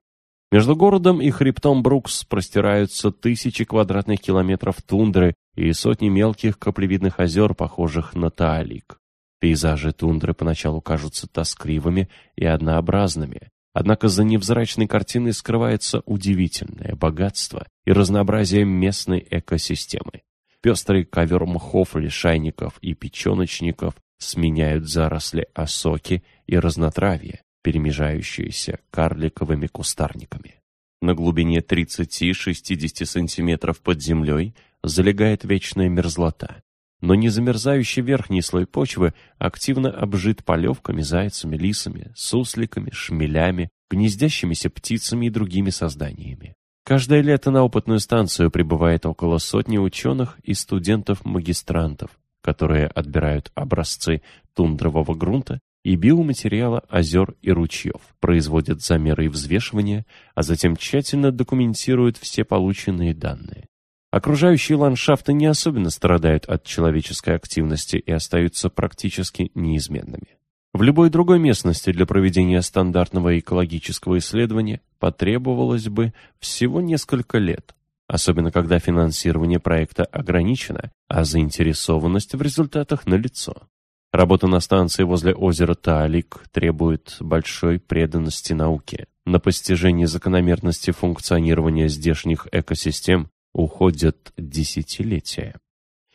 Между городом и хребтом Брукс простираются тысячи квадратных километров тундры и сотни мелких каплевидных озер, похожих на таалик. Пейзажи тундры поначалу кажутся тоскливыми и однообразными, Однако за невзрачной картиной скрывается удивительное богатство и разнообразие местной экосистемы. Пестрый ковер мхов, лишайников и печеночников сменяют заросли осоки и разнотравья, перемежающиеся карликовыми кустарниками. На глубине 30-60 сантиметров под землей залегает вечная мерзлота. Но незамерзающий верхний слой почвы активно обжит полевками, зайцами, лисами, сусликами, шмелями, гнездящимися птицами и другими созданиями. Каждое лето на опытную станцию прибывает около сотни ученых и студентов-магистрантов, которые отбирают образцы тундрового грунта и биоматериала озер и ручьев, производят замеры и взвешивания, а затем тщательно документируют все полученные данные. Окружающие ландшафты не особенно страдают от человеческой активности и остаются практически неизменными. В любой другой местности для проведения стандартного экологического исследования потребовалось бы всего несколько лет, особенно когда финансирование проекта ограничено, а заинтересованность в результатах налицо. Работа на станции возле озера Таалик требует большой преданности науке. На постижение закономерности функционирования здешних экосистем уходят десятилетия.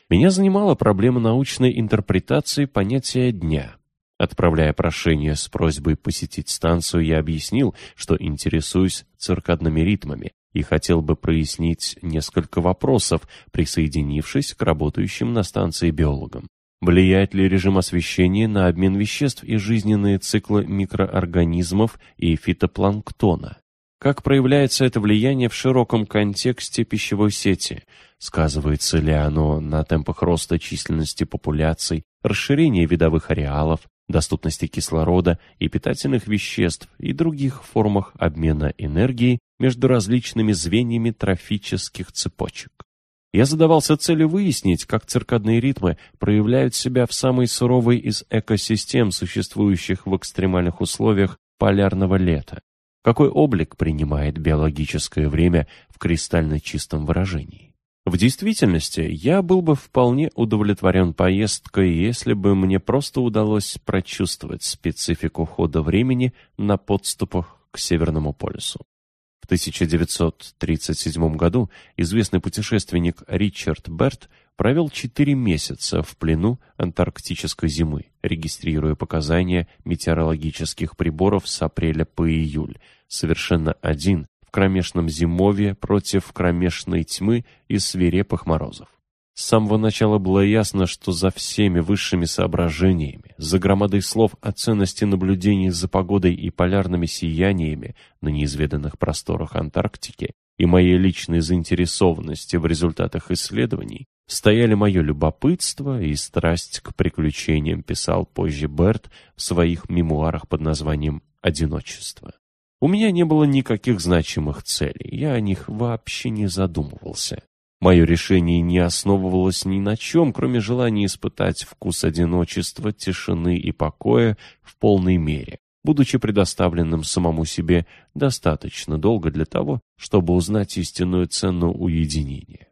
Меня занимала проблема научной интерпретации понятия «дня». Отправляя прошение с просьбой посетить станцию, я объяснил, что интересуюсь циркадными ритмами и хотел бы прояснить несколько вопросов, присоединившись к работающим на станции биологам. Влияет ли режим освещения на обмен веществ и жизненные циклы микроорганизмов и фитопланктона? Как проявляется это влияние в широком контексте пищевой сети? Сказывается ли оно на темпах роста численности популяций, расширении видовых ареалов, доступности кислорода и питательных веществ и других формах обмена энергии между различными звеньями трофических цепочек? Я задавался целью выяснить, как циркадные ритмы проявляют себя в самой суровой из экосистем, существующих в экстремальных условиях полярного лета. Какой облик принимает биологическое время в кристально чистом выражении? В действительности, я был бы вполне удовлетворен поездкой, если бы мне просто удалось прочувствовать специфику хода времени на подступах к Северному полюсу. В 1937 году известный путешественник Ричард Берт провел 4 месяца в плену антарктической зимы, регистрируя показания метеорологических приборов с апреля по июль, совершенно один в кромешном зимовье против кромешной тьмы и свирепых морозов. С самого начала было ясно, что за всеми высшими соображениями, за громадой слов о ценности наблюдений за погодой и полярными сияниями на неизведанных просторах Антарктики и моей личной заинтересованности в результатах исследований, стояли мое любопытство и страсть к приключениям, писал позже Берт в своих мемуарах под названием «Одиночество». У меня не было никаких значимых целей, я о них вообще не задумывался. Мое решение не основывалось ни на чем, кроме желания испытать вкус одиночества, тишины и покоя в полной мере, будучи предоставленным самому себе достаточно долго для того, чтобы узнать истинную цену уединения.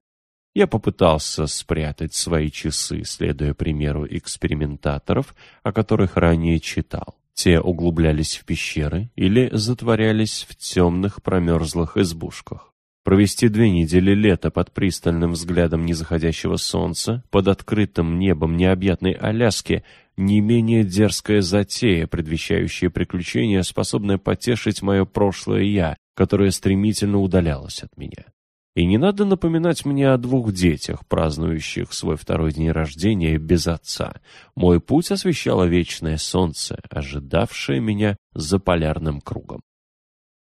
Я попытался спрятать свои часы, следуя примеру экспериментаторов, о которых ранее читал. Те углублялись в пещеры или затворялись в темных промерзлых избушках. Провести две недели лета под пристальным взглядом незаходящего солнца, под открытым небом необъятной Аляски, не менее дерзкая затея, предвещающая приключения, способная потешить мое прошлое «я», которое стремительно удалялось от меня. И не надо напоминать мне о двух детях, празднующих свой второй день рождения без отца. Мой путь освещало вечное солнце, ожидавшее меня за полярным кругом.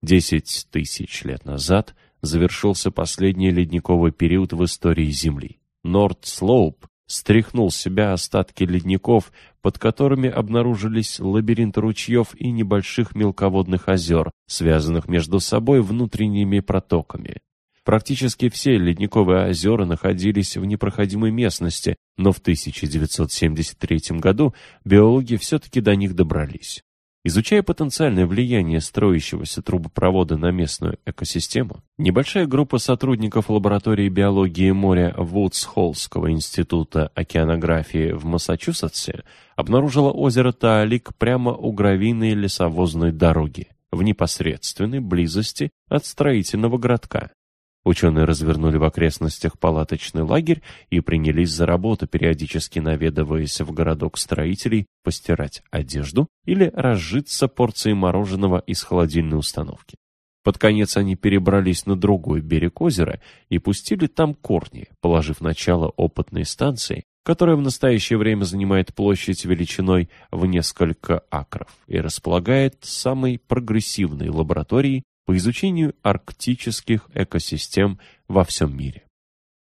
Десять тысяч лет назад завершился последний ледниковый период в истории Земли. Норд-Слоуп стряхнул с себя остатки ледников, под которыми обнаружились лабиринт ручьев и небольших мелководных озер, связанных между собой внутренними протоками. Практически все ледниковые озера находились в непроходимой местности, но в 1973 году биологи все-таки до них добрались. Изучая потенциальное влияние строящегося трубопровода на местную экосистему, небольшая группа сотрудников лаборатории биологии моря Вудс-Холлского института океанографии в Массачусетсе обнаружила озеро Таалик прямо у гравийной лесовозной дороги. в непосредственной близости от строительного городка. Ученые развернули в окрестностях палаточный лагерь и принялись за работу, периодически наведываясь в городок строителей, постирать одежду или разжиться порцией мороженого из холодильной установки. Под конец они перебрались на другой берег озера и пустили там корни, положив начало опытной станции, которая в настоящее время занимает площадь величиной в несколько акров и располагает самой прогрессивной лабораторией по изучению арктических экосистем во всем мире.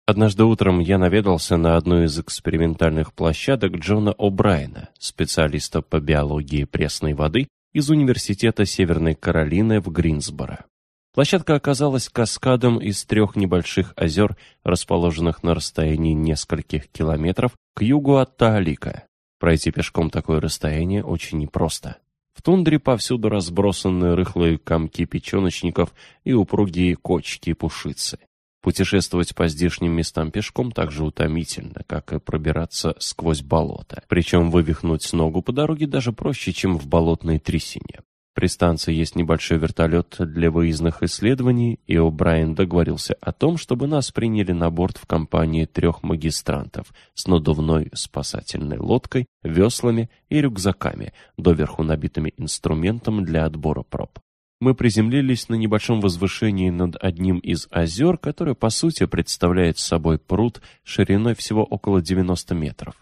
Однажды утром я наведался на одну из экспериментальных площадок Джона О'Брайена, специалиста по биологии пресной воды из Университета Северной Каролины в Гринсборо. Площадка оказалась каскадом из трех небольших озер, расположенных на расстоянии нескольких километров к югу от Таалика. Пройти пешком такое расстояние очень непросто. В тундре повсюду разбросаны рыхлые комки печеночников и упругие кочки пушицы. Путешествовать по здешним местам пешком так же утомительно, как и пробираться сквозь болото. Причем вывихнуть ногу по дороге даже проще, чем в болотной трясине. При станции есть небольшой вертолет для выездных исследований, и О'Брайен договорился о том, чтобы нас приняли на борт в компании трех магистрантов с надувной спасательной лодкой, веслами и рюкзаками, доверху набитыми инструментом для отбора проб. Мы приземлились на небольшом возвышении над одним из озер, которое, по сути, представляет собой пруд шириной всего около 90 метров.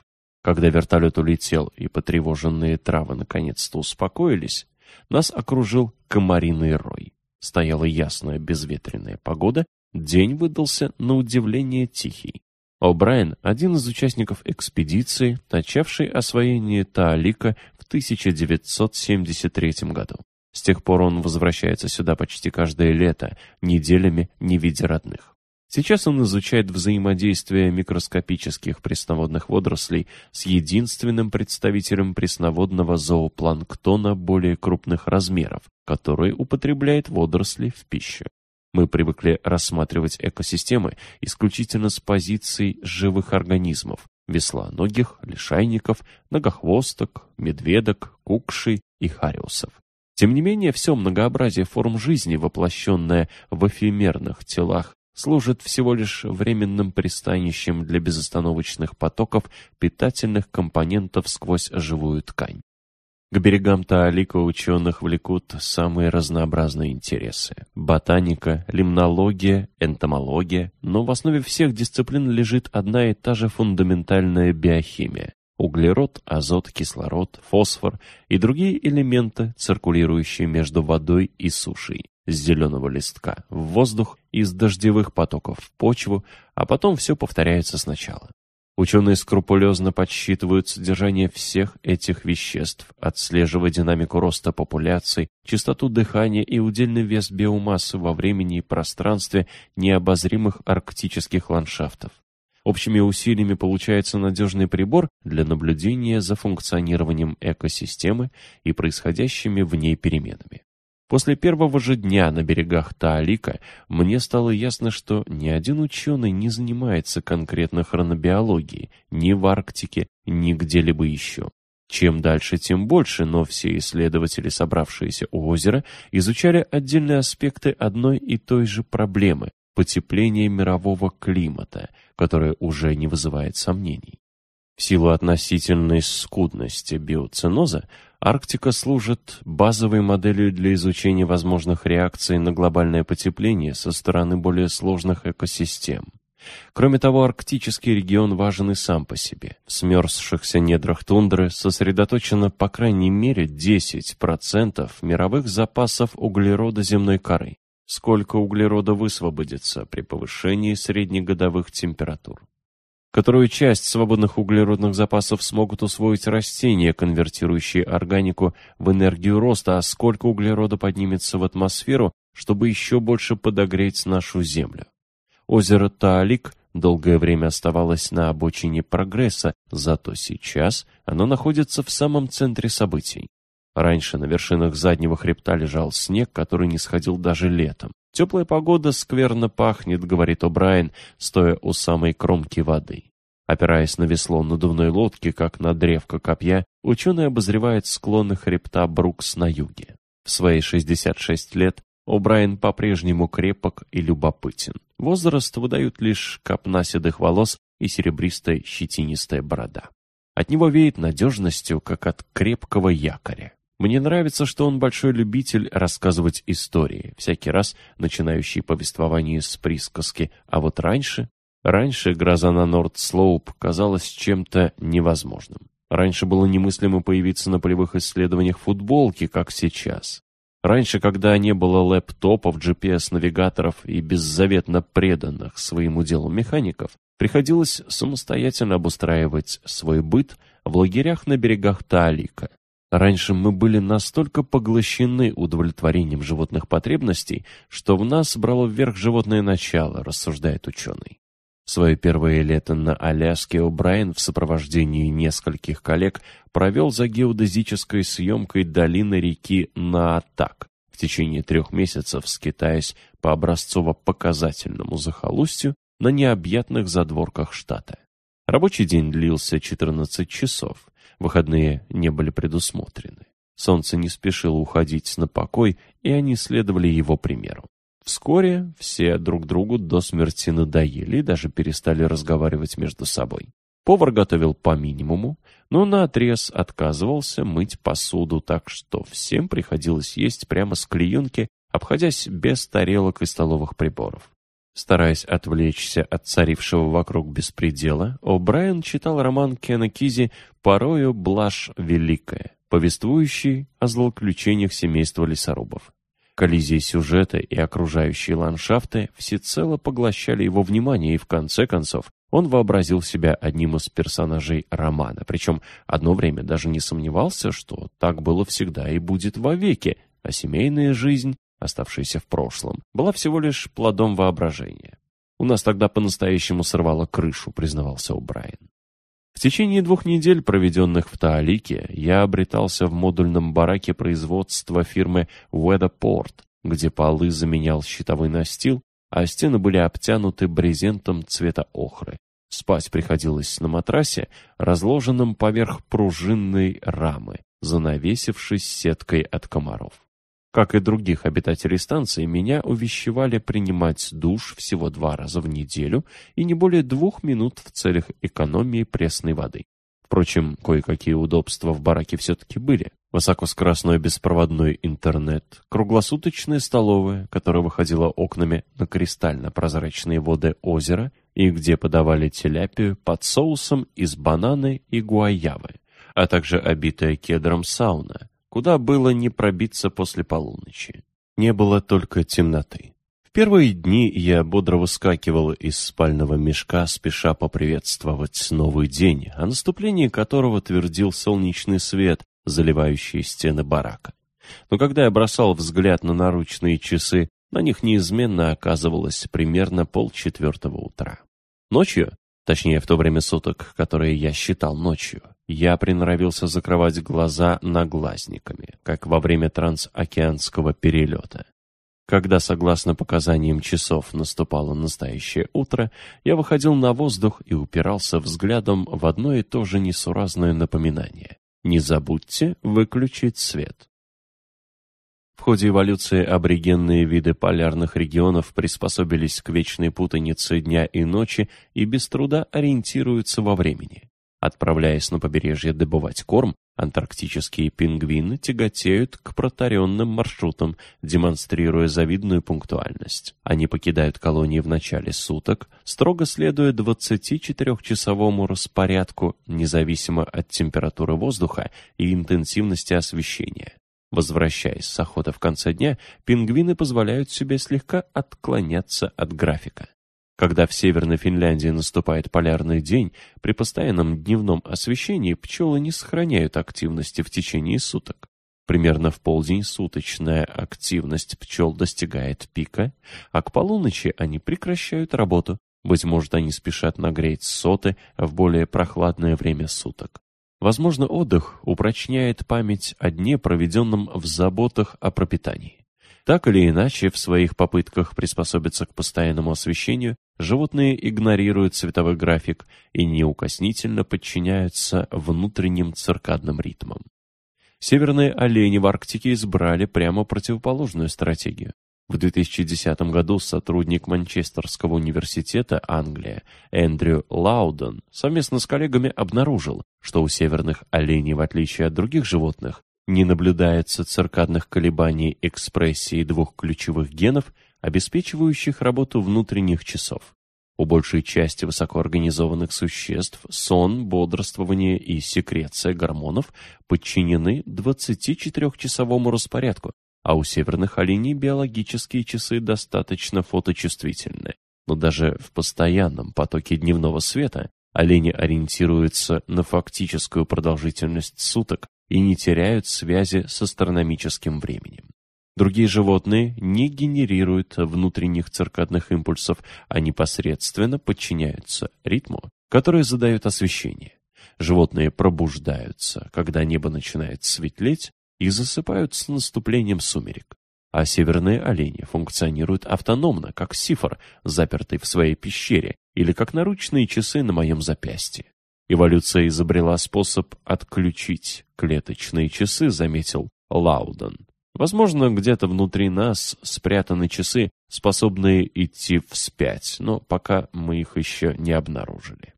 Когда вертолет улетел и потревоженные травы наконец-то успокоились, нас окружил комариный рой. Стояла ясная безветренная погода, день выдался на удивление тихий. О'Брайен – один из участников экспедиции, начавшей освоение Таалика в 1973 году. С тех пор он возвращается сюда почти каждое лето, неделями не видя родных. Сейчас он изучает взаимодействие микроскопических пресноводных водорослей с единственным представителем пресноводного зоопланктона более крупных размеров, который употребляет водоросли в пищу. Мы привыкли рассматривать экосистемы исключительно с позиций живых организмов – веслоногих, лишайников, многохвосток, медведок, кукшей и хариусов. Тем не менее, все многообразие форм жизни, воплощенное в эфемерных телах служит всего лишь временным пристанищем для безостановочных потоков питательных компонентов сквозь живую ткань. К берегам Таалика ученых влекут самые разнообразные интересы. Ботаника, лимнология, энтомология, но в основе всех дисциплин лежит одна и та же фундаментальная биохимия. Углерод, азот, кислород, фосфор и другие элементы, циркулирующие между водой и сушей с зеленого листка в воздух, из дождевых потоков в почву, а потом все повторяется сначала. Ученые скрупулезно подсчитывают содержание всех этих веществ, отслеживая динамику роста популяций, частоту дыхания и удельный вес биомассы во времени и пространстве необозримых арктических ландшафтов. Общими усилиями получается надежный прибор для наблюдения за функционированием экосистемы и происходящими в ней переменами. После первого же дня на берегах Таалика мне стало ясно, что ни один ученый не занимается конкретно хронобиологией ни в Арктике, ни где-либо еще. Чем дальше, тем больше, но все исследователи, собравшиеся у озера, изучали отдельные аспекты одной и той же проблемы – потепления мирового климата, которое уже не вызывает сомнений. В силу относительной скудности биоценоза Арктика служит базовой моделью для изучения возможных реакций на глобальное потепление со стороны более сложных экосистем. Кроме того, арктический регион важен и сам по себе. В смерзшихся недрах тундры сосредоточено по крайней мере 10% мировых запасов углерода земной коры. Сколько углерода высвободится при повышении среднегодовых температур? Которую часть свободных углеродных запасов смогут усвоить растения, конвертирующие органику в энергию роста, а сколько углерода поднимется в атмосферу, чтобы еще больше подогреть нашу Землю. Озеро Таалик долгое время оставалось на обочине прогресса, зато сейчас оно находится в самом центре событий. Раньше на вершинах заднего хребта лежал снег, который не сходил даже летом. «Теплая погода скверно пахнет», — говорит О'Брайен, стоя у самой кромки воды. Опираясь на весло надувной лодки, как на древко копья, ученый обозревает склоны хребта Брукс на юге. В свои 66 лет О'Брайен по-прежнему крепок и любопытен. Возраст выдают лишь копна седых волос и серебристая щетинистая борода. От него веет надежностью, как от крепкого якоря. Мне нравится, что он большой любитель рассказывать истории, всякий раз начинающий повествование с присказки, а вот раньше... Раньше гроза на Норд-Слоуп казалась чем-то невозможным. Раньше было немыслимо появиться на полевых исследованиях футболки, как сейчас. Раньше, когда не было лэптопов, GPS-навигаторов и беззаветно преданных своему делу механиков, приходилось самостоятельно обустраивать свой быт в лагерях на берегах Таалика. Раньше мы были настолько поглощены удовлетворением животных потребностей, что в нас брало вверх животное начало, рассуждает ученый. Свое первое лето на Аляске О'Брайен в сопровождении нескольких коллег провел за геодезической съемкой долины реки Наатак, в течение трех месяцев скитаясь по образцово-показательному захолустью на необъятных задворках штата. Рабочий день длился 14 часов, выходные не были предусмотрены. Солнце не спешило уходить на покой, и они следовали его примеру. Вскоре все друг другу до смерти надоели и даже перестали разговаривать между собой. Повар готовил по минимуму, но наотрез отказывался мыть посуду, так что всем приходилось есть прямо с клеенки, обходясь без тарелок и столовых приборов. Стараясь отвлечься от царившего вокруг беспредела, О'Брайен читал роман Кена Кизи «Порою блажь великая», повествующий о злоключениях семейства лесорубов. Коллизии сюжета и окружающие ландшафты всецело поглощали его внимание, и в конце концов он вообразил себя одним из персонажей романа, причем одно время даже не сомневался, что так было всегда и будет вовеки, а семейная жизнь, оставшаяся в прошлом, была всего лишь плодом воображения. «У нас тогда по-настоящему сорвало крышу», — признавался О'Брайен. В течение двух недель, проведенных в Таалике, я обретался в модульном бараке производства фирмы Weatherport, где полы заменял щитовой настил, а стены были обтянуты брезентом цвета охры. Спать приходилось на матрасе, разложенном поверх пружинной рамы, занавесившись сеткой от комаров. Как и других обитателей станции, меня увещевали принимать душ всего два раза в неделю и не более двух минут в целях экономии пресной воды. Впрочем, кое-какие удобства в бараке все-таки были. Высокоскоростной беспроводной интернет, круглосуточная столовая, которая выходила окнами на кристально-прозрачные воды озера и где подавали теляпию под соусом из бананы и гуайявы, а также обитая кедром сауна, куда было не пробиться после полуночи. Не было только темноты. В первые дни я бодро выскакивал из спального мешка, спеша поприветствовать новый день, о наступлении которого твердил солнечный свет, заливающий стены барака. Но когда я бросал взгляд на наручные часы, на них неизменно оказывалось примерно полчетвертого утра. Ночью, точнее в то время суток, которое я считал ночью, я приноровился закрывать глаза наглазниками, как во время трансокеанского перелета. Когда, согласно показаниям часов, наступало настоящее утро, я выходил на воздух и упирался взглядом в одно и то же несуразное напоминание. Не забудьте выключить свет. В ходе эволюции аборигенные виды полярных регионов приспособились к вечной путанице дня и ночи и без труда ориентируются во времени. Отправляясь на побережье добывать корм, антарктические пингвины тяготеют к протаренным маршрутам, демонстрируя завидную пунктуальность. Они покидают колонии в начале суток, строго следуя 24-часовому распорядку, независимо от температуры воздуха и интенсивности освещения. Возвращаясь с охоты в конце дня, пингвины позволяют себе слегка отклоняться от графика. Когда в Северной Финляндии наступает полярный день, при постоянном дневном освещении пчелы не сохраняют активности в течение суток. Примерно в полдень суточная активность пчел достигает пика, а к полуночи они прекращают работу. Быть может, они спешат нагреть соты в более прохладное время суток. Возможно, отдых упрочняет память о дне, проведенном в заботах о пропитании. Так или иначе, в своих попытках приспособиться к постоянному освещению, животные игнорируют цветовой график и неукоснительно подчиняются внутренним циркадным ритмам. Северные олени в Арктике избрали прямо противоположную стратегию. В 2010 году сотрудник Манчестерского университета Англия Эндрю Лауден совместно с коллегами обнаружил, что у северных оленей, в отличие от других животных, не наблюдается циркадных колебаний экспрессии двух ключевых генов, обеспечивающих работу внутренних часов. У большей части высокоорганизованных существ сон, бодрствование и секреция гормонов подчинены 24-часовому распорядку, а у северных оленей биологические часы достаточно фоточувствительны. Но даже в постоянном потоке дневного света олени ориентируются на фактическую продолжительность суток и не теряют связи с астрономическим временем. Другие животные не генерируют внутренних циркадных импульсов, а непосредственно подчиняются ритму, который задает освещение. Животные пробуждаются, когда небо начинает светлеть, и засыпают с наступлением сумерек. А северные олени функционируют автономно, как сифр, запертый в своей пещере, или как наручные часы на моем запястье. Эволюция изобрела способ отключить клеточные часы, заметил Лауден. Возможно, где-то внутри нас спрятаны часы, способные идти вспять, но пока мы их еще не обнаружили.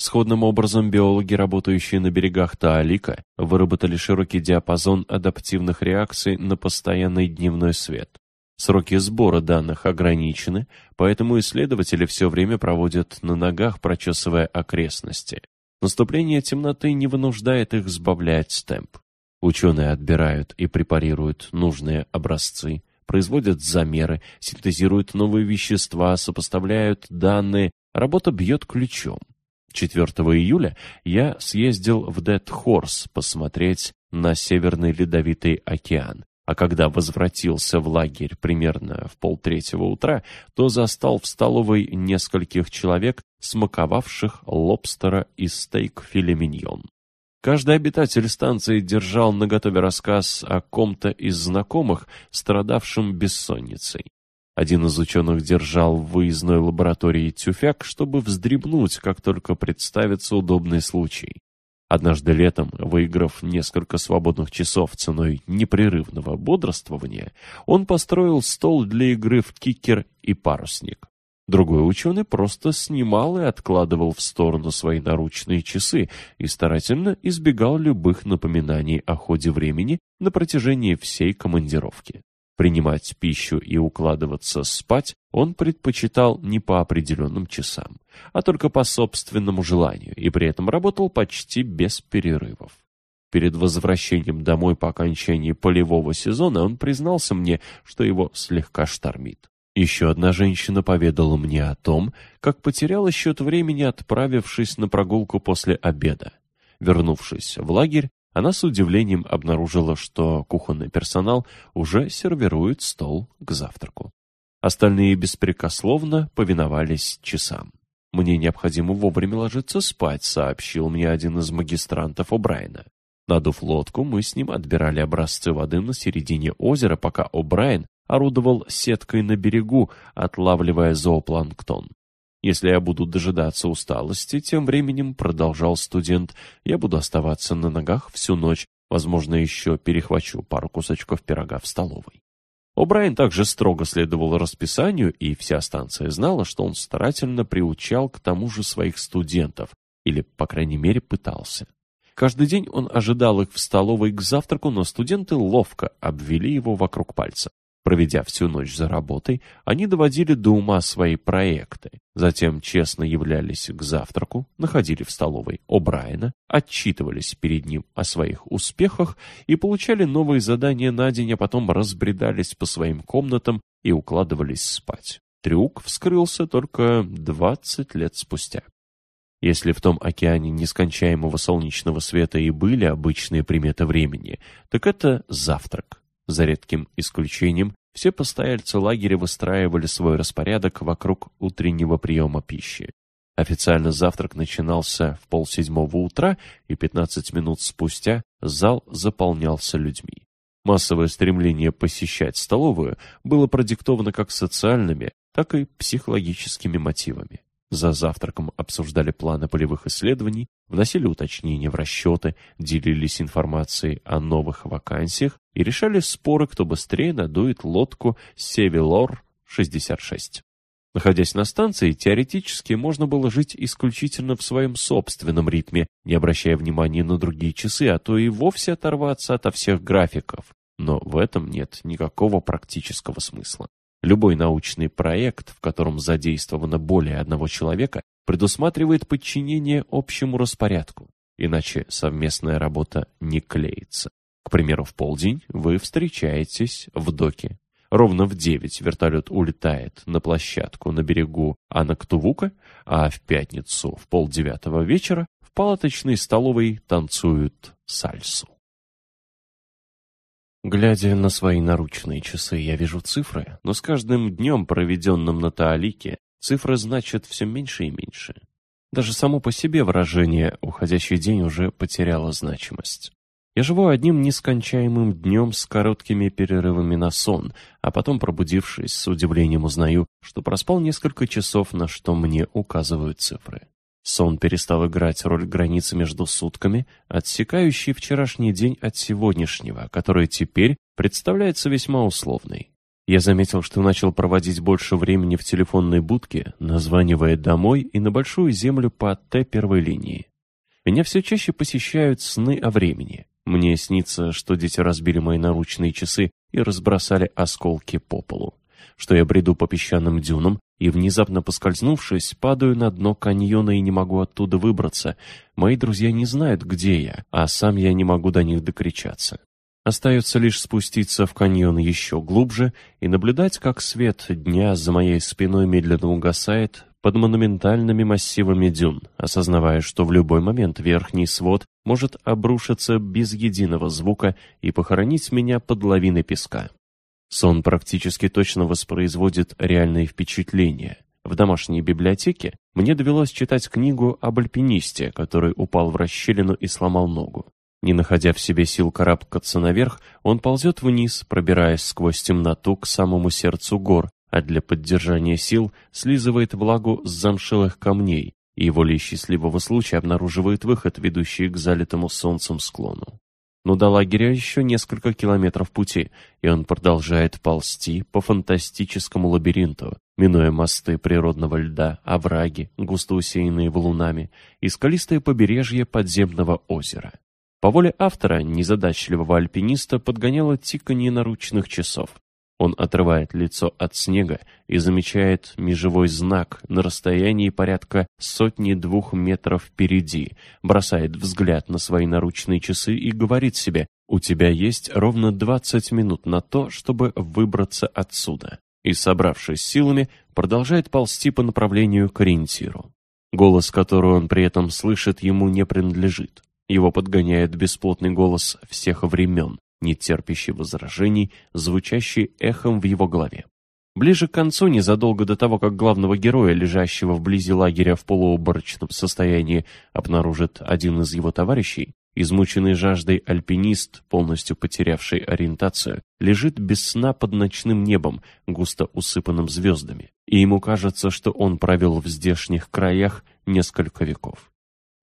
Сходным образом биологи, работающие на берегах Таалика, выработали широкий диапазон адаптивных реакций на постоянный дневной свет. Сроки сбора данных ограничены, поэтому исследователи все время проводят на ногах, прочесывая окрестности. Наступление темноты не вынуждает их сбавлять темп. Ученые отбирают и препарируют нужные образцы, производят замеры, синтезируют новые вещества, сопоставляют данные, работа бьет ключом. 4 июля я съездил в Дед Хорс посмотреть на Северный Ледовитый океан, а когда возвратился в лагерь примерно в полтретьего утра, то застал в столовой нескольких человек, смаковавших лобстера и стейк филе миньон. Каждый обитатель станции держал наготове рассказ о ком-то из знакомых, страдавшем бессонницей. Один из ученых держал в выездной лаборатории тюфяк, чтобы вздремнуть, как только представится удобный случай. Однажды летом, выиграв несколько свободных часов ценой непрерывного бодрствования, он построил стол для игры в кикер и парусник. Другой ученый просто снимал и откладывал в сторону свои наручные часы и старательно избегал любых напоминаний о ходе времени на протяжении всей командировки. Принимать пищу и укладываться спать он предпочитал не по определенным часам, а только по собственному желанию, и при этом работал почти без перерывов. Перед возвращением домой по окончании полевого сезона он признался мне, что его слегка штормит. Еще одна женщина поведала мне о том, как потеряла счет времени, отправившись на прогулку после обеда. Вернувшись в лагерь, она с удивлением обнаружила, что кухонный персонал уже сервирует стол к завтраку. Остальные беспрекословно повиновались часам. «Мне необходимо вовремя ложиться спать», — сообщил мне один из магистрантов О'Брайена. Надув лодку, мы с ним отбирали образцы воды на середине озера, пока О'Брайен орудовал сеткой на берегу, отлавливая зоопланктон. Если я буду дожидаться усталости, тем временем, продолжал студент, я буду оставаться на ногах всю ночь, возможно, еще перехвачу пару кусочков пирога в столовой. О'Брайен также строго следовал расписанию, и вся станция знала, что он старательно приучал к тому же своих студентов, или, по крайней мере, пытался. Каждый день он ожидал их в столовой к завтраку, но студенты ловко обвели его вокруг пальца. Проведя всю ночь за работой, они доводили до ума свои проекты, затем честно являлись к завтраку, находили в столовой О'Брайена, отчитывались перед ним о своих успехах и получали новые задания на день, а потом разбредались по своим комнатам и укладывались спать. Трюк вскрылся только 20 лет спустя. Если в том океане нескончаемого солнечного света и были обычные приметы времени, так это завтрак. За редким исключением, все постояльцы лагеря выстраивали свой распорядок вокруг утреннего приема пищи. Официально завтрак начинался в полседьмого утра, и 15 минут спустя зал заполнялся людьми. Массовое стремление посещать столовую было продиктовано как социальными, так и психологическими мотивами. За завтраком обсуждали планы полевых исследований, вносили уточнения в расчеты, делились информацией о новых вакансиях и решали споры, кто быстрее надует лодку Севилор-66. Находясь на станции, теоретически можно было жить исключительно в своем собственном ритме, не обращая внимания на другие часы, а то и вовсе оторваться ото всех графиков. Но в этом нет никакого практического смысла. Любой научный проект, в котором задействовано более одного человека, предусматривает подчинение общему распорядку, иначе совместная работа не клеится. К примеру, в полдень вы встречаетесь в доке. Ровно в девять вертолет улетает на площадку на берегу Анактувука, а в пятницу в полдевятого вечера в палаточной столовой танцуют сальсу. Глядя на свои наручные часы, я вижу цифры, но с каждым днем, проведенным на Таалике, цифры значат все меньше и меньше. Даже само по себе выражение «уходящий день» уже потеряло значимость. Я живу одним нескончаемым днем с короткими перерывами на сон, а потом, пробудившись, с удивлением узнаю, что проспал несколько часов, на что мне указывают цифры. Сон перестал играть роль границы между сутками, отсекающей вчерашний день от сегодняшнего, который теперь представляется весьма условной. Я заметил, что начал проводить больше времени в телефонной будке, названивая домой и на большую землю по Т первой линии. Меня все чаще посещают сны о времени. Мне снится, что дети разбили мои наручные часы и разбросали осколки по полу что я бреду по песчаным дюнам и, внезапно поскользнувшись, падаю на дно каньона и не могу оттуда выбраться. Мои друзья не знают, где я, а сам я не могу до них докричаться. Остается лишь спуститься в каньон еще глубже и наблюдать, как свет дня за моей спиной медленно угасает под монументальными массивами дюн, осознавая, что в любой момент верхний свод может обрушиться без единого звука и похоронить меня под лавиной песка. Сон практически точно воспроизводит реальные впечатления. В домашней библиотеке мне довелось читать книгу об альпинисте, который упал в расщелину и сломал ногу. Не находя в себе сил карабкаться наверх, он ползет вниз, пробираясь сквозь темноту к самому сердцу гор, а для поддержания сил слизывает влагу с замшелых камней, и волей счастливого случая обнаруживает выход, ведущий к залитому солнцем склону но до лагеря еще несколько километров пути, и он продолжает ползти по фантастическому лабиринту, минуя мосты природного льда, овраги, густо усеянные валунами, и скалистое побережье подземного озера. По воле автора, незадачливого альпиниста, подгоняло тиканье наручных часов. Он отрывает лицо от снега и замечает межевой знак на расстоянии порядка сотни-двух метров впереди, бросает взгляд на свои наручные часы и говорит себе «У тебя есть ровно 20 минут на то, чтобы выбраться отсюда». И, собравшись силами, продолжает ползти по направлению к ориентиру. Голос, который он при этом слышит, ему не принадлежит. Его подгоняет бесплотный голос всех времен, не терпящий возражений, звучащий эхом в его голове. Ближе к концу, незадолго до того, как главного героя, лежащего вблизи лагеря в полуоборочном состоянии, обнаружит один из его товарищей, измученный жаждой альпинист, полностью потерявший ориентацию, лежит без сна под ночным небом, густо усыпанным звездами, и ему кажется, что он провел в здешних краях несколько веков.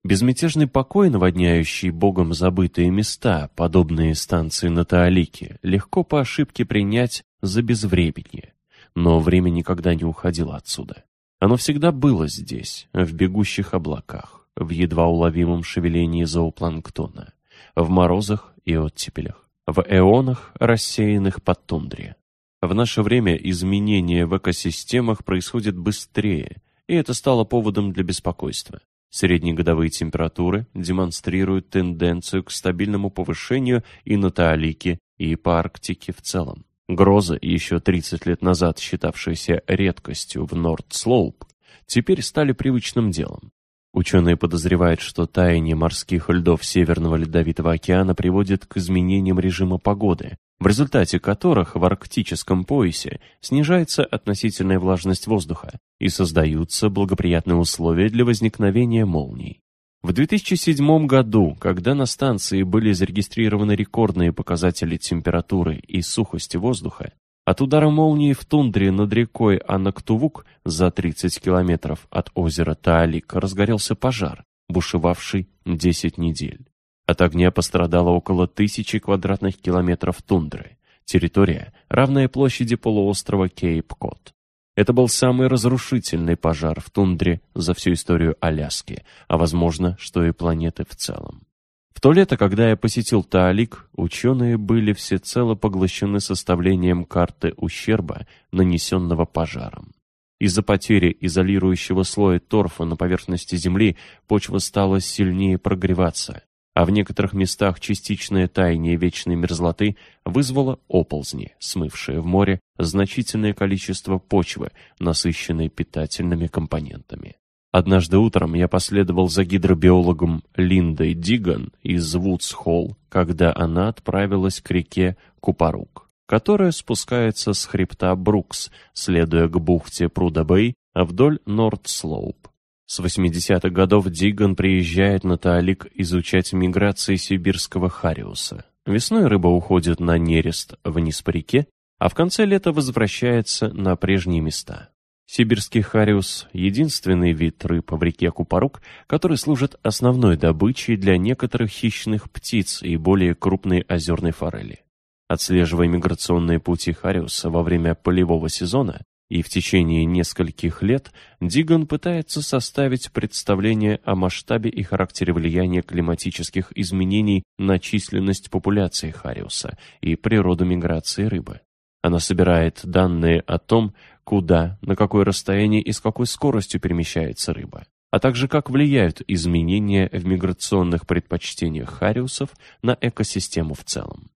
Безмятежный покой, наводняющий богом забытые места, подобные станции на Таалике, легко по ошибке принять за безвременье. Но время никогда не уходило отсюда. Оно всегда было здесь, в бегущих облаках, в едва уловимом шевелении зоопланктона, в морозах и оттепелях, в эонах, рассеянных под тундре. В наше время изменения в экосистемах происходят быстрее, и это стало поводом для беспокойства. Среднегодовые температуры демонстрируют тенденцию к стабильному повышению и на Таалике, и по Арктике в целом. Грозы, еще 30 лет назад считавшиеся редкостью в Норд-Слоуп, теперь стали привычным делом. Ученые подозревают, что таяние морских льдов Северного Ледовитого океана приводит к изменениям режима погоды, в результате которых в арктическом поясе снижается относительная влажность воздуха и создаются благоприятные условия для возникновения молний. В 2007 году, когда на станции были зарегистрированы рекордные показатели температуры и сухости воздуха, От удара молнии в тундре над рекой Анактувук за 30 километров от озера Таалик разгорелся пожар, бушевавший 10 недель. От огня пострадало около тысячи квадратных километров тундры. Территория, равная площади полуострова Кейп-Кот. Это был самый разрушительный пожар в тундре за всю историю Аляски, а возможно, что и планеты в целом. В то лето, когда я посетил Таалик, ученые были всецело поглощены составлением карты ущерба, нанесенного пожаром. Из-за потери изолирующего слоя торфа на поверхности Земли почва стала сильнее прогреваться, а в некоторых местах частичное таяние вечной мерзлоты вызвало оползни, смывшие в море значительное количество почвы, насыщенной питательными компонентами. Однажды утром я последовал за гидробиологом Линдой Диган из Вудс-Холл, когда она отправилась к реке Купарук, которая спускается с хребта Брукс, следуя к бухте Пруда-Бэй вдоль Норд-Слоуп. С 80-х годов Диган приезжает на Таалик изучать миграции сибирского хариуса. Весной рыба уходит на нерест вниз по реке, а в конце лета возвращается на прежние места. Сибирский хариус – единственный вид рыб в реке Купарук, который служит основной добычей для некоторых хищных птиц и более крупной озерной форели. Отслеживая миграционные пути хариуса во время полевого сезона, и в течение нескольких лет Диган пытается составить представление о масштабе и характере влияния климатических изменений на численность популяции Хариуса и природу миграции рыбы. Она собирает данные о том, куда, на какое расстояние и с какой скоростью перемещается рыба, а также как влияют изменения в миграционных предпочтениях хариусов на экосистему в целом.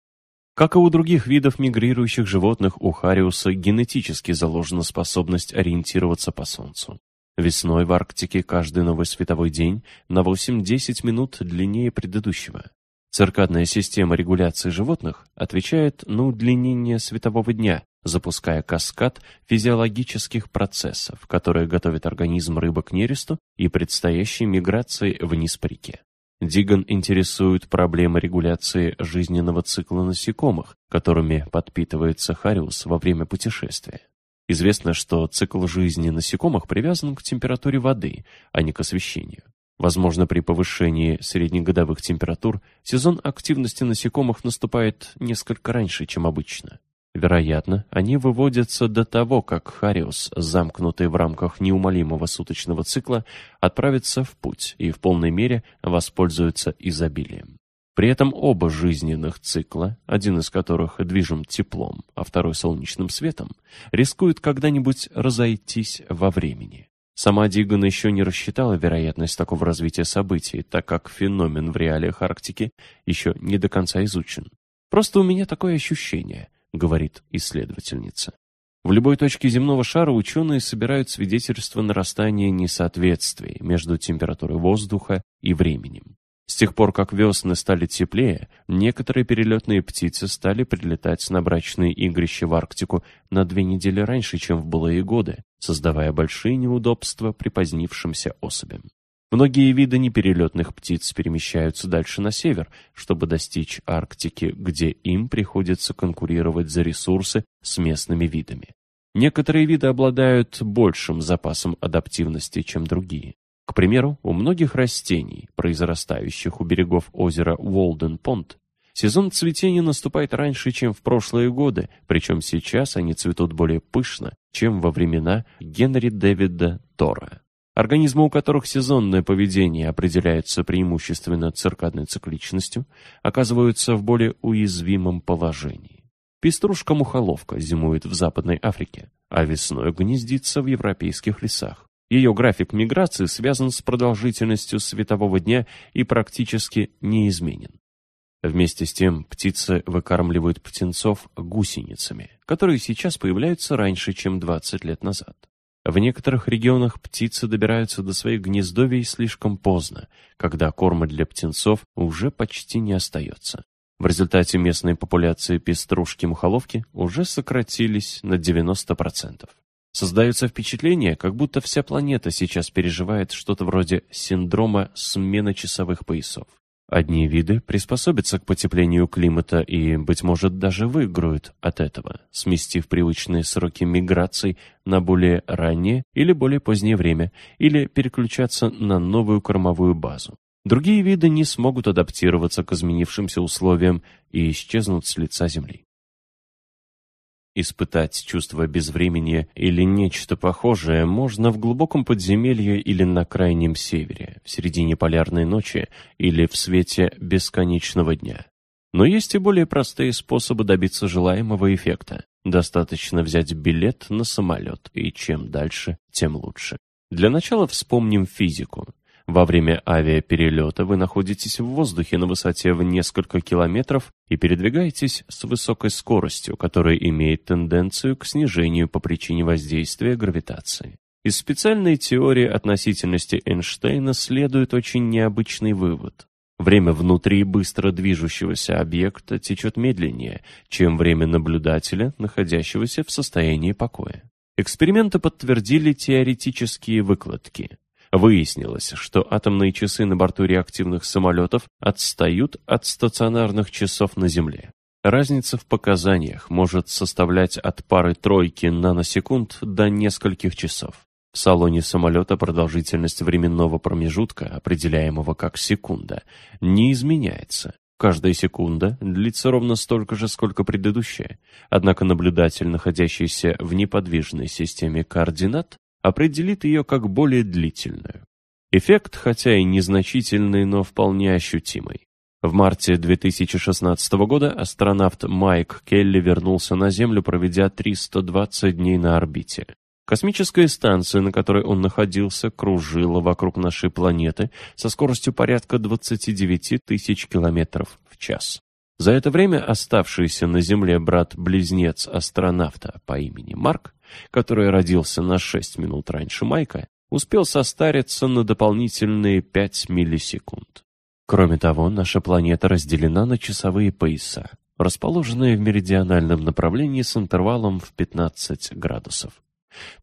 Как и у других видов мигрирующих животных, у хариуса генетически заложена способность ориентироваться по Солнцу. Весной в Арктике каждый новый световой день на 8-10 минут длиннее предыдущего. Циркадная система регуляции животных отвечает на удлинение светового дня, запуская каскад физиологических процессов, которые готовят организм рыбы к нересту и предстоящей миграции вниз по реке. Диган интересует проблемы регуляции жизненного цикла насекомых, которыми подпитывается хариус во время путешествия. Известно, что цикл жизни насекомых привязан к температуре воды, а не к освещению. Возможно, при повышении среднегодовых температур сезон активности насекомых наступает несколько раньше, чем обычно. Вероятно, они выводятся до того, как Хариус, замкнутый в рамках неумолимого суточного цикла, отправится в путь и в полной мере воспользуется изобилием. При этом оба жизненных цикла, один из которых движим теплом, а второй солнечным светом, рискуют когда-нибудь разойтись во времени. Сама Диган еще не рассчитала вероятность такого развития событий, так как феномен в реалиях Арктики еще не до конца изучен. Просто у меня такое ощущение – говорит исследовательница. В любой точке земного шара ученые собирают свидетельства нарастания несоответствий между температурой воздуха и временем. С тех пор, как весны стали теплее, некоторые перелетные птицы стали прилетать на брачные игрища в Арктику на две недели раньше, чем в былые годы, создавая большие неудобства припозднившимся особям. Многие виды неперелетных птиц перемещаются дальше на север, чтобы достичь Арктики, где им приходится конкурировать за ресурсы с местными видами. Некоторые виды обладают большим запасом адаптивности, чем другие. К примеру, у многих растений, произрастающих у берегов озера Уолден-Понт, сезон цветения наступает раньше, чем в прошлые годы, причем сейчас они цветут более пышно, чем во времена Генри Дэвида Тора. Организмы, у которых сезонное поведение определяется преимущественно циркадной цикличностью, оказываются в более уязвимом положении. Пеструшка-мухоловка зимует в Западной Африке, а весной гнездится в европейских лесах. Ее график миграции связан с продолжительностью светового дня и практически неизменен. Вместе с тем птицы выкармливают птенцов гусеницами, которые сейчас появляются раньше, чем 20 лет назад. В некоторых регионах птицы добираются до своих гнездовий слишком поздно, когда корма для птенцов уже почти не остается. В результате местные популяции пеструшки-мухоловки уже сократились на 90%. Создается впечатление, как будто вся планета сейчас переживает что-то вроде синдрома смены часовых поясов. Одни виды приспособятся к потеплению климата и, быть может, даже выиграют от этого, сместив привычные сроки миграций на более раннее или более позднее время, или переключаться на новую кормовую базу. Другие виды не смогут адаптироваться к изменившимся условиям и исчезнут с лица Земли. Испытать чувство безвремени или нечто похожее можно в глубоком подземелье или на крайнем севере, в середине полярной ночи или в свете бесконечного дня. Но есть и более простые способы добиться желаемого эффекта. Достаточно взять билет на самолет, и чем дальше, тем лучше. Для начала вспомним физику. Во время авиаперелета вы находитесь в воздухе на высоте в несколько километров и передвигаетесь с высокой скоростью, которая имеет тенденцию к снижению по причине воздействия гравитации. Из специальной теории относительности Эйнштейна следует очень необычный вывод. Время внутри быстро движущегося объекта течет медленнее, чем время наблюдателя, находящегося в состоянии покоя. Эксперименты подтвердили теоретические выкладки. Выяснилось, что атомные часы на борту реактивных самолетов отстают от стационарных часов на Земле. Разница в показаниях может составлять от пары-тройки наносекунд до нескольких часов. В салоне самолета продолжительность временного промежутка, определяемого как секунда, не изменяется. Каждая секунда длится ровно столько же, сколько предыдущая. Однако наблюдатель, находящийся в неподвижной системе координат, определит ее как более длительную. Эффект, хотя и незначительный, но вполне ощутимый. В марте 2016 года астронавт Майк Келли вернулся на Землю, проведя 320 дней на орбите. Космическая станция, на которой он находился, кружила вокруг нашей планеты со скоростью порядка 29 тысяч километров в час. За это время оставшийся на Земле брат-близнец астронавта по имени Марк, который родился на 6 минут раньше Майка, успел состариться на дополнительные 5 миллисекунд. Кроме того, наша планета разделена на часовые пояса, расположенные в меридиональном направлении с интервалом в 15 градусов.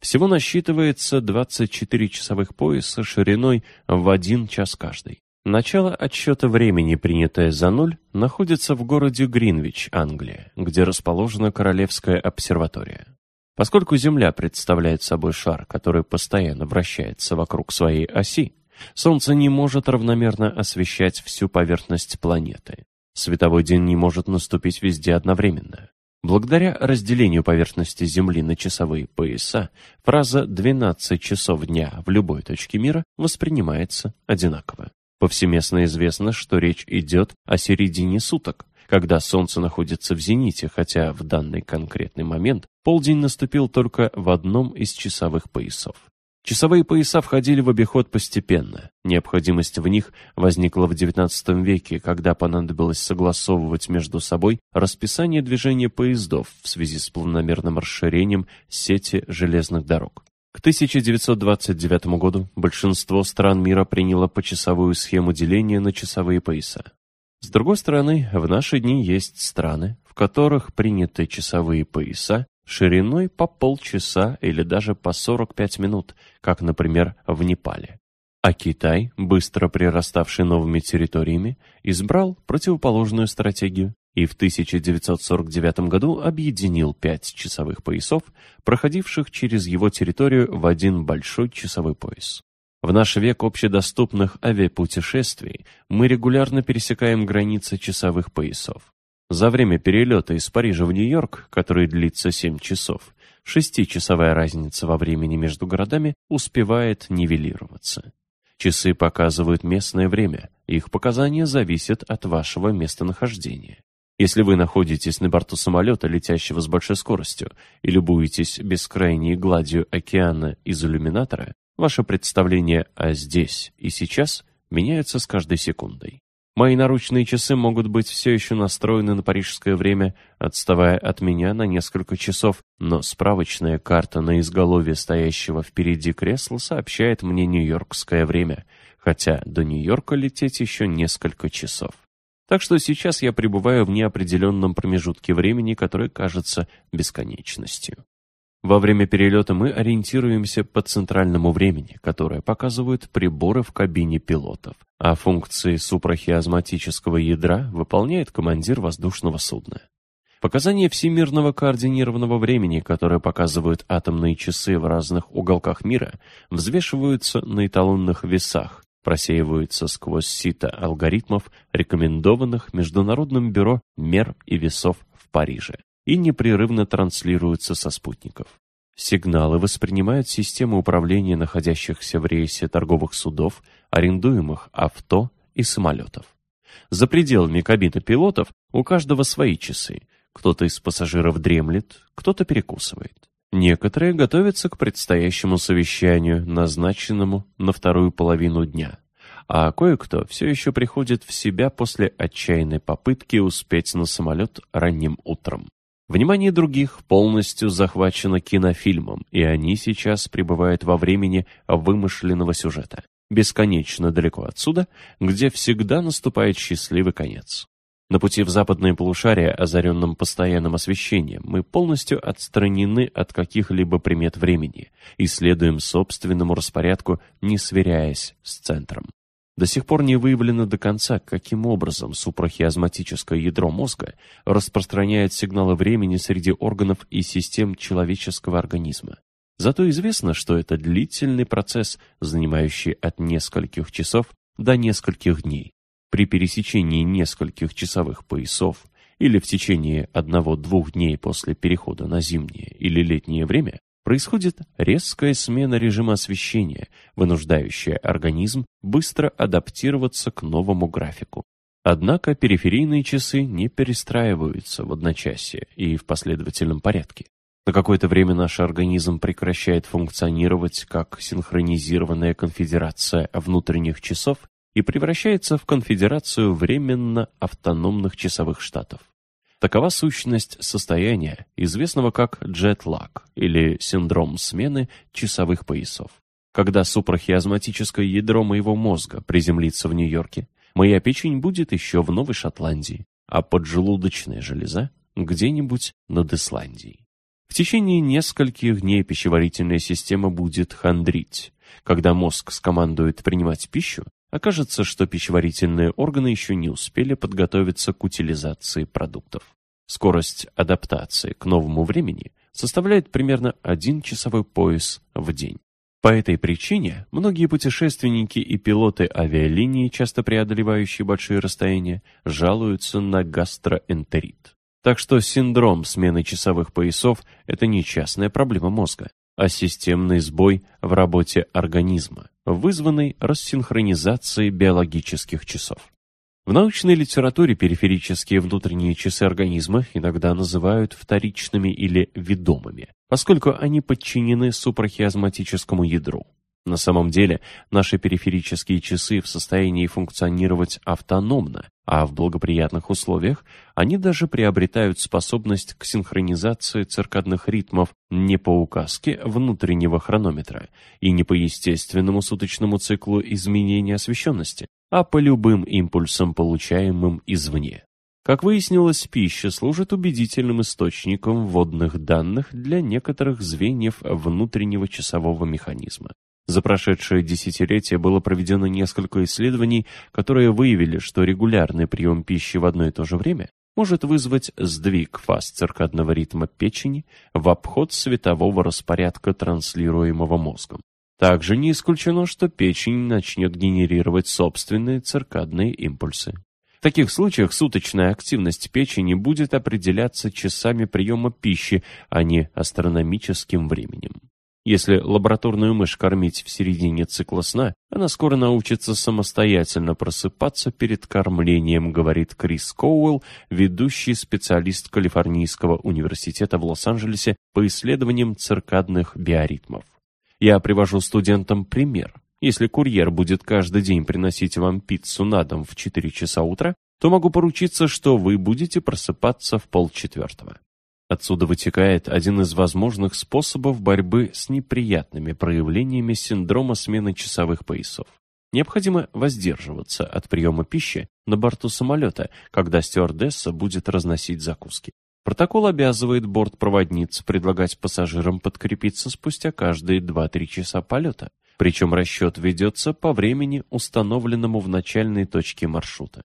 Всего насчитывается 24 часовых пояса шириной в 1 час каждый. Начало отсчета времени, принятое за ноль, находится в городе Гринвич, Англия, где расположена Королевская обсерватория. Поскольку Земля представляет собой шар, который постоянно вращается вокруг своей оси, Солнце не может равномерно освещать всю поверхность планеты. Световой день не может наступить везде одновременно. Благодаря разделению поверхности Земли на часовые пояса, фраза «12 часов дня в любой точке мира» воспринимается одинаково. Повсеместно известно, что речь идет о середине суток, когда Солнце находится в зените, хотя в данный конкретный момент полдень наступил только в одном из часовых поясов. Часовые пояса входили в обиход постепенно. Необходимость в них возникла в XIX веке, когда понадобилось согласовывать между собой расписание движения поездов в связи с планомерным расширением сети железных дорог. К 1929 году большинство стран мира приняло почасовую схему деления на часовые пояса. С другой стороны, в наши дни есть страны, в которых приняты часовые пояса шириной по полчаса или даже по 45 минут, как, например, в Непале. А Китай, быстро прираставший новыми территориями, избрал противоположную стратегию и в 1949 году объединил пять часовых поясов, проходивших через его территорию в один большой часовой пояс. В наш век общедоступных авиапутешествий мы регулярно пересекаем границы часовых поясов. За время перелета из Парижа в Нью-Йорк, который длится 7 часов, шестичасовая разница во времени между городами успевает нивелироваться. Часы показывают местное время, их показания зависят от вашего местонахождения. Если вы находитесь на борту самолета, летящего с большой скоростью, и любуетесь бескрайней гладью океана из иллюминатора, ваше представление о «здесь» и «сейчас» меняется с каждой секундой. Мои наручные часы могут быть все еще настроены на парижское время, отставая от меня на несколько часов, но справочная карта на изголовье стоящего впереди кресла сообщает мне нью-йоркское время, хотя до Нью-Йорка лететь еще несколько часов. Так что сейчас я пребываю в неопределенном промежутке времени, который кажется бесконечностью. Во время перелета мы ориентируемся по центральному времени, которое показывают приборы в кабине пилотов, а функции супрахиазматического ядра выполняет командир воздушного судна. Показания всемирного координированного времени, которые показывают атомные часы в разных уголках мира, взвешиваются на эталонных весах, просеиваются сквозь сито алгоритмов, рекомендованных Международным бюро мер и весов в Париже и непрерывно транслируются со спутников. Сигналы воспринимают системы управления находящихся в рейсе торговых судов, арендуемых авто и самолетов. За пределами кабины пилотов у каждого свои часы. Кто-то из пассажиров дремлет, кто-то перекусывает. Некоторые готовятся к предстоящему совещанию, назначенному на вторую половину дня. А кое-кто все еще приходит в себя после отчаянной попытки успеть на самолет ранним утром. Внимание других полностью захвачено кинофильмом, и они сейчас пребывают во времени вымышленного сюжета, бесконечно далеко отсюда, где всегда наступает счастливый конец. На пути в западное полушарие, озаренном постоянным освещением, мы полностью отстранены от каких-либо примет времени и следуем собственному распорядку, не сверяясь с центром. До сих пор не выявлено до конца, каким образом супрахиазматическое ядро мозга распространяет сигналы времени среди органов и систем человеческого организма. Зато известно, что это длительный процесс, занимающий от нескольких часов до нескольких дней. При пересечении нескольких часовых поясов или в течение одного-двух дней после перехода на зимнее или летнее время происходит резкая смена режима освещения, вынуждающая организм быстро адаптироваться к новому графику. Однако периферийные часы не перестраиваются в одночасье и в последовательном порядке. На какое-то время наш организм прекращает функционировать как синхронизированная конфедерация внутренних часов и превращается в конфедерацию временно автономных часовых штатов. Такова сущность состояния, известного как джетлаг или синдром смены часовых поясов. Когда супрахиазматическое ядро моего мозга приземлится в Нью-Йорке, моя печень будет еще в Новой Шотландии, а поджелудочная железа где-нибудь над Исландией. В течение нескольких дней пищеварительная система будет хандрить. Когда мозг скомандует принимать пищу, окажется, что пищеварительные органы еще не успели подготовиться к утилизации продуктов. Скорость адаптации к новому времени составляет примерно один часовой пояс в день. По этой причине многие путешественники и пилоты авиалинии, часто преодолевающие большие расстояния, жалуются на гастроэнтерит. Так что синдром смены часовых поясов – это не частная проблема мозга, а системный сбой в работе организма, вызванный рассинхронизацией биологических часов. В научной литературе периферические внутренние часы организма иногда называют вторичными или ведомыми, поскольку они подчинены супрахиазматическому ядру. На самом деле, наши периферические часы в состоянии функционировать автономно, а в благоприятных условиях они даже приобретают способность к синхронизации циркадных ритмов не по указке внутреннего хронометра и не по естественному суточному циклу изменения освещенности, а по любым импульсам, получаемым извне. Как выяснилось, пища служит убедительным источником вводных данных для некоторых звеньев внутреннего часового механизма. За прошедшее десятилетие было проведено несколько исследований, которые выявили, что регулярный прием пищи в одно и то же время может вызвать сдвиг фаз циркадного ритма печени в обход светового распорядка, транслируемого мозгом. Также не исключено, что печень начнет генерировать собственные циркадные импульсы. В таких случаях суточная активность печени будет определяться часами приема пищи, а не астрономическим временем. Если лабораторную мышь кормить в середине цикла сна, она скоро научится самостоятельно просыпаться перед кормлением, говорит Крис Коуэлл, ведущий специалист Калифорнийского университета в Лос-Анджелесе по исследованиям циркадных биоритмов. Я привожу студентам пример. Если курьер будет каждый день приносить вам пиццу на дом в 4 часа утра, то могу поручиться, что вы будете просыпаться в полчетвертого. Отсюда вытекает один из возможных способов борьбы с неприятными проявлениями синдрома смены часовых поясов. Необходимо воздерживаться от приема пищи на борту самолета, когда стюардесса будет разносить закуски. Протокол обязывает бортпроводниц предлагать пассажирам подкрепиться спустя каждые 2-3 часа полета. Причем расчет ведется по времени, установленному в начальной точке маршрута.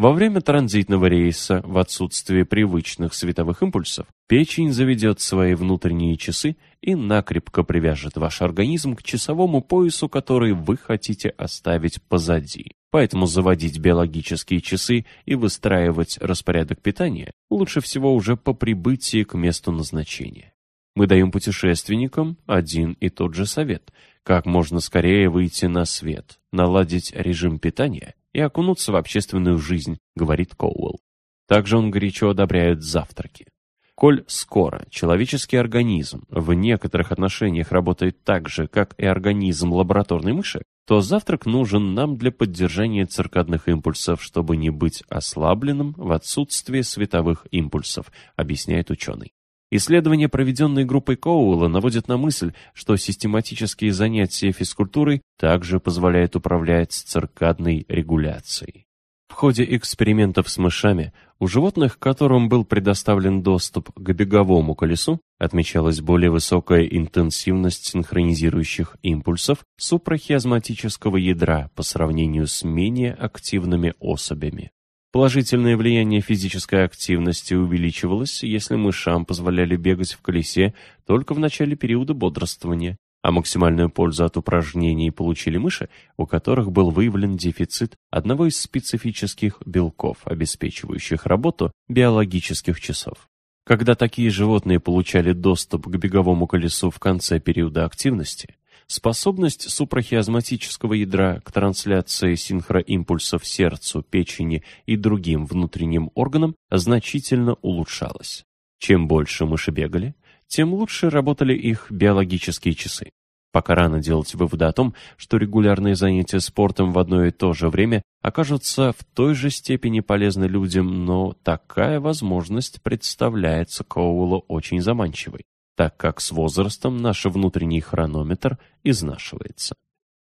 Во время транзитного рейса, в отсутствие привычных световых импульсов, печень заведет свои внутренние часы и накрепко привяжет ваш организм к часовому поясу, который вы хотите оставить позади. Поэтому заводить биологические часы и выстраивать распорядок питания лучше всего уже по прибытии к месту назначения. Мы даем путешественникам один и тот же совет – как можно скорее выйти на свет, наладить режим питания и окунуться в общественную жизнь, говорит Коуэлл. Также он горячо одобряет завтраки. Коль скоро человеческий организм в некоторых отношениях работает так же, как и организм лабораторной мыши, то завтрак нужен нам для поддержания циркадных импульсов, чтобы не быть ослабленным в отсутствие световых импульсов, объясняет ученый. Исследования, проведенные группой Коуэлла, наводят на мысль, что систематические занятия физкультурой также позволяют управлять циркадной регуляцией. В ходе экспериментов с мышами у животных, которым был предоставлен доступ к беговому колесу, отмечалась более высокая интенсивность синхронизирующих импульсов супрахиазматического ядра по сравнению с менее активными особями. Положительное влияние физической активности увеличивалось, если мышам позволяли бегать в колесе только в начале периода бодрствования, а максимальную пользу от упражнений получили мыши, у которых был выявлен дефицит одного из специфических белков, обеспечивающих работу биологических часов. Когда такие животные получали доступ к беговому колесу в конце периода активности, Способность супрахиазматического ядра к трансляции синхроимпульсов сердцу, печени и другим внутренним органам значительно улучшалась. Чем больше мыши бегали, тем лучше работали их биологические часы. Пока рано делать выводы о том, что регулярные занятия спортом в одно и то же время окажутся в той же степени полезны людям, но такая возможность представляется Коулу очень заманчивой так как с возрастом наш внутренний хронометр изнашивается.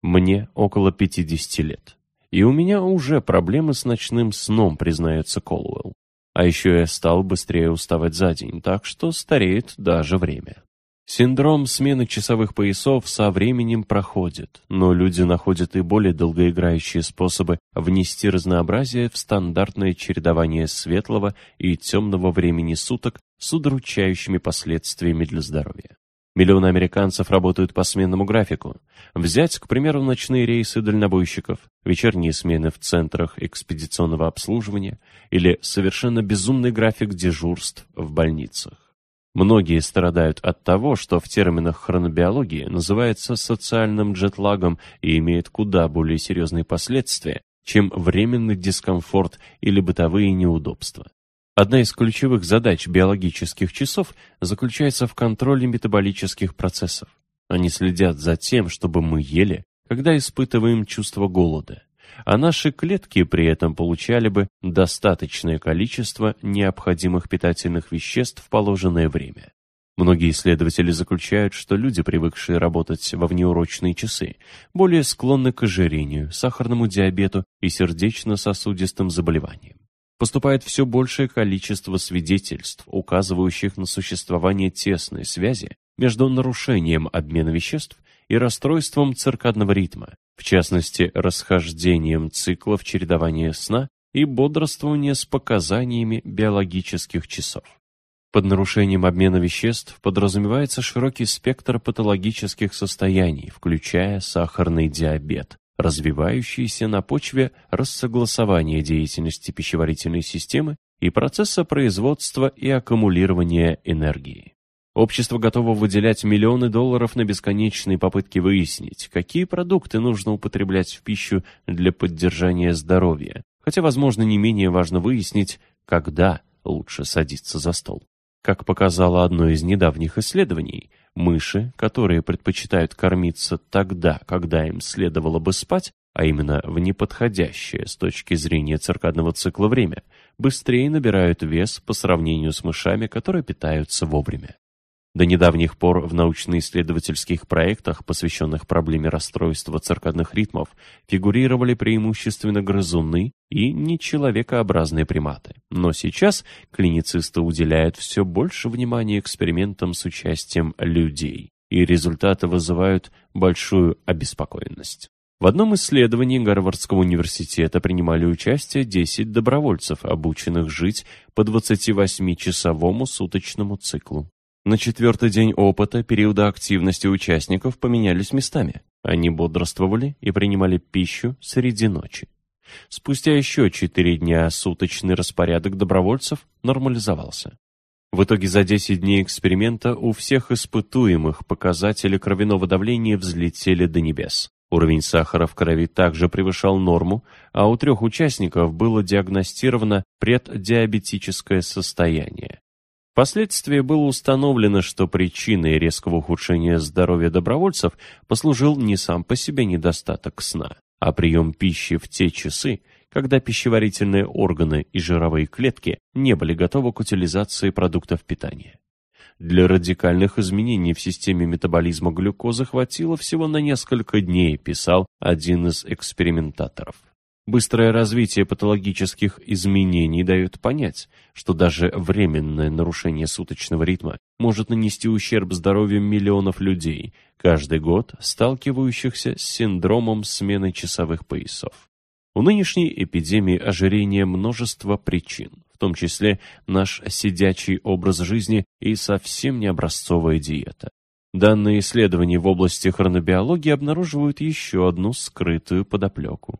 Мне около 50 лет, и у меня уже проблемы с ночным сном, признается Колуэлл. А еще я стал быстрее уставать за день, так что стареет даже время. Синдром смены часовых поясов со временем проходит, но люди находят и более долгоиграющие способы внести разнообразие в стандартное чередование светлого и темного времени суток с удручающими последствиями для здоровья. Миллионы американцев работают по сменному графику. Взять, к примеру, ночные рейсы дальнобойщиков, вечерние смены в центрах экспедиционного обслуживания или совершенно безумный график дежурств в больницах. Многие страдают от того, что в терминах хронобиологии называется социальным джетлагом и имеет куда более серьезные последствия, чем временный дискомфорт или бытовые неудобства. Одна из ключевых задач биологических часов заключается в контроле метаболических процессов. Они следят за тем, чтобы мы ели, когда испытываем чувство голода, а наши клетки при этом получали бы достаточное количество необходимых питательных веществ в положенное время. Многие исследователи заключают, что люди, привыкшие работать во внеурочные часы, более склонны к ожирению, сахарному диабету и сердечно-сосудистым заболеваниям поступает все большее количество свидетельств, указывающих на существование тесной связи между нарушением обмена веществ и расстройством циркадного ритма, в частности, расхождением циклов чередования сна и бодрствования с показаниями биологических часов. Под нарушением обмена веществ подразумевается широкий спектр патологических состояний, включая сахарный диабет, развивающиеся на почве рассогласования деятельности пищеварительной системы и процесса производства и аккумулирования энергии. Общество готово выделять миллионы долларов на бесконечные попытки выяснить, какие продукты нужно употреблять в пищу для поддержания здоровья, хотя, возможно, не менее важно выяснить, когда лучше садиться за стол. Как показало одно из недавних исследований, Мыши, которые предпочитают кормиться тогда, когда им следовало бы спать, а именно в неподходящее с точки зрения циркадного цикла время, быстрее набирают вес по сравнению с мышами, которые питаются вовремя. До недавних пор в научно-исследовательских проектах, посвященных проблеме расстройства циркадных ритмов, фигурировали преимущественно грызуны и нечеловекообразные приматы. Но сейчас клиницисты уделяют все больше внимания экспериментам с участием людей, и результаты вызывают большую обеспокоенность. В одном исследовании Гарвардского университета принимали участие 10 добровольцев, обученных жить по 28-часовому суточному циклу. На четвертый день опыта периода активности участников поменялись местами. Они бодрствовали и принимали пищу среди ночи. Спустя еще четыре дня суточный распорядок добровольцев нормализовался. В итоге за 10 дней эксперимента у всех испытуемых показатели кровяного давления взлетели до небес. Уровень сахара в крови также превышал норму, а у трех участников было диагностировано преддиабетическое состояние. Впоследствии было установлено, что причиной резкого ухудшения здоровья добровольцев послужил не сам по себе недостаток сна, а прием пищи в те часы, когда пищеварительные органы и жировые клетки не были готовы к утилизации продуктов питания. Для радикальных изменений в системе метаболизма глюкозы хватило всего на несколько дней, писал один из экспериментаторов. Быстрое развитие патологических изменений дает понять, что даже временное нарушение суточного ритма может нанести ущерб здоровью миллионов людей, каждый год сталкивающихся с синдромом смены часовых поясов. У нынешней эпидемии ожирения множество причин, в том числе наш сидячий образ жизни и совсем не образцовая диета. Данные исследования в области хронобиологии обнаруживают еще одну скрытую подоплеку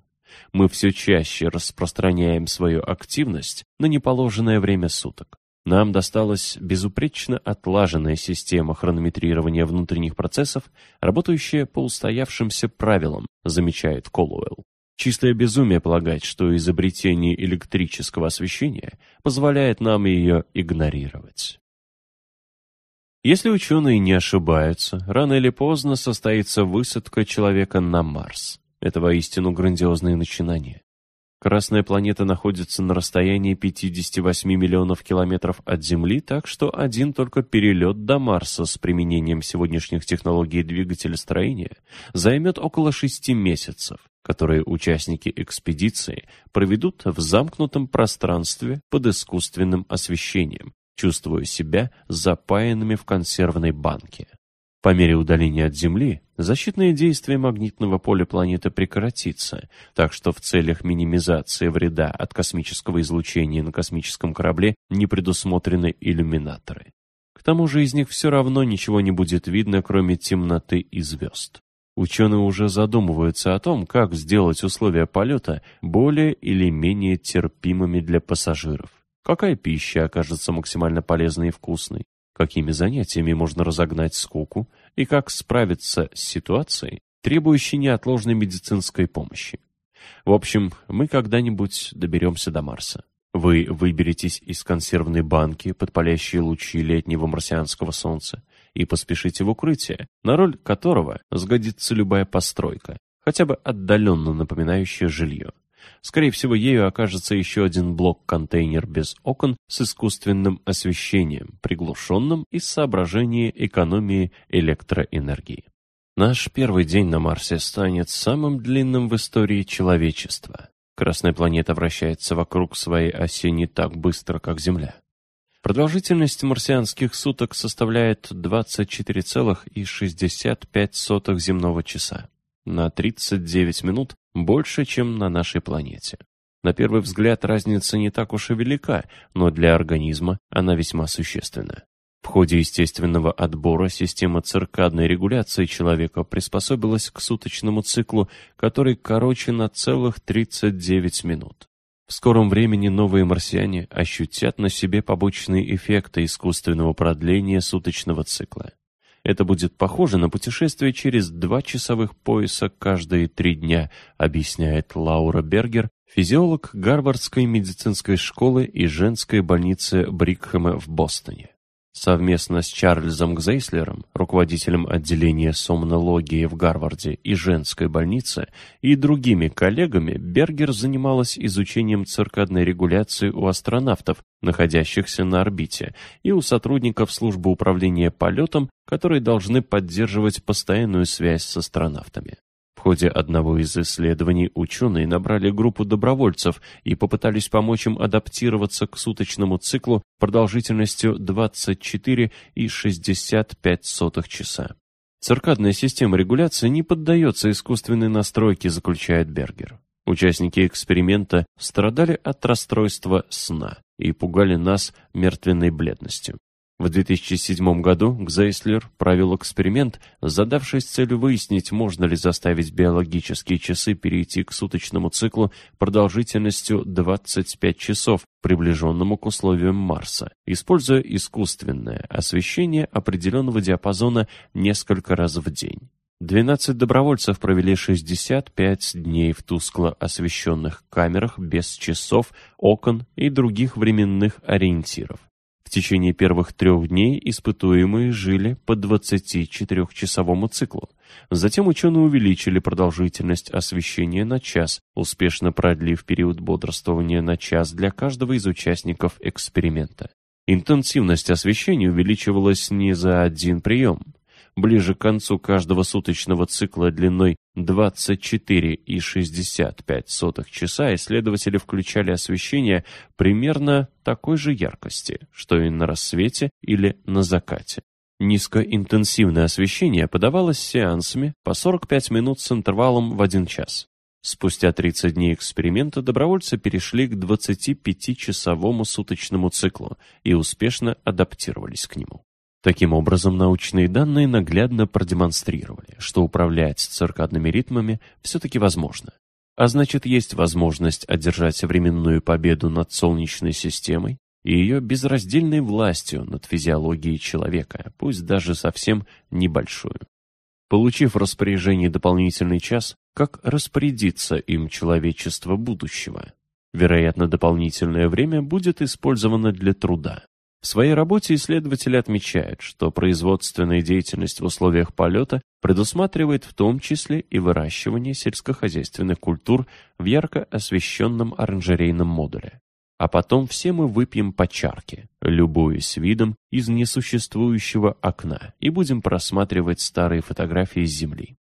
мы все чаще распространяем свою активность на неположенное время суток. Нам досталась безупречно отлаженная система хронометрирования внутренних процессов, работающая по устоявшимся правилам, замечает Колуэлл. Чистое безумие полагать, что изобретение электрического освещения позволяет нам ее игнорировать. Если ученые не ошибаются, рано или поздно состоится высадка человека на Марс. Это воистину грандиозное начинание. Красная планета находится на расстоянии 58 миллионов километров от Земли, так что один только перелет до Марса с применением сегодняшних технологий двигателестроения займет около шести месяцев, которые участники экспедиции проведут в замкнутом пространстве под искусственным освещением, чувствуя себя запаянными в консервной банке. По мере удаления от Земли защитное действие магнитного поля планеты прекратится, так что в целях минимизации вреда от космического излучения на космическом корабле не предусмотрены иллюминаторы. К тому же из них все равно ничего не будет видно, кроме темноты и звезд. Ученые уже задумываются о том, как сделать условия полета более или менее терпимыми для пассажиров. Какая пища окажется максимально полезной и вкусной? Какими занятиями можно разогнать скуку и как справиться с ситуацией, требующей неотложной медицинской помощи. В общем, мы когда-нибудь доберемся до Марса. Вы выберетесь из консервной банки под палящие лучи летнего марсианского солнца и поспешите в укрытие, на роль которого сгодится любая постройка, хотя бы отдаленно напоминающая жилье. Скорее всего, ею окажется еще один блок-контейнер без окон с искусственным освещением, приглушенным из соображения экономии электроэнергии. Наш первый день на Марсе станет самым длинным в истории человечества. Красная планета вращается вокруг своей оси не так быстро, как Земля. Продолжительность марсианских суток составляет 24,65 земного часа на 39 минут больше, чем на нашей планете. На первый взгляд разница не так уж и велика, но для организма она весьма существенна. В ходе естественного отбора система циркадной регуляции человека приспособилась к суточному циклу, который короче на целых 39 минут. В скором времени новые марсиане ощутят на себе побочные эффекты искусственного продления суточного цикла. Это будет похоже на путешествие через два часовых пояса каждые три дня, объясняет Лаура Бергер, физиолог Гарвардской медицинской школы и женской больницы Брикхэма в Бостоне. Совместно с Чарльзом Гзейслером, руководителем отделения сомнологии в Гарварде и женской больнице, и другими коллегами, Бергер занималась изучением циркадной регуляции у астронавтов, находящихся на орбите, и у сотрудников службы управления полетом, которые должны поддерживать постоянную связь с астронавтами ходе одного из исследований ученые набрали группу добровольцев и попытались помочь им адаптироваться к суточному циклу продолжительностью 24,65 часа. Циркадная система регуляции не поддается искусственной настройке, заключает Бергер. Участники эксперимента страдали от расстройства сна и пугали нас мертвенной бледностью. В 2007 году Гзейслер провел эксперимент, задавшись целью выяснить, можно ли заставить биологические часы перейти к суточному циклу продолжительностью 25 часов, приближенному к условиям Марса, используя искусственное освещение определенного диапазона несколько раз в день. 12 добровольцев провели 65 дней в тускло освещенных камерах без часов, окон и других временных ориентиров. Течение первых трех дней испытуемые жили по 24-часовому циклу. Затем ученые увеличили продолжительность освещения на час, успешно продлив период бодрствования на час для каждого из участников эксперимента. Интенсивность освещения увеличивалась не за один прием. Ближе к концу каждого суточного цикла длиной 24,65 часа исследователи включали освещение примерно такой же яркости, что и на рассвете или на закате. Низкоинтенсивное освещение подавалось сеансами по 45 минут с интервалом в 1 час. Спустя 30 дней эксперимента добровольцы перешли к 25-часовому суточному циклу и успешно адаптировались к нему. Таким образом, научные данные наглядно продемонстрировали, что управлять циркадными ритмами все-таки возможно. А значит, есть возможность одержать временную победу над Солнечной системой и ее безраздельной властью над физиологией человека, пусть даже совсем небольшую. Получив распоряжение дополнительный час, как распорядиться им человечество будущего? Вероятно, дополнительное время будет использовано для труда. В своей работе исследователи отмечают, что производственная деятельность в условиях полета предусматривает в том числе и выращивание сельскохозяйственных культур в ярко освещенном оранжерейном модуле. А потом все мы выпьем по чарке, любуясь видом из несуществующего окна, и будем просматривать старые фотографии с Земли.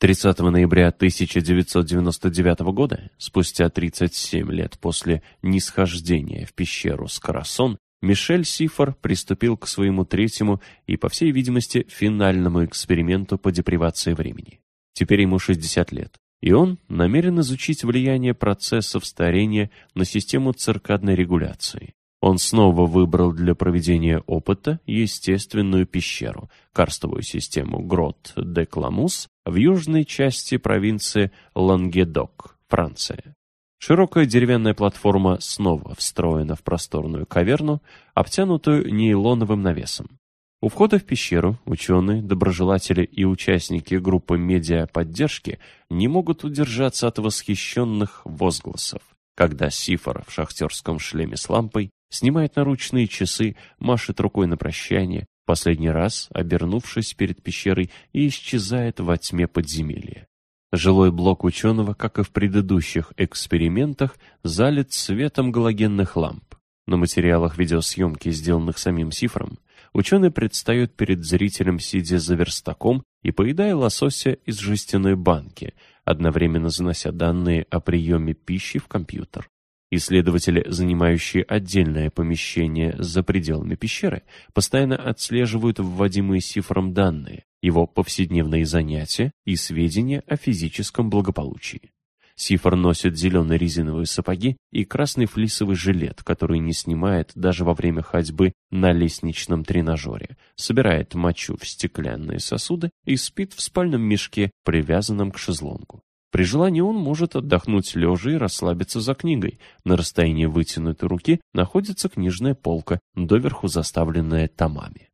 30 ноября 1999 года, спустя 37 лет после нисхождения в пещеру Скарасон, Мишель Сифор приступил к своему третьему и, по всей видимости, финальному эксперименту по депривации времени. Теперь ему 60 лет, и он намерен изучить влияние процессов старения на систему циркадной регуляции. Он снова выбрал для проведения опыта естественную пещеру, карстовую систему Грот де Кламус в южной части провинции Лангедок, Франция. Широкая деревянная платформа снова встроена в просторную каверну, обтянутую нейлоновым навесом. У входа в пещеру ученые, доброжелатели и участники группы медиаподдержки не могут удержаться от восхищенных возгласов, когда Сифор в шахтерском шлеме с лампой снимает наручные часы, машет рукой на прощание, последний раз обернувшись перед пещерой и исчезает во тьме подземелья. Жилой блок ученого, как и в предыдущих экспериментах, залит светом галогенных ламп. На материалах видеосъемки, сделанных самим Сифром, ученый предстает перед зрителем, сидя за верстаком и поедая лосося из жестяной банки, одновременно занося данные о приеме пищи в компьютер. Исследователи, занимающие отдельное помещение за пределами пещеры, постоянно отслеживают вводимые Сифром данные, его повседневные занятия и сведения о физическом благополучии. Сифр носит зеленые резиновые сапоги и красный флисовый жилет, который не снимает даже во время ходьбы на лестничном тренажере, собирает мочу в стеклянные сосуды и спит в спальном мешке, привязанном к шезлонгу. При желании он может отдохнуть лежа и расслабиться за книгой. На расстоянии вытянутой руки находится книжная полка, доверху заставленная томами.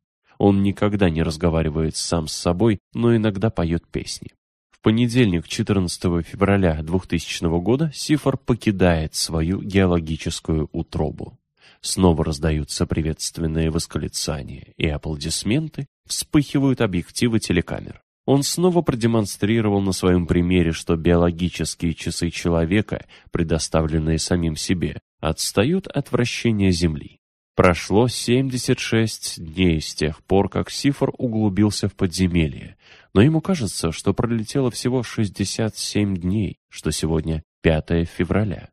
Он никогда не разговаривает сам с собой, но иногда поет песни. В понедельник, 14 февраля 2000 года, Сифор покидает свою геологическую утробу. Снова раздаются приветственные восклицания и аплодисменты, вспыхивают объективы телекамер. Он снова продемонстрировал на своем примере, что биологические часы человека, предоставленные самим себе, отстают от вращения Земли. Прошло 76 дней с тех пор, как Сифор углубился в подземелье, но ему кажется, что пролетело всего 67 дней, что сегодня 5 февраля.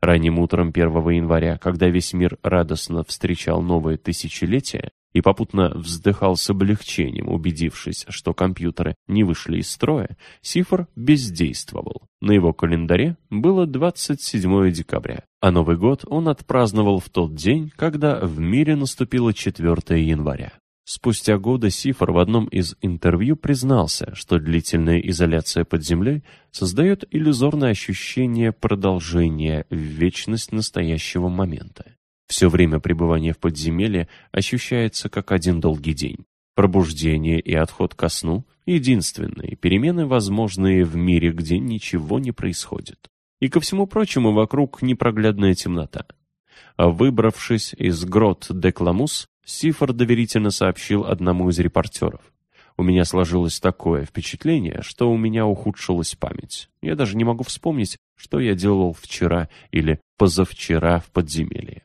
Ранним утром 1 января, когда весь мир радостно встречал новое тысячелетие, и попутно вздыхал с облегчением, убедившись, что компьютеры не вышли из строя, Сифр бездействовал. На его календаре было 27 декабря, а Новый год он отпраздновал в тот день, когда в мире наступило 4 января. Спустя годы Сифр в одном из интервью признался, что длительная изоляция под землей создает иллюзорное ощущение продолжения в вечность настоящего момента. Все время пребывания в подземелье ощущается как один долгий день. Пробуждение и отход ко сну — единственные перемены, возможные в мире, где ничего не происходит. И ко всему прочему, вокруг непроглядная темнота. А выбравшись из грот Декламус, Сифор доверительно сообщил одному из репортеров. У меня сложилось такое впечатление, что у меня ухудшилась память. Я даже не могу вспомнить, что я делал вчера или позавчера в подземелье.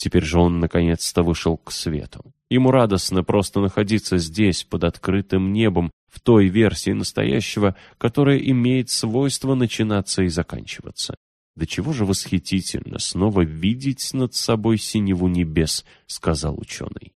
Теперь же он наконец-то вышел к свету. Ему радостно просто находиться здесь, под открытым небом, в той версии настоящего, которая имеет свойство начинаться и заканчиваться. «Да чего же восхитительно снова видеть над собой синеву небес», — сказал ученый.